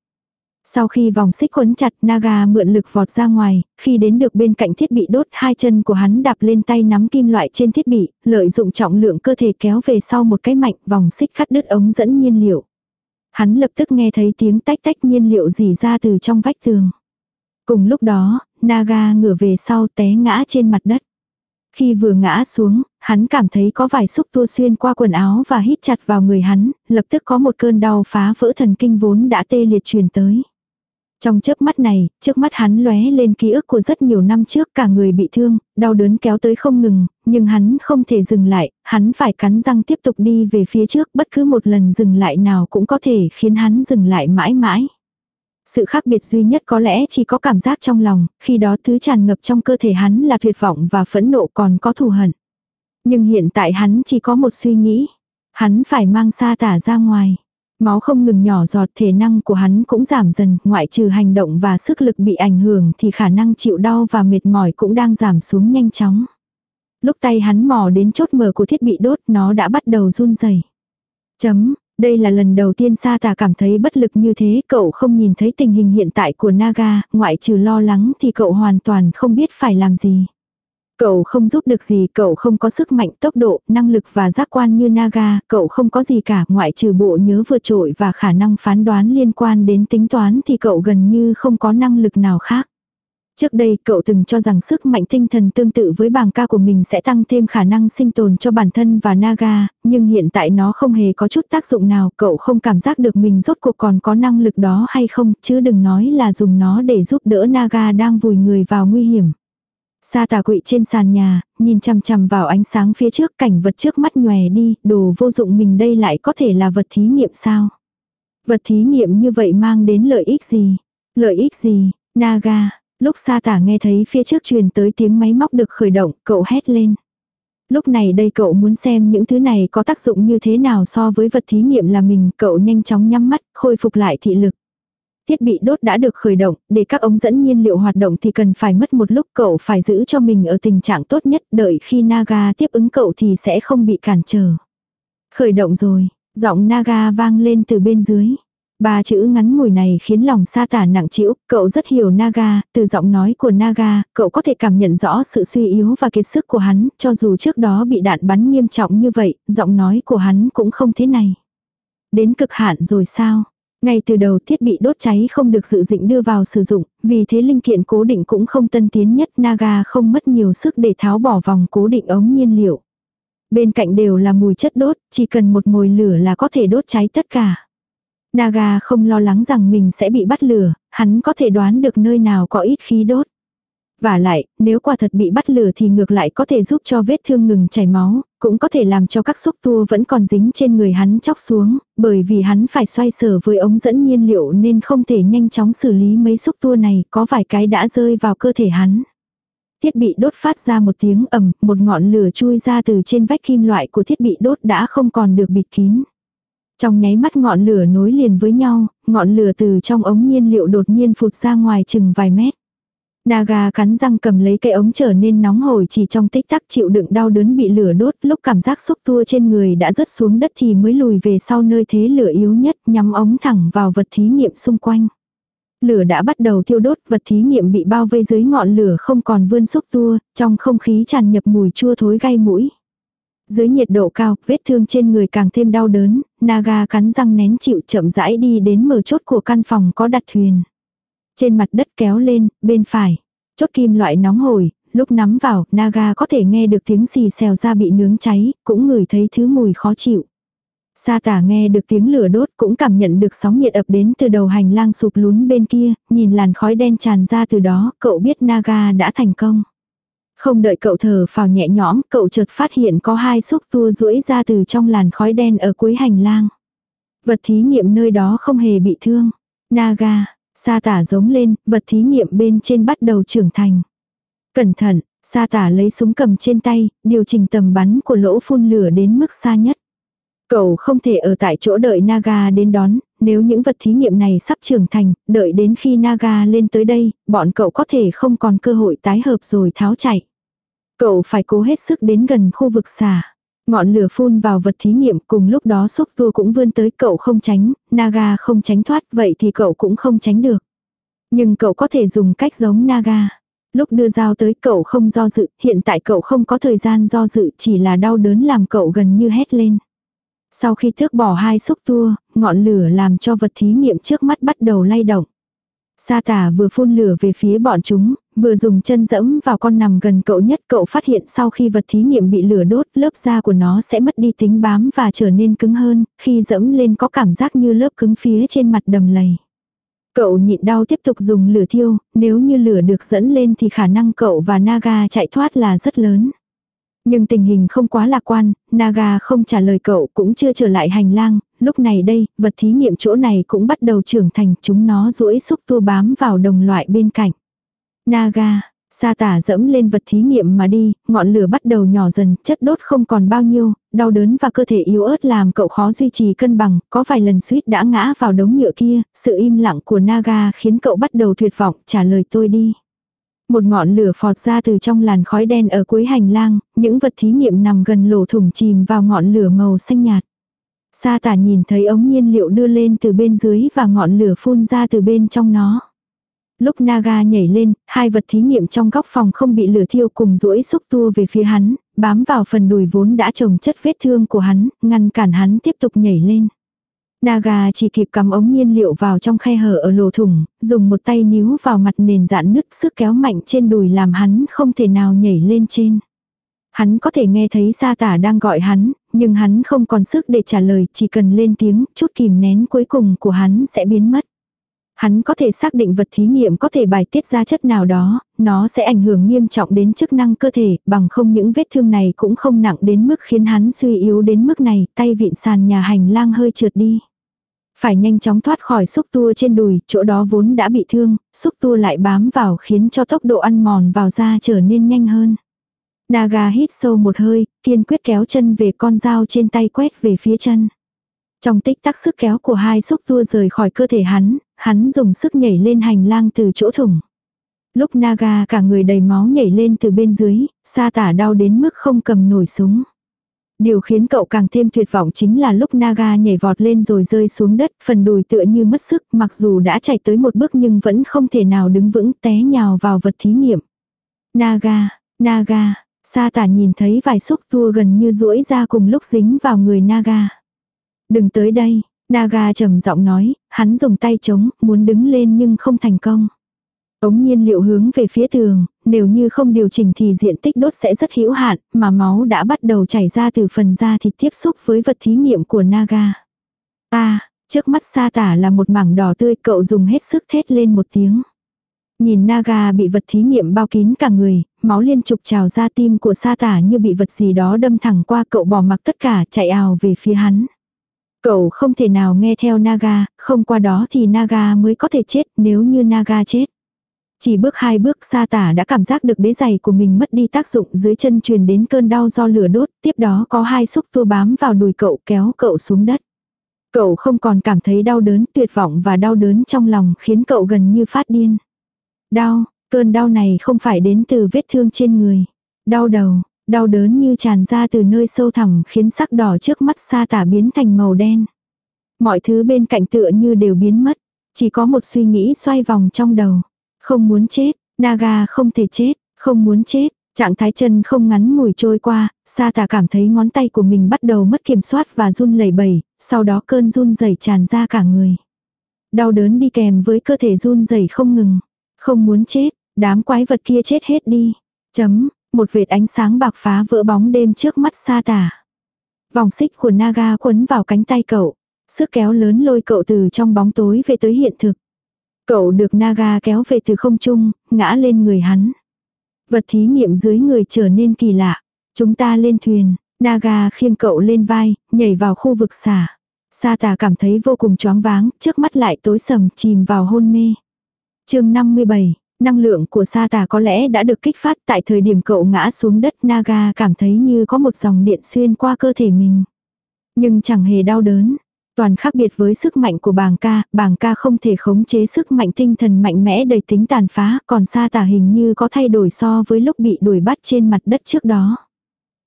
[SPEAKER 1] Sau khi vòng xích quấn chặt, Naga mượn lực vọt ra ngoài, khi đến được bên cạnh thiết bị đốt, hai chân của hắn đạp lên tay nắm kim loại trên thiết bị, lợi dụng trọng lượng cơ thể kéo về sau một cái mạnh, vòng xích cắt đứt ống dẫn nhiên liệu. Hắn lập tức nghe thấy tiếng tách tách nhiên liệu dì ra từ trong vách tường. Cùng lúc đó, Naga ngửa về sau té ngã trên mặt đất. Khi vừa ngã xuống, hắn cảm thấy có vài xúc tua xuyên qua quần áo và hít chặt vào người hắn, lập tức có một cơn đau phá vỡ thần kinh vốn đã tê liệt truyền tới. Trong chớp mắt này, trước mắt hắn lóe lên ký ức của rất nhiều năm trước cả người bị thương, đau đớn kéo tới không ngừng, nhưng hắn không thể dừng lại, hắn phải cắn răng tiếp tục đi về phía trước, bất cứ một lần dừng lại nào cũng có thể khiến hắn dừng lại mãi mãi. Sự khác biệt duy nhất có lẽ chỉ có cảm giác trong lòng, khi đó thứ tràn ngập trong cơ thể hắn là tuyệt vọng và phẫn nộ còn có thù hận. Nhưng hiện tại hắn chỉ có một suy nghĩ, hắn phải mang sa tả ra ngoài. Máu không ngừng nhỏ giọt thể năng của hắn cũng giảm dần, ngoại trừ hành động và sức lực bị ảnh hưởng thì khả năng chịu đau và mệt mỏi cũng đang giảm xuống nhanh chóng. Lúc tay hắn mò đến chốt mở của thiết bị đốt nó đã bắt đầu run rẩy. Chấm, Đây là lần đầu tiên Sa Tà cảm thấy bất lực như thế, cậu không nhìn thấy tình hình hiện tại của Naga, ngoại trừ lo lắng thì cậu hoàn toàn không biết phải làm gì. Cậu không giúp được gì, cậu không có sức mạnh, tốc độ, năng lực và giác quan như Naga, cậu không có gì cả, ngoại trừ bộ nhớ vượt trội và khả năng phán đoán liên quan đến tính toán thì cậu gần như không có năng lực nào khác. Trước đây cậu từng cho rằng sức mạnh tinh thần tương tự với bàng ca của mình sẽ tăng thêm khả năng sinh tồn cho bản thân và Naga, nhưng hiện tại nó không hề có chút tác dụng nào, cậu không cảm giác được mình rốt cuộc còn có năng lực đó hay không, chứ đừng nói là dùng nó để giúp đỡ Naga đang vùi người vào nguy hiểm. Sa tà quỵ trên sàn nhà, nhìn chằm chằm vào ánh sáng phía trước cảnh vật trước mắt nhòe đi, đồ vô dụng mình đây lại có thể là vật thí nghiệm sao? Vật thí nghiệm như vậy mang đến lợi ích gì? Lợi ích gì? Naga, lúc sa tả nghe thấy phía trước truyền tới tiếng máy móc được khởi động, cậu hét lên. Lúc này đây cậu muốn xem những thứ này có tác dụng như thế nào so với vật thí nghiệm là mình, cậu nhanh chóng nhắm mắt, khôi phục lại thị lực. Thiết bị đốt đã được khởi động, để các ống dẫn nhiên liệu hoạt động thì cần phải mất một lúc cậu phải giữ cho mình ở tình trạng tốt nhất, đợi khi Naga tiếp ứng cậu thì sẽ không bị cản trở. Khởi động rồi, giọng Naga vang lên từ bên dưới. Ba chữ ngắn ngủi này khiến lòng sa tả nặng chịu, cậu rất hiểu Naga, từ giọng nói của Naga, cậu có thể cảm nhận rõ sự suy yếu và kiệt sức của hắn, cho dù trước đó bị đạn bắn nghiêm trọng như vậy, giọng nói của hắn cũng không thế này. Đến cực hạn rồi sao? Ngay từ đầu thiết bị đốt cháy không được dự định đưa vào sử dụng, vì thế linh kiện cố định cũng không tân tiến nhất Naga không mất nhiều sức để tháo bỏ vòng cố định ống nhiên liệu. Bên cạnh đều là mùi chất đốt, chỉ cần một mồi lửa là có thể đốt cháy tất cả. Naga không lo lắng rằng mình sẽ bị bắt lửa, hắn có thể đoán được nơi nào có ít khí đốt. Và lại, nếu quả thật bị bắt lửa thì ngược lại có thể giúp cho vết thương ngừng chảy máu, cũng có thể làm cho các xúc tua vẫn còn dính trên người hắn chóc xuống, bởi vì hắn phải xoay sở với ống dẫn nhiên liệu nên không thể nhanh chóng xử lý mấy xúc tua này, có vài cái đã rơi vào cơ thể hắn. Thiết bị đốt phát ra một tiếng ầm, một ngọn lửa chui ra từ trên vách kim loại của thiết bị đốt đã không còn được bịt kín. Trong nháy mắt ngọn lửa nối liền với nhau, ngọn lửa từ trong ống nhiên liệu đột nhiên phụt ra ngoài chừng vài mét. Naga cắn răng cầm lấy cây ống trở nên nóng hổi chỉ trong tích tắc chịu đựng đau đớn bị lửa đốt lúc cảm giác xúc tua trên người đã rớt xuống đất thì mới lùi về sau nơi thế lửa yếu nhất nhắm ống thẳng vào vật thí nghiệm xung quanh. Lửa đã bắt đầu thiêu đốt vật thí nghiệm bị bao vây dưới ngọn lửa không còn vươn xúc tua, trong không khí tràn nhập mùi chua thối gai mũi. Dưới nhiệt độ cao, vết thương trên người càng thêm đau đớn, Naga cắn răng nén chịu chậm rãi đi đến mở chốt của căn phòng có đặt thuyền. Trên mặt đất kéo lên, bên phải. Chốt kim loại nóng hổi, lúc nắm vào, Naga có thể nghe được tiếng xì xèo ra bị nướng cháy, cũng ngửi thấy thứ mùi khó chịu. Sa tả nghe được tiếng lửa đốt cũng cảm nhận được sóng nhiệt ập đến từ đầu hành lang sụp lún bên kia, nhìn làn khói đen tràn ra từ đó, cậu biết Naga đã thành công. Không đợi cậu thở phào nhẹ nhõm, cậu chợt phát hiện có hai xúc tua rũi ra từ trong làn khói đen ở cuối hành lang. Vật thí nghiệm nơi đó không hề bị thương. Naga, Sa tả giống lên, vật thí nghiệm bên trên bắt đầu trưởng thành. Cẩn thận, sa tả lấy súng cầm trên tay, điều chỉnh tầm bắn của lỗ phun lửa đến mức xa nhất. Cậu không thể ở tại chỗ đợi Naga đến đón, nếu những vật thí nghiệm này sắp trưởng thành, đợi đến khi Naga lên tới đây, bọn cậu có thể không còn cơ hội tái hợp rồi tháo chạy. Cậu phải cố hết sức đến gần khu vực xả. Ngọn lửa phun vào vật thí nghiệm cùng lúc đó xúc tua cũng vươn tới cậu không tránh, Naga không tránh thoát vậy thì cậu cũng không tránh được. Nhưng cậu có thể dùng cách giống Naga. Lúc đưa dao tới cậu không do dự, hiện tại cậu không có thời gian do dự chỉ là đau đớn làm cậu gần như hét lên. Sau khi thước bỏ hai xúc tua, ngọn lửa làm cho vật thí nghiệm trước mắt bắt đầu lay động. Sa tả vừa phun lửa về phía bọn chúng, vừa dùng chân dẫm vào con nằm gần cậu nhất cậu phát hiện sau khi vật thí nghiệm bị lửa đốt lớp da của nó sẽ mất đi tính bám và trở nên cứng hơn, khi dẫm lên có cảm giác như lớp cứng phía trên mặt đầm lầy. Cậu nhịn đau tiếp tục dùng lửa thiêu, nếu như lửa được dẫn lên thì khả năng cậu và Naga chạy thoát là rất lớn. Nhưng tình hình không quá lạc quan, Naga không trả lời cậu cũng chưa trở lại hành lang, lúc này đây, vật thí nghiệm chỗ này cũng bắt đầu trưởng thành chúng nó duỗi xúc tua bám vào đồng loại bên cạnh. Naga, Sa tả dẫm lên vật thí nghiệm mà đi, ngọn lửa bắt đầu nhỏ dần, chất đốt không còn bao nhiêu, đau đớn và cơ thể yếu ớt làm cậu khó duy trì cân bằng, có vài lần suýt đã ngã vào đống nhựa kia, sự im lặng của Naga khiến cậu bắt đầu tuyệt vọng, trả lời tôi đi. Một ngọn lửa phọt ra từ trong làn khói đen ở cuối hành lang, những vật thí nghiệm nằm gần lỗ thủng chìm vào ngọn lửa màu xanh nhạt. Sa tả nhìn thấy ống nhiên liệu đưa lên từ bên dưới và ngọn lửa phun ra từ bên trong nó. Lúc Naga nhảy lên, hai vật thí nghiệm trong góc phòng không bị lửa thiêu cùng duỗi xúc tua về phía hắn, bám vào phần đùi vốn đã trồng chất vết thương của hắn, ngăn cản hắn tiếp tục nhảy lên. Naga chỉ kịp cắm ống nhiên liệu vào trong khe hở ở lỗ thủng, dùng một tay níu vào mặt nền dạn nứt sức kéo mạnh trên đùi làm hắn không thể nào nhảy lên trên. Hắn có thể nghe thấy sa tả đang gọi hắn, nhưng hắn không còn sức để trả lời, chỉ cần lên tiếng, chút kìm nén cuối cùng của hắn sẽ biến mất. Hắn có thể xác định vật thí nghiệm có thể bài tiết ra chất nào đó, nó sẽ ảnh hưởng nghiêm trọng đến chức năng cơ thể, bằng không những vết thương này cũng không nặng đến mức khiến hắn suy yếu đến mức này, tay vịn sàn nhà hành lang hơi trượt đi. Phải nhanh chóng thoát khỏi xúc tua trên đùi, chỗ đó vốn đã bị thương, xúc tua lại bám vào khiến cho tốc độ ăn mòn vào da trở nên nhanh hơn. Naga hít sâu một hơi, kiên quyết kéo chân về con dao trên tay quét về phía chân. Trong tích tắc sức kéo của hai xúc tua rời khỏi cơ thể hắn, hắn dùng sức nhảy lên hành lang từ chỗ thủng. Lúc Naga cả người đầy máu nhảy lên từ bên dưới, sa tả đau đến mức không cầm nổi súng. Điều khiến cậu càng thêm tuyệt vọng chính là lúc Naga nhảy vọt lên rồi rơi xuống đất, phần đùi tựa như mất sức, mặc dù đã chạy tới một bước nhưng vẫn không thể nào đứng vững té nhào vào vật thí nghiệm. Naga, Naga, sa tả nhìn thấy vài xúc tua gần như duỗi ra cùng lúc dính vào người Naga. Đừng tới đây, Naga trầm giọng nói, hắn dùng tay chống, muốn đứng lên nhưng không thành công. Ống nhiên liệu hướng về phía tường, nếu như không điều chỉnh thì diện tích đốt sẽ rất hữu hạn, mà máu đã bắt đầu chảy ra từ phần da thịt tiếp xúc với vật thí nghiệm của Naga. À, trước mắt sa tả là một mảng đỏ tươi cậu dùng hết sức thét lên một tiếng. Nhìn Naga bị vật thí nghiệm bao kín cả người, máu liên trục trào ra tim của sa tả như bị vật gì đó đâm thẳng qua cậu bỏ mặc tất cả chạy ào về phía hắn. Cậu không thể nào nghe theo Naga, không qua đó thì Naga mới có thể chết nếu như Naga chết. Chỉ bước hai bước xa tả đã cảm giác được đế giày của mình mất đi tác dụng dưới chân truyền đến cơn đau do lửa đốt, tiếp đó có hai xúc tua bám vào đùi cậu kéo cậu xuống đất. Cậu không còn cảm thấy đau đớn, tuyệt vọng và đau đớn trong lòng khiến cậu gần như phát điên. Đau, cơn đau này không phải đến từ vết thương trên người. Đau đầu, đau đớn như tràn ra từ nơi sâu thẳm khiến sắc đỏ trước mắt xa tả biến thành màu đen. Mọi thứ bên cạnh tựa như đều biến mất, chỉ có một suy nghĩ xoay vòng trong đầu. Không muốn chết, Naga không thể chết, không muốn chết. Trạng thái chân không ngắn ngủi trôi qua, sa Tả cảm thấy ngón tay của mình bắt đầu mất kiểm soát và run lẩy bẩy, sau đó cơn run rẩy tràn ra cả người. Đau đớn đi kèm với cơ thể run rẩy không ngừng. Không muốn chết, đám quái vật kia chết hết đi. Chấm, một vệt ánh sáng bạc phá vỡ bóng đêm trước mắt sa Tả. Vòng xích của Naga quấn vào cánh tay cậu. Sức kéo lớn lôi cậu từ trong bóng tối về tới hiện thực. Cậu được Naga kéo về từ không trung, ngã lên người hắn. Vật thí nghiệm dưới người trở nên kỳ lạ. Chúng ta lên thuyền, Naga khiêng cậu lên vai, nhảy vào khu vực xả. Sa tà cảm thấy vô cùng choáng váng, trước mắt lại tối sầm chìm vào hôn mê. chương 57, năng lượng của sa tà có lẽ đã được kích phát tại thời điểm cậu ngã xuống đất Naga cảm thấy như có một dòng điện xuyên qua cơ thể mình. Nhưng chẳng hề đau đớn, Toàn khác biệt với sức mạnh của bàng ca, bàng ca không thể khống chế sức mạnh tinh thần mạnh mẽ đầy tính tàn phá, còn sa tà hình như có thay đổi so với lúc bị đuổi bắt trên mặt đất trước đó.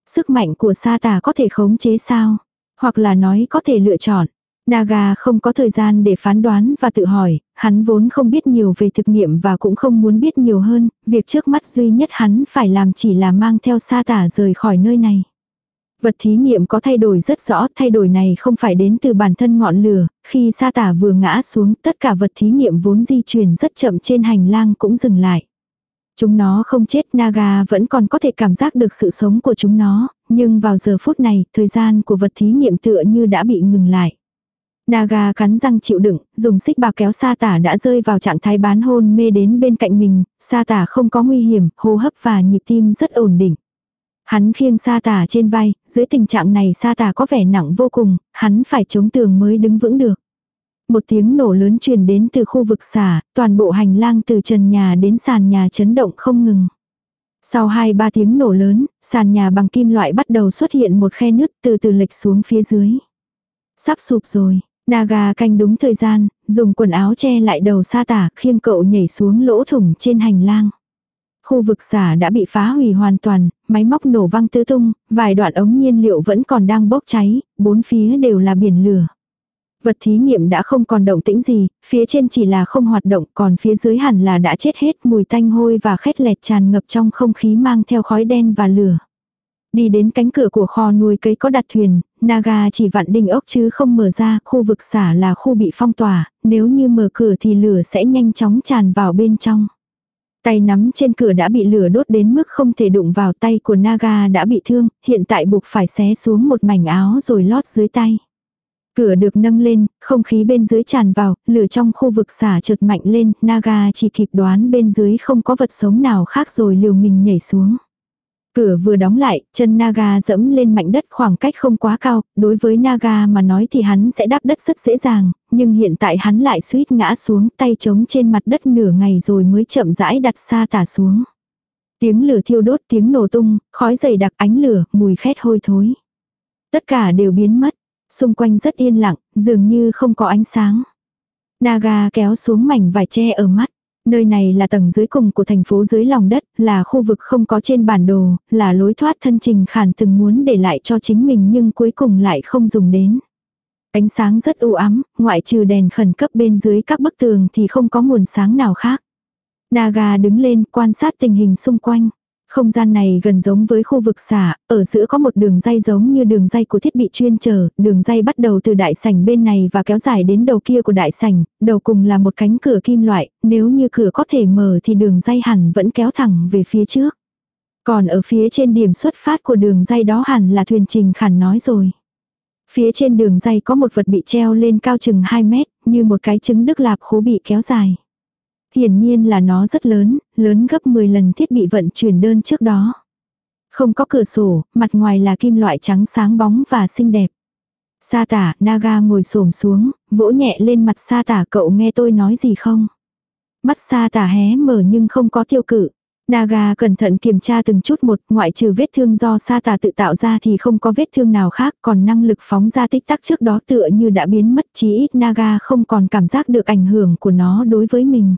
[SPEAKER 1] Sức mạnh của sa tà có thể khống chế sao? Hoặc là nói có thể lựa chọn. Naga không có thời gian để phán đoán và tự hỏi, hắn vốn không biết nhiều về thực nghiệm và cũng không muốn biết nhiều hơn, việc trước mắt duy nhất hắn phải làm chỉ là mang theo sa tả rời khỏi nơi này. Vật thí nghiệm có thay đổi rất rõ, thay đổi này không phải đến từ bản thân ngọn lửa, khi sa tả vừa ngã xuống, tất cả vật thí nghiệm vốn di chuyển rất chậm trên hành lang cũng dừng lại. Chúng nó không chết, Naga vẫn còn có thể cảm giác được sự sống của chúng nó, nhưng vào giờ phút này, thời gian của vật thí nghiệm tựa như đã bị ngừng lại. Naga cắn răng chịu đựng, dùng xích bạc kéo sa tả đã rơi vào trạng thái bán hôn mê đến bên cạnh mình, sa tả không có nguy hiểm, hô hấp và nhịp tim rất ổn định. Hắn khiêng sa tả trên vai, dưới tình trạng này sa tả có vẻ nặng vô cùng, hắn phải chống tường mới đứng vững được. Một tiếng nổ lớn truyền đến từ khu vực xả, toàn bộ hành lang từ trần nhà đến sàn nhà chấn động không ngừng. Sau hai ba tiếng nổ lớn, sàn nhà bằng kim loại bắt đầu xuất hiện một khe nứt từ từ lệch xuống phía dưới. Sắp sụp rồi, Naga canh đúng thời gian, dùng quần áo che lại đầu sa tả khiêng cậu nhảy xuống lỗ thủng trên hành lang. Khu vực xả đã bị phá hủy hoàn toàn, máy móc nổ văng tứ tung, vài đoạn ống nhiên liệu vẫn còn đang bốc cháy, bốn phía đều là biển lửa. Vật thí nghiệm đã không còn động tĩnh gì, phía trên chỉ là không hoạt động, còn phía dưới hẳn là đã chết hết, mùi tanh hôi và khét lẹt tràn ngập trong không khí mang theo khói đen và lửa. Đi đến cánh cửa của kho nuôi cây có đặt thuyền, Naga chỉ vặn đinh ốc chứ không mở ra, khu vực xả là khu bị phong tỏa, nếu như mở cửa thì lửa sẽ nhanh chóng tràn vào bên trong. Tay nắm trên cửa đã bị lửa đốt đến mức không thể đụng vào tay của Naga đã bị thương, hiện tại buộc phải xé xuống một mảnh áo rồi lót dưới tay. Cửa được nâng lên, không khí bên dưới tràn vào, lửa trong khu vực xả chợt mạnh lên, Naga chỉ kịp đoán bên dưới không có vật sống nào khác rồi liều mình nhảy xuống. Cửa vừa đóng lại, chân Naga dẫm lên mảnh đất khoảng cách không quá cao, đối với Naga mà nói thì hắn sẽ đáp đất rất dễ dàng, nhưng hiện tại hắn lại suýt ngã xuống tay trống trên mặt đất nửa ngày rồi mới chậm rãi đặt xa tả xuống. Tiếng lửa thiêu đốt tiếng nổ tung, khói dày đặc ánh lửa, mùi khét hôi thối. Tất cả đều biến mất, xung quanh rất yên lặng, dường như không có ánh sáng. Naga kéo xuống mảnh vải che ở mắt. Nơi này là tầng dưới cùng của thành phố dưới lòng đất, là khu vực không có trên bản đồ, là lối thoát thân trình khản từng muốn để lại cho chính mình nhưng cuối cùng lại không dùng đến. Ánh sáng rất u ám, ngoại trừ đèn khẩn cấp bên dưới các bức tường thì không có nguồn sáng nào khác. Naga đứng lên quan sát tình hình xung quanh. Không gian này gần giống với khu vực xả, ở giữa có một đường dây giống như đường dây của thiết bị chuyên chờ đường dây bắt đầu từ đại sảnh bên này và kéo dài đến đầu kia của đại sảnh, đầu cùng là một cánh cửa kim loại, nếu như cửa có thể mở thì đường dây hẳn vẫn kéo thẳng về phía trước. Còn ở phía trên điểm xuất phát của đường dây đó hẳn là thuyền trình khản nói rồi. Phía trên đường dây có một vật bị treo lên cao chừng 2 mét, như một cái trứng đức lạp khố bị kéo dài. Hiển nhiên là nó rất lớn, lớn gấp 10 lần thiết bị vận chuyển đơn trước đó. Không có cửa sổ, mặt ngoài là kim loại trắng sáng bóng và xinh đẹp. Sa tả, Naga ngồi xổm xuống, vỗ nhẹ lên mặt sa tả cậu nghe tôi nói gì không? Mắt sa tả hé mở nhưng không có tiêu cự. Naga cẩn thận kiểm tra từng chút một, ngoại trừ vết thương do sa tà tự tạo ra thì không có vết thương nào khác, còn năng lực phóng ra tích tắc trước đó tựa như đã biến mất chí ít Naga không còn cảm giác được ảnh hưởng của nó đối với mình.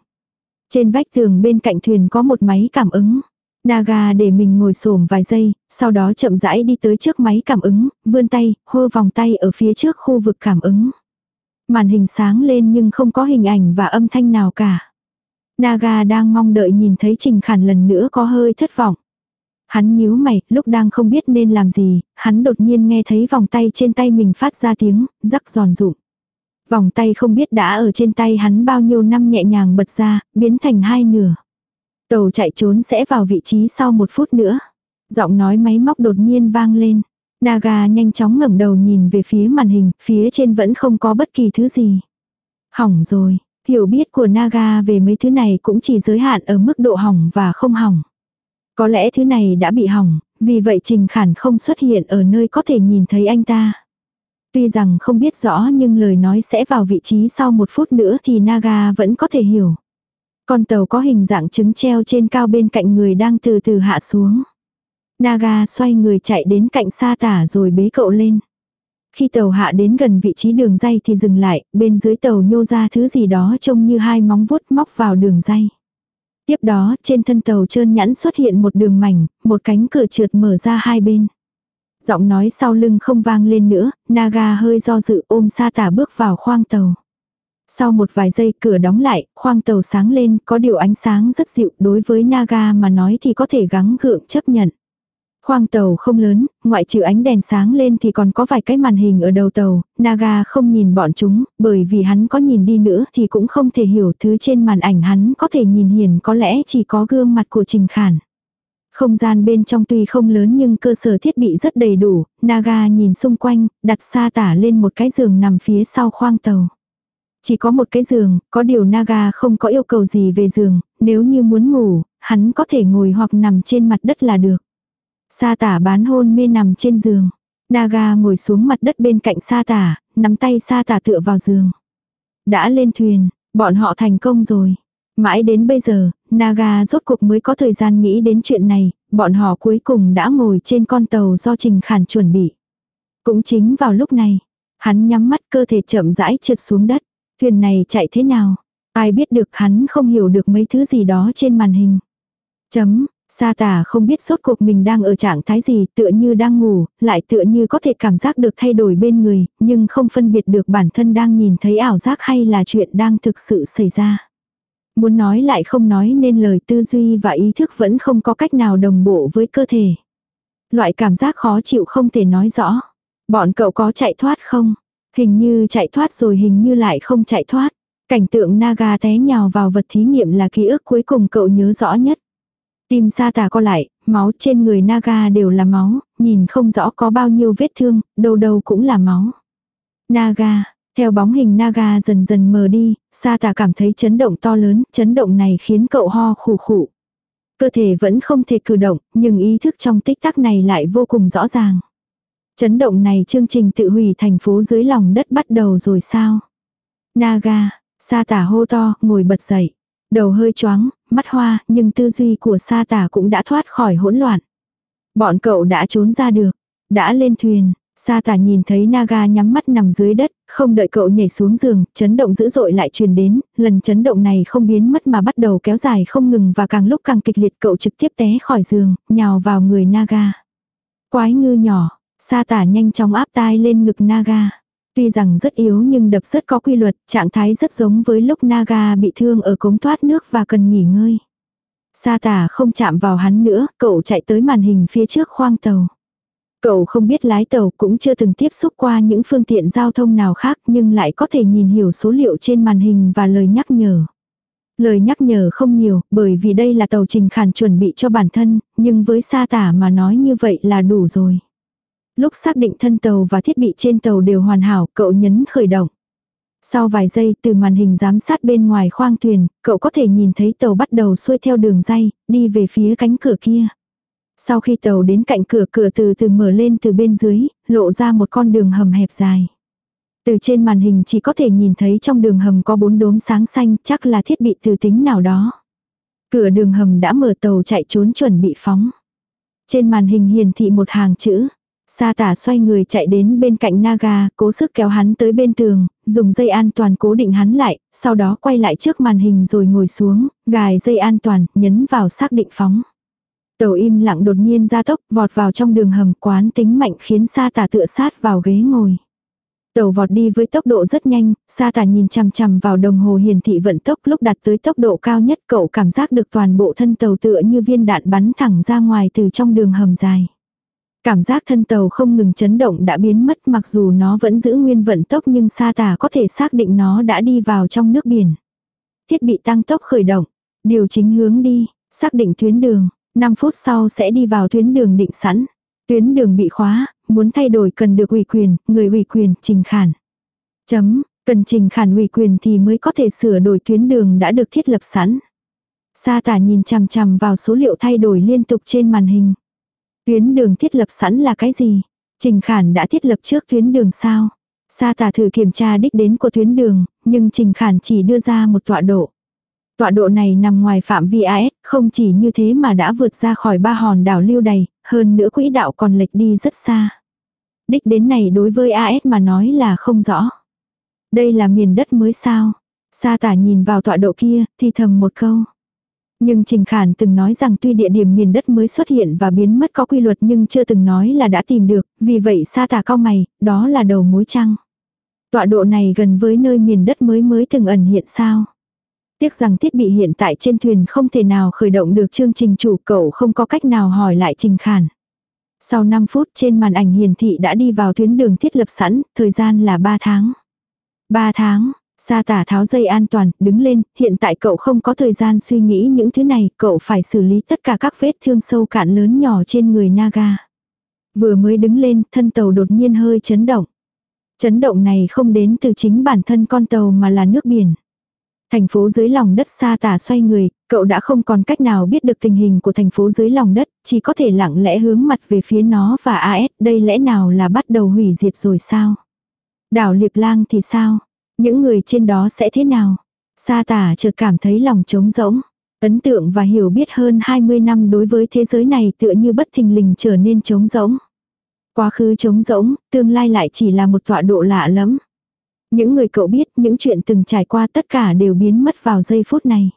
[SPEAKER 1] Trên vách tường bên cạnh thuyền có một máy cảm ứng. Naga để mình ngồi xổm vài giây, sau đó chậm rãi đi tới trước máy cảm ứng, vươn tay, hô vòng tay ở phía trước khu vực cảm ứng. Màn hình sáng lên nhưng không có hình ảnh và âm thanh nào cả. Naga đang mong đợi nhìn thấy Trình Khản lần nữa có hơi thất vọng. Hắn nhíu mày, lúc đang không biết nên làm gì, hắn đột nhiên nghe thấy vòng tay trên tay mình phát ra tiếng, rắc giòn rụng Vòng tay không biết đã ở trên tay hắn bao nhiêu năm nhẹ nhàng bật ra, biến thành hai nửa. Tàu chạy trốn sẽ vào vị trí sau một phút nữa. Giọng nói máy móc đột nhiên vang lên. Naga nhanh chóng ngẩng đầu nhìn về phía màn hình, phía trên vẫn không có bất kỳ thứ gì. Hỏng rồi, hiểu biết của Naga về mấy thứ này cũng chỉ giới hạn ở mức độ hỏng và không hỏng. Có lẽ thứ này đã bị hỏng, vì vậy Trình Khản không xuất hiện ở nơi có thể nhìn thấy anh ta. Tuy rằng không biết rõ nhưng lời nói sẽ vào vị trí sau một phút nữa thì Naga vẫn có thể hiểu. Con tàu có hình dạng trứng treo trên cao bên cạnh người đang từ từ hạ xuống. Naga xoay người chạy đến cạnh sa tả rồi bế cậu lên. Khi tàu hạ đến gần vị trí đường dây thì dừng lại, bên dưới tàu nhô ra thứ gì đó trông như hai móng vuốt móc vào đường dây. Tiếp đó, trên thân tàu trơn nhẵn xuất hiện một đường mảnh, một cánh cửa trượt mở ra hai bên giọng nói sau lưng không vang lên nữa, Naga hơi do dự ôm sa tả bước vào khoang tàu. Sau một vài giây cửa đóng lại, khoang tàu sáng lên, có điều ánh sáng rất dịu đối với Naga mà nói thì có thể gắng gượng chấp nhận. Khoang tàu không lớn, ngoại trừ ánh đèn sáng lên thì còn có vài cái màn hình ở đầu tàu, Naga không nhìn bọn chúng, bởi vì hắn có nhìn đi nữa thì cũng không thể hiểu thứ trên màn ảnh hắn có thể nhìn hiền có lẽ chỉ có gương mặt của Trình Khản. Không gian bên trong tuy không lớn nhưng cơ sở thiết bị rất đầy đủ, Naga nhìn xung quanh, đặt sa tả lên một cái giường nằm phía sau khoang tàu. Chỉ có một cái giường, có điều Naga không có yêu cầu gì về giường, nếu như muốn ngủ, hắn có thể ngồi hoặc nằm trên mặt đất là được. Sa tả bán hôn mê nằm trên giường. Naga ngồi xuống mặt đất bên cạnh sa tả, nắm tay sa tả tựa vào giường. Đã lên thuyền, bọn họ thành công rồi. Mãi đến bây giờ, Naga rốt cuộc mới có thời gian nghĩ đến chuyện này, bọn họ cuối cùng đã ngồi trên con tàu do Trình Khản chuẩn bị. Cũng chính vào lúc này, hắn nhắm mắt cơ thể chậm rãi trượt xuống đất. Thuyền này chạy thế nào? Ai biết được hắn không hiểu được mấy thứ gì đó trên màn hình. Chấm, Sa tà không biết sốt cuộc mình đang ở trạng thái gì, tựa như đang ngủ, lại tựa như có thể cảm giác được thay đổi bên người, nhưng không phân biệt được bản thân đang nhìn thấy ảo giác hay là chuyện đang thực sự xảy ra. Muốn nói lại không nói nên lời tư duy và ý thức vẫn không có cách nào đồng bộ với cơ thể. Loại cảm giác khó chịu không thể nói rõ. Bọn cậu có chạy thoát không? Hình như chạy thoát rồi hình như lại không chạy thoát. Cảnh tượng Naga té nhào vào vật thí nghiệm là ký ức cuối cùng cậu nhớ rõ nhất. Tim sa tà co lại, máu trên người Naga đều là máu, nhìn không rõ có bao nhiêu vết thương, đâu đâu cũng là máu. Naga, theo bóng hình Naga dần dần mờ đi, sa tà cảm thấy chấn động to lớn, chấn động này khiến cậu ho khủ khủ. Cơ thể vẫn không thể cử động, nhưng ý thức trong tích tắc này lại vô cùng rõ ràng. Chấn động này chương trình tự hủy thành phố dưới lòng đất bắt đầu rồi sao? Naga, sa tả hô to, ngồi bật dậy. Đầu hơi choáng, mắt hoa, nhưng tư duy của sa tả cũng đã thoát khỏi hỗn loạn. Bọn cậu đã trốn ra được, đã lên thuyền. Sa tả nhìn thấy Naga nhắm mắt nằm dưới đất, không đợi cậu nhảy xuống giường, chấn động dữ dội lại truyền đến, lần chấn động này không biến mất mà bắt đầu kéo dài không ngừng và càng lúc càng kịch liệt cậu trực tiếp té khỏi giường, nhào vào người Naga. Quái ngư nhỏ, sa tả nhanh chóng áp tai lên ngực Naga. Tuy rằng rất yếu nhưng đập rất có quy luật, trạng thái rất giống với lúc Naga bị thương ở cống thoát nước và cần nghỉ ngơi. Sa tả không chạm vào hắn nữa, cậu chạy tới màn hình phía trước khoang tàu. Cậu không biết lái tàu cũng chưa từng tiếp xúc qua những phương tiện giao thông nào khác nhưng lại có thể nhìn hiểu số liệu trên màn hình và lời nhắc nhở. Lời nhắc nhở không nhiều bởi vì đây là tàu trình khản chuẩn bị cho bản thân, nhưng với sa tả mà nói như vậy là đủ rồi. Lúc xác định thân tàu và thiết bị trên tàu đều hoàn hảo, cậu nhấn khởi động. Sau vài giây từ màn hình giám sát bên ngoài khoang thuyền, cậu có thể nhìn thấy tàu bắt đầu xuôi theo đường dây, đi về phía cánh cửa kia. Sau khi tàu đến cạnh cửa cửa từ từ mở lên từ bên dưới, lộ ra một con đường hầm hẹp dài. Từ trên màn hình chỉ có thể nhìn thấy trong đường hầm có bốn đốm sáng xanh chắc là thiết bị từ tính nào đó. Cửa đường hầm đã mở tàu chạy trốn chuẩn bị phóng. Trên màn hình hiển thị một hàng chữ. Sa tả xoay người chạy đến bên cạnh Naga, cố sức kéo hắn tới bên tường, dùng dây an toàn cố định hắn lại, sau đó quay lại trước màn hình rồi ngồi xuống, gài dây an toàn, nhấn vào xác định phóng. Tàu im lặng đột nhiên ra tốc, vọt vào trong đường hầm quán tính mạnh khiến sa tả tựa sát vào ghế ngồi. Tàu vọt đi với tốc độ rất nhanh, sa tả nhìn chằm chằm vào đồng hồ hiển thị vận tốc lúc đạt tới tốc độ cao nhất cậu cảm giác được toàn bộ thân tàu tựa như viên đạn bắn thẳng ra ngoài từ trong đường hầm dài. Cảm giác thân tàu không ngừng chấn động đã biến mất mặc dù nó vẫn giữ nguyên vận tốc nhưng sa tả có thể xác định nó đã đi vào trong nước biển. Thiết bị tăng tốc khởi động, điều chỉnh hướng đi, xác định tuyến đường, 5 phút sau sẽ đi vào tuyến đường định sẵn. Tuyến đường bị khóa, muốn thay đổi cần được ủy quyền, người ủy quyền, trình khản. Chấm, cần trình khản ủy quyền thì mới có thể sửa đổi tuyến đường đã được thiết lập sẵn. Sa tả nhìn chằm chằm vào số liệu thay đổi liên tục trên màn hình. Tuyến đường thiết lập sẵn là cái gì? Trình Khản đã thiết lập trước tuyến đường sao? Sa tả thử kiểm tra đích đến của tuyến đường, nhưng Trình Khản chỉ đưa ra một tọa độ. Tọa độ này nằm ngoài phạm vi AS, không chỉ như thế mà đã vượt ra khỏi ba hòn đảo lưu đầy, hơn nữa quỹ đạo còn lệch đi rất xa. Đích đến này đối với AS mà nói là không rõ. Đây là miền đất mới sao? Sa tả nhìn vào tọa độ kia, thì thầm một câu. Nhưng Trình Khản từng nói rằng tuy địa điểm miền đất mới xuất hiện và biến mất có quy luật nhưng chưa từng nói là đã tìm được, vì vậy sa tả cao mày, đó là đầu mối trăng. Tọa độ này gần với nơi miền đất mới mới từng ẩn hiện sao. Tiếc rằng thiết bị hiện tại trên thuyền không thể nào khởi động được chương trình chủ cậu không có cách nào hỏi lại Trình Khản. Sau 5 phút trên màn ảnh hiển thị đã đi vào tuyến đường thiết lập sẵn, thời gian là 3 tháng. 3 tháng, Sa tả tháo dây an toàn, đứng lên, hiện tại cậu không có thời gian suy nghĩ những thứ này, cậu phải xử lý tất cả các vết thương sâu cạn lớn nhỏ trên người Naga. Vừa mới đứng lên, thân tàu đột nhiên hơi chấn động. Chấn động này không đến từ chính bản thân con tàu mà là nước biển. Thành phố dưới lòng đất xa tả xoay người, cậu đã không còn cách nào biết được tình hình của thành phố dưới lòng đất, chỉ có thể lặng lẽ hướng mặt về phía nó và AS, đây lẽ nào là bắt đầu hủy diệt rồi sao? Đảo Liệp Lang thì sao? Những người trên đó sẽ thế nào? Sa tả chợt cảm thấy lòng trống rỗng. Ấn tượng và hiểu biết hơn 20 năm đối với thế giới này tựa như bất thình lình trở nên trống rỗng. Quá khứ trống rỗng, tương lai lại chỉ là một tọa độ lạ lắm. Những người cậu biết, những chuyện từng trải qua tất cả đều biến mất vào giây phút này.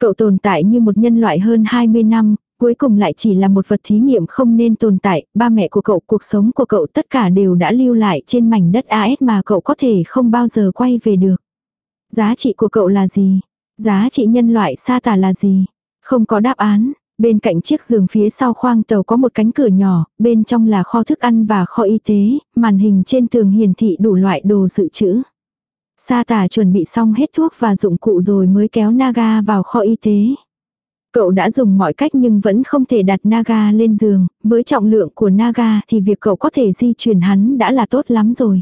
[SPEAKER 1] Cậu tồn tại như một nhân loại hơn 20 năm, cuối cùng lại chỉ là một vật thí nghiệm không nên tồn tại, ba mẹ của cậu, cuộc sống của cậu tất cả đều đã lưu lại trên mảnh đất AS mà cậu có thể không bao giờ quay về được. Giá trị của cậu là gì? Giá trị nhân loại sa tà là gì? Không có đáp án. Bên cạnh chiếc giường phía sau khoang tàu có một cánh cửa nhỏ, bên trong là kho thức ăn và kho y tế, màn hình trên tường hiển thị đủ loại đồ dự trữ. Sa tả chuẩn bị xong hết thuốc và dụng cụ rồi mới kéo Naga vào kho y tế. Cậu đã dùng mọi cách nhưng vẫn không thể đặt Naga lên giường, với trọng lượng của Naga thì việc cậu có thể di chuyển hắn đã là tốt lắm rồi.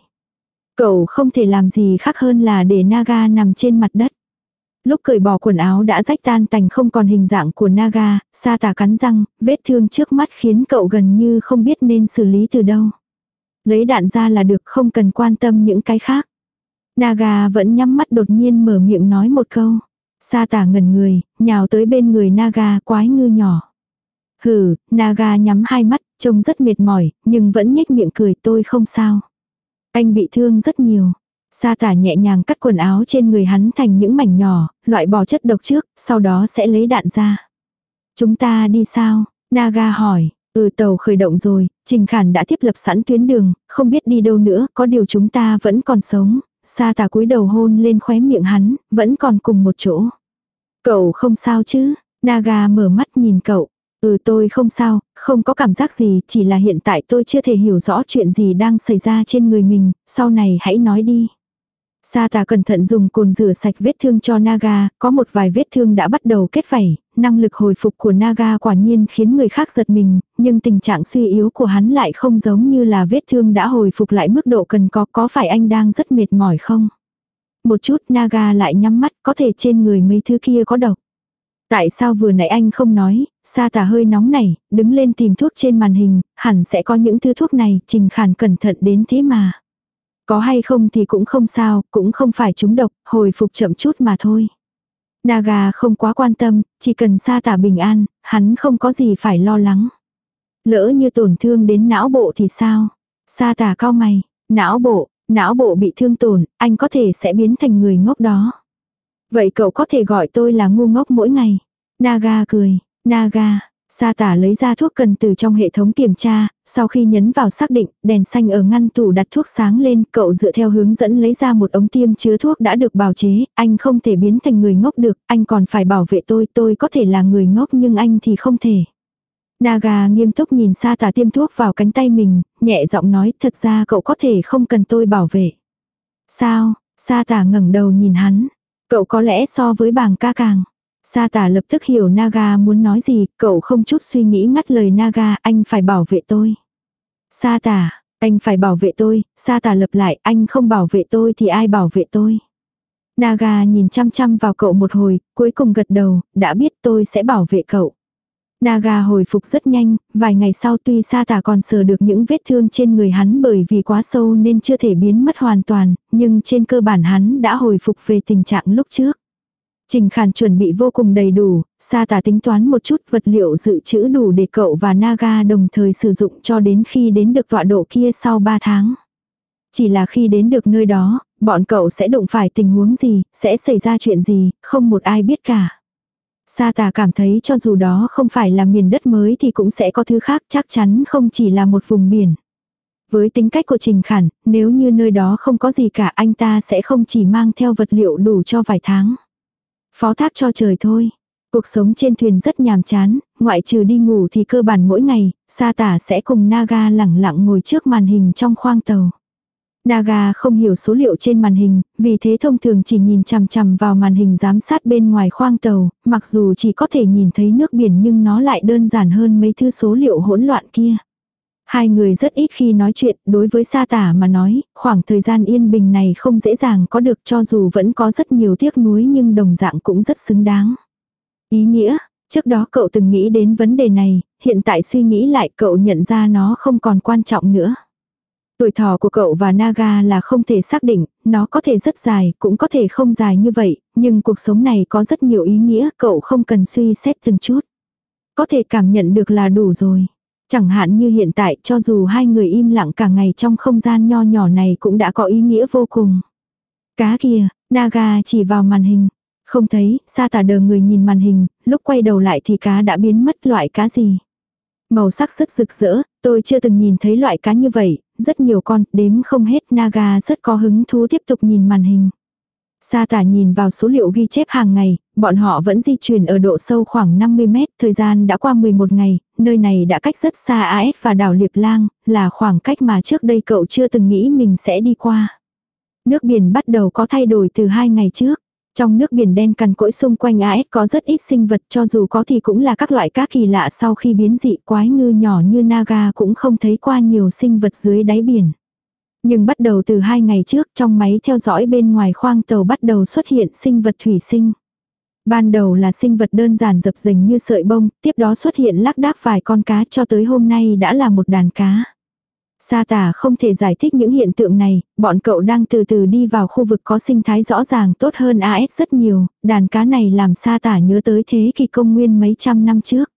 [SPEAKER 1] Cậu không thể làm gì khác hơn là để Naga nằm trên mặt đất. Lúc cởi bỏ quần áo đã rách tan tành không còn hình dạng của Naga, sa tà cắn răng, vết thương trước mắt khiến cậu gần như không biết nên xử lý từ đâu. Lấy đạn ra là được không cần quan tâm những cái khác. Naga vẫn nhắm mắt đột nhiên mở miệng nói một câu. Sa tà ngần người, nhào tới bên người Naga quái ngư nhỏ. Hừ, Naga nhắm hai mắt, trông rất mệt mỏi, nhưng vẫn nhếch miệng cười tôi không sao. Anh bị thương rất nhiều. Sa tả nhẹ nhàng cắt quần áo trên người hắn thành những mảnh nhỏ, loại bỏ chất độc trước, sau đó sẽ lấy đạn ra. Chúng ta đi sao? Naga hỏi, ừ tàu khởi động rồi, Trình Khản đã thiết lập sẵn tuyến đường, không biết đi đâu nữa, có điều chúng ta vẫn còn sống. Sa tả cúi đầu hôn lên khóe miệng hắn, vẫn còn cùng một chỗ. Cậu không sao chứ? Naga mở mắt nhìn cậu. Ừ tôi không sao, không có cảm giác gì, chỉ là hiện tại tôi chưa thể hiểu rõ chuyện gì đang xảy ra trên người mình, sau này hãy nói đi. Sa tà cẩn thận dùng cồn rửa sạch vết thương cho Naga, có một vài vết thương đã bắt đầu kết vảy, năng lực hồi phục của Naga quả nhiên khiến người khác giật mình, nhưng tình trạng suy yếu của hắn lại không giống như là vết thương đã hồi phục lại mức độ cần có, có phải anh đang rất mệt mỏi không? Một chút Naga lại nhắm mắt, có thể trên người mấy thứ kia có độc. Tại sao vừa nãy anh không nói, sa tà hơi nóng này, đứng lên tìm thuốc trên màn hình, hẳn sẽ có những thứ thuốc này, trình khản cẩn thận đến thế mà. Có hay không thì cũng không sao, cũng không phải trúng độc, hồi phục chậm chút mà thôi. Naga không quá quan tâm, chỉ cần sa tả bình an, hắn không có gì phải lo lắng. Lỡ như tổn thương đến não bộ thì sao? Sa tả cao mày, não bộ, não bộ bị thương tổn, anh có thể sẽ biến thành người ngốc đó. Vậy cậu có thể gọi tôi là ngu ngốc mỗi ngày. Naga cười, Naga, Sa tả lấy ra thuốc cần từ trong hệ thống kiểm tra, sau khi nhấn vào xác định, đèn xanh ở ngăn tủ đặt thuốc sáng lên, cậu dựa theo hướng dẫn lấy ra một ống tiêm chứa thuốc đã được bào chế, anh không thể biến thành người ngốc được, anh còn phải bảo vệ tôi, tôi có thể là người ngốc nhưng anh thì không thể. Naga nghiêm túc nhìn sa tả tiêm thuốc vào cánh tay mình, nhẹ giọng nói thật ra cậu có thể không cần tôi bảo vệ. Sao, sa tả ngẩng đầu nhìn hắn, cậu có lẽ so với bàng ca càng. Sa tả lập tức hiểu Naga muốn nói gì, cậu không chút suy nghĩ ngắt lời Naga, anh phải bảo vệ tôi. Sa tả, anh phải bảo vệ tôi, sa tả lập lại, anh không bảo vệ tôi thì ai bảo vệ tôi. Naga nhìn chăm chăm vào cậu một hồi, cuối cùng gật đầu, đã biết tôi sẽ bảo vệ cậu. Naga hồi phục rất nhanh, vài ngày sau tuy sa tả còn sờ được những vết thương trên người hắn bởi vì quá sâu nên chưa thể biến mất hoàn toàn, nhưng trên cơ bản hắn đã hồi phục về tình trạng lúc trước. Trình Khản chuẩn bị vô cùng đầy đủ, sa tả tính toán một chút vật liệu dự trữ đủ để cậu và Naga đồng thời sử dụng cho đến khi đến được tọa độ kia sau 3 tháng. Chỉ là khi đến được nơi đó, bọn cậu sẽ đụng phải tình huống gì, sẽ xảy ra chuyện gì, không một ai biết cả. Sa tà cảm thấy cho dù đó không phải là miền đất mới thì cũng sẽ có thứ khác chắc chắn không chỉ là một vùng biển. Với tính cách của Trình Khản, nếu như nơi đó không có gì cả anh ta sẽ không chỉ mang theo vật liệu đủ cho vài tháng. Phó thác cho trời thôi. Cuộc sống trên thuyền rất nhàm chán, ngoại trừ đi ngủ thì cơ bản mỗi ngày, sa tả sẽ cùng Naga lẳng lặng ngồi trước màn hình trong khoang tàu. Naga không hiểu số liệu trên màn hình, vì thế thông thường chỉ nhìn chằm chằm vào màn hình giám sát bên ngoài khoang tàu, mặc dù chỉ có thể nhìn thấy nước biển nhưng nó lại đơn giản hơn mấy thứ số liệu hỗn loạn kia. Hai người rất ít khi nói chuyện, đối với sa tả mà nói, khoảng thời gian yên bình này không dễ dàng có được cho dù vẫn có rất nhiều tiếc nuối nhưng đồng dạng cũng rất xứng đáng. Ý nghĩa, trước đó cậu từng nghĩ đến vấn đề này, hiện tại suy nghĩ lại cậu nhận ra nó không còn quan trọng nữa. Tuổi thọ của cậu và Naga là không thể xác định, nó có thể rất dài, cũng có thể không dài như vậy, nhưng cuộc sống này có rất nhiều ý nghĩa, cậu không cần suy xét từng chút. Có thể cảm nhận được là đủ rồi. Chẳng hạn như hiện tại cho dù hai người im lặng cả ngày trong không gian nho nhỏ này cũng đã có ý nghĩa vô cùng. Cá kia, Naga chỉ vào màn hình. Không thấy, sa tả đờ người nhìn màn hình, lúc quay đầu lại thì cá đã biến mất loại cá gì. Màu sắc rất rực rỡ, tôi chưa từng nhìn thấy loại cá như vậy, rất nhiều con, đếm không hết, Naga rất có hứng thú tiếp tục nhìn màn hình. Sa tả nhìn vào số liệu ghi chép hàng ngày, bọn họ vẫn di chuyển ở độ sâu khoảng 50 mét, thời gian đã qua 11 ngày, nơi này đã cách rất xa AS và đảo Liệp Lang, là khoảng cách mà trước đây cậu chưa từng nghĩ mình sẽ đi qua. Nước biển bắt đầu có thay đổi từ hai ngày trước. Trong nước biển đen cằn cỗi xung quanh AS có rất ít sinh vật cho dù có thì cũng là các loại cá kỳ lạ sau khi biến dị quái ngư nhỏ như naga cũng không thấy qua nhiều sinh vật dưới đáy biển. Nhưng bắt đầu từ hai ngày trước trong máy theo dõi bên ngoài khoang tàu bắt đầu xuất hiện sinh vật thủy sinh. Ban đầu là sinh vật đơn giản dập dềnh như sợi bông, tiếp đó xuất hiện lác đác vài con cá cho tới hôm nay đã là một đàn cá. Sa tả không thể giải thích những hiện tượng này, bọn cậu đang từ từ đi vào khu vực có sinh thái rõ ràng tốt hơn AS rất nhiều, đàn cá này làm sa tả nhớ tới thế kỷ công nguyên mấy trăm năm trước.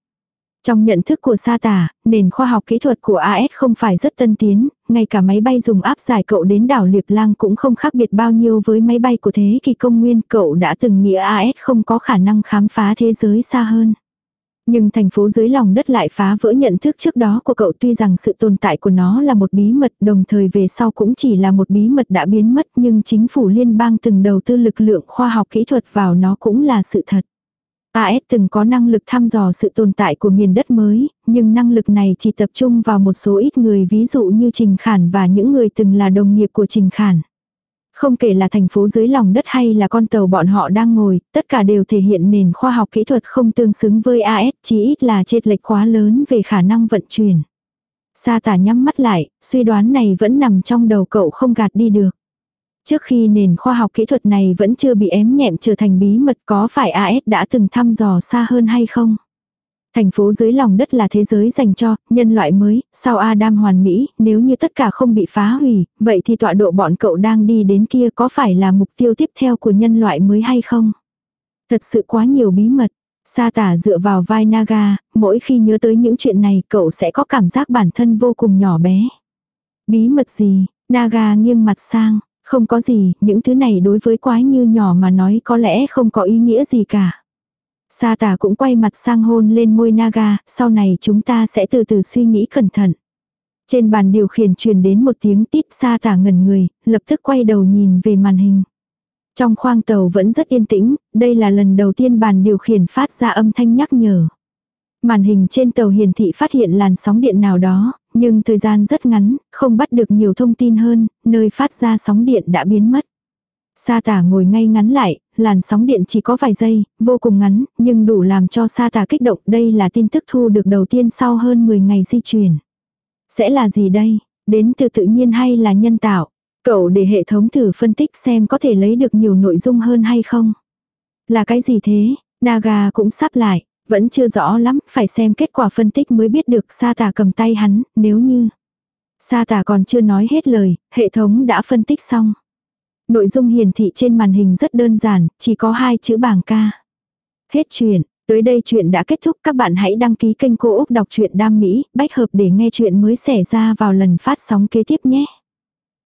[SPEAKER 1] Trong nhận thức của sa tả, nền khoa học kỹ thuật của AS không phải rất tân tiến, ngay cả máy bay dùng áp giải cậu đến đảo Liệp Lang cũng không khác biệt bao nhiêu với máy bay của thế kỷ công nguyên. Cậu đã từng nghĩ AS không có khả năng khám phá thế giới xa hơn. Nhưng thành phố dưới lòng đất lại phá vỡ nhận thức trước đó của cậu tuy rằng sự tồn tại của nó là một bí mật đồng thời về sau cũng chỉ là một bí mật đã biến mất nhưng chính phủ liên bang từng đầu tư lực lượng khoa học kỹ thuật vào nó cũng là sự thật. AS từng có năng lực thăm dò sự tồn tại của miền đất mới, nhưng năng lực này chỉ tập trung vào một số ít người ví dụ như Trình Khản và những người từng là đồng nghiệp của Trình Khản. Không kể là thành phố dưới lòng đất hay là con tàu bọn họ đang ngồi, tất cả đều thể hiện nền khoa học kỹ thuật không tương xứng với AS, chỉ ít là chết lệch quá lớn về khả năng vận chuyển. Sa tả nhắm mắt lại, suy đoán này vẫn nằm trong đầu cậu không gạt đi được. Trước khi nền khoa học kỹ thuật này vẫn chưa bị ém nhẹm trở thành bí mật có phải AS đã từng thăm dò xa hơn hay không? Thành phố dưới lòng đất là thế giới dành cho nhân loại mới, sau Adam hoàn mỹ, nếu như tất cả không bị phá hủy, vậy thì tọa độ bọn cậu đang đi đến kia có phải là mục tiêu tiếp theo của nhân loại mới hay không? Thật sự quá nhiều bí mật. Sa tả dựa vào vai Naga, mỗi khi nhớ tới những chuyện này cậu sẽ có cảm giác bản thân vô cùng nhỏ bé. Bí mật gì? Naga nghiêng mặt sang, không có gì, những thứ này đối với quái như nhỏ mà nói có lẽ không có ý nghĩa gì cả. Sa tả cũng quay mặt sang hôn lên môi Naga, sau này chúng ta sẽ từ từ suy nghĩ cẩn thận. Trên bàn điều khiển truyền đến một tiếng tít sa tả ngẩn người, lập tức quay đầu nhìn về màn hình. Trong khoang tàu vẫn rất yên tĩnh, đây là lần đầu tiên bàn điều khiển phát ra âm thanh nhắc nhở. Màn hình trên tàu hiển thị phát hiện làn sóng điện nào đó, nhưng thời gian rất ngắn, không bắt được nhiều thông tin hơn, nơi phát ra sóng điện đã biến mất. Sa tả ngồi ngay ngắn lại, làn sóng điện chỉ có vài giây, vô cùng ngắn, nhưng đủ làm cho sa tả kích động. Đây là tin tức thu được đầu tiên sau hơn 10 ngày di chuyển. Sẽ là gì đây? Đến từ tự nhiên hay là nhân tạo? Cậu để hệ thống thử phân tích xem có thể lấy được nhiều nội dung hơn hay không? Là cái gì thế? Naga cũng sắp lại, vẫn chưa rõ lắm, phải xem kết quả phân tích mới biết được sa tả cầm tay hắn, nếu như. Sa tả còn chưa nói hết lời, hệ thống đã phân tích xong. Nội dung hiển thị trên màn hình rất đơn giản, chỉ có hai chữ bảng ca. Hết chuyện, tới đây chuyện đã kết thúc các bạn hãy đăng ký kênh Cô Úc Đọc truyện Đam Mỹ, bách hợp để nghe chuyện mới xảy ra vào lần phát sóng kế tiếp nhé.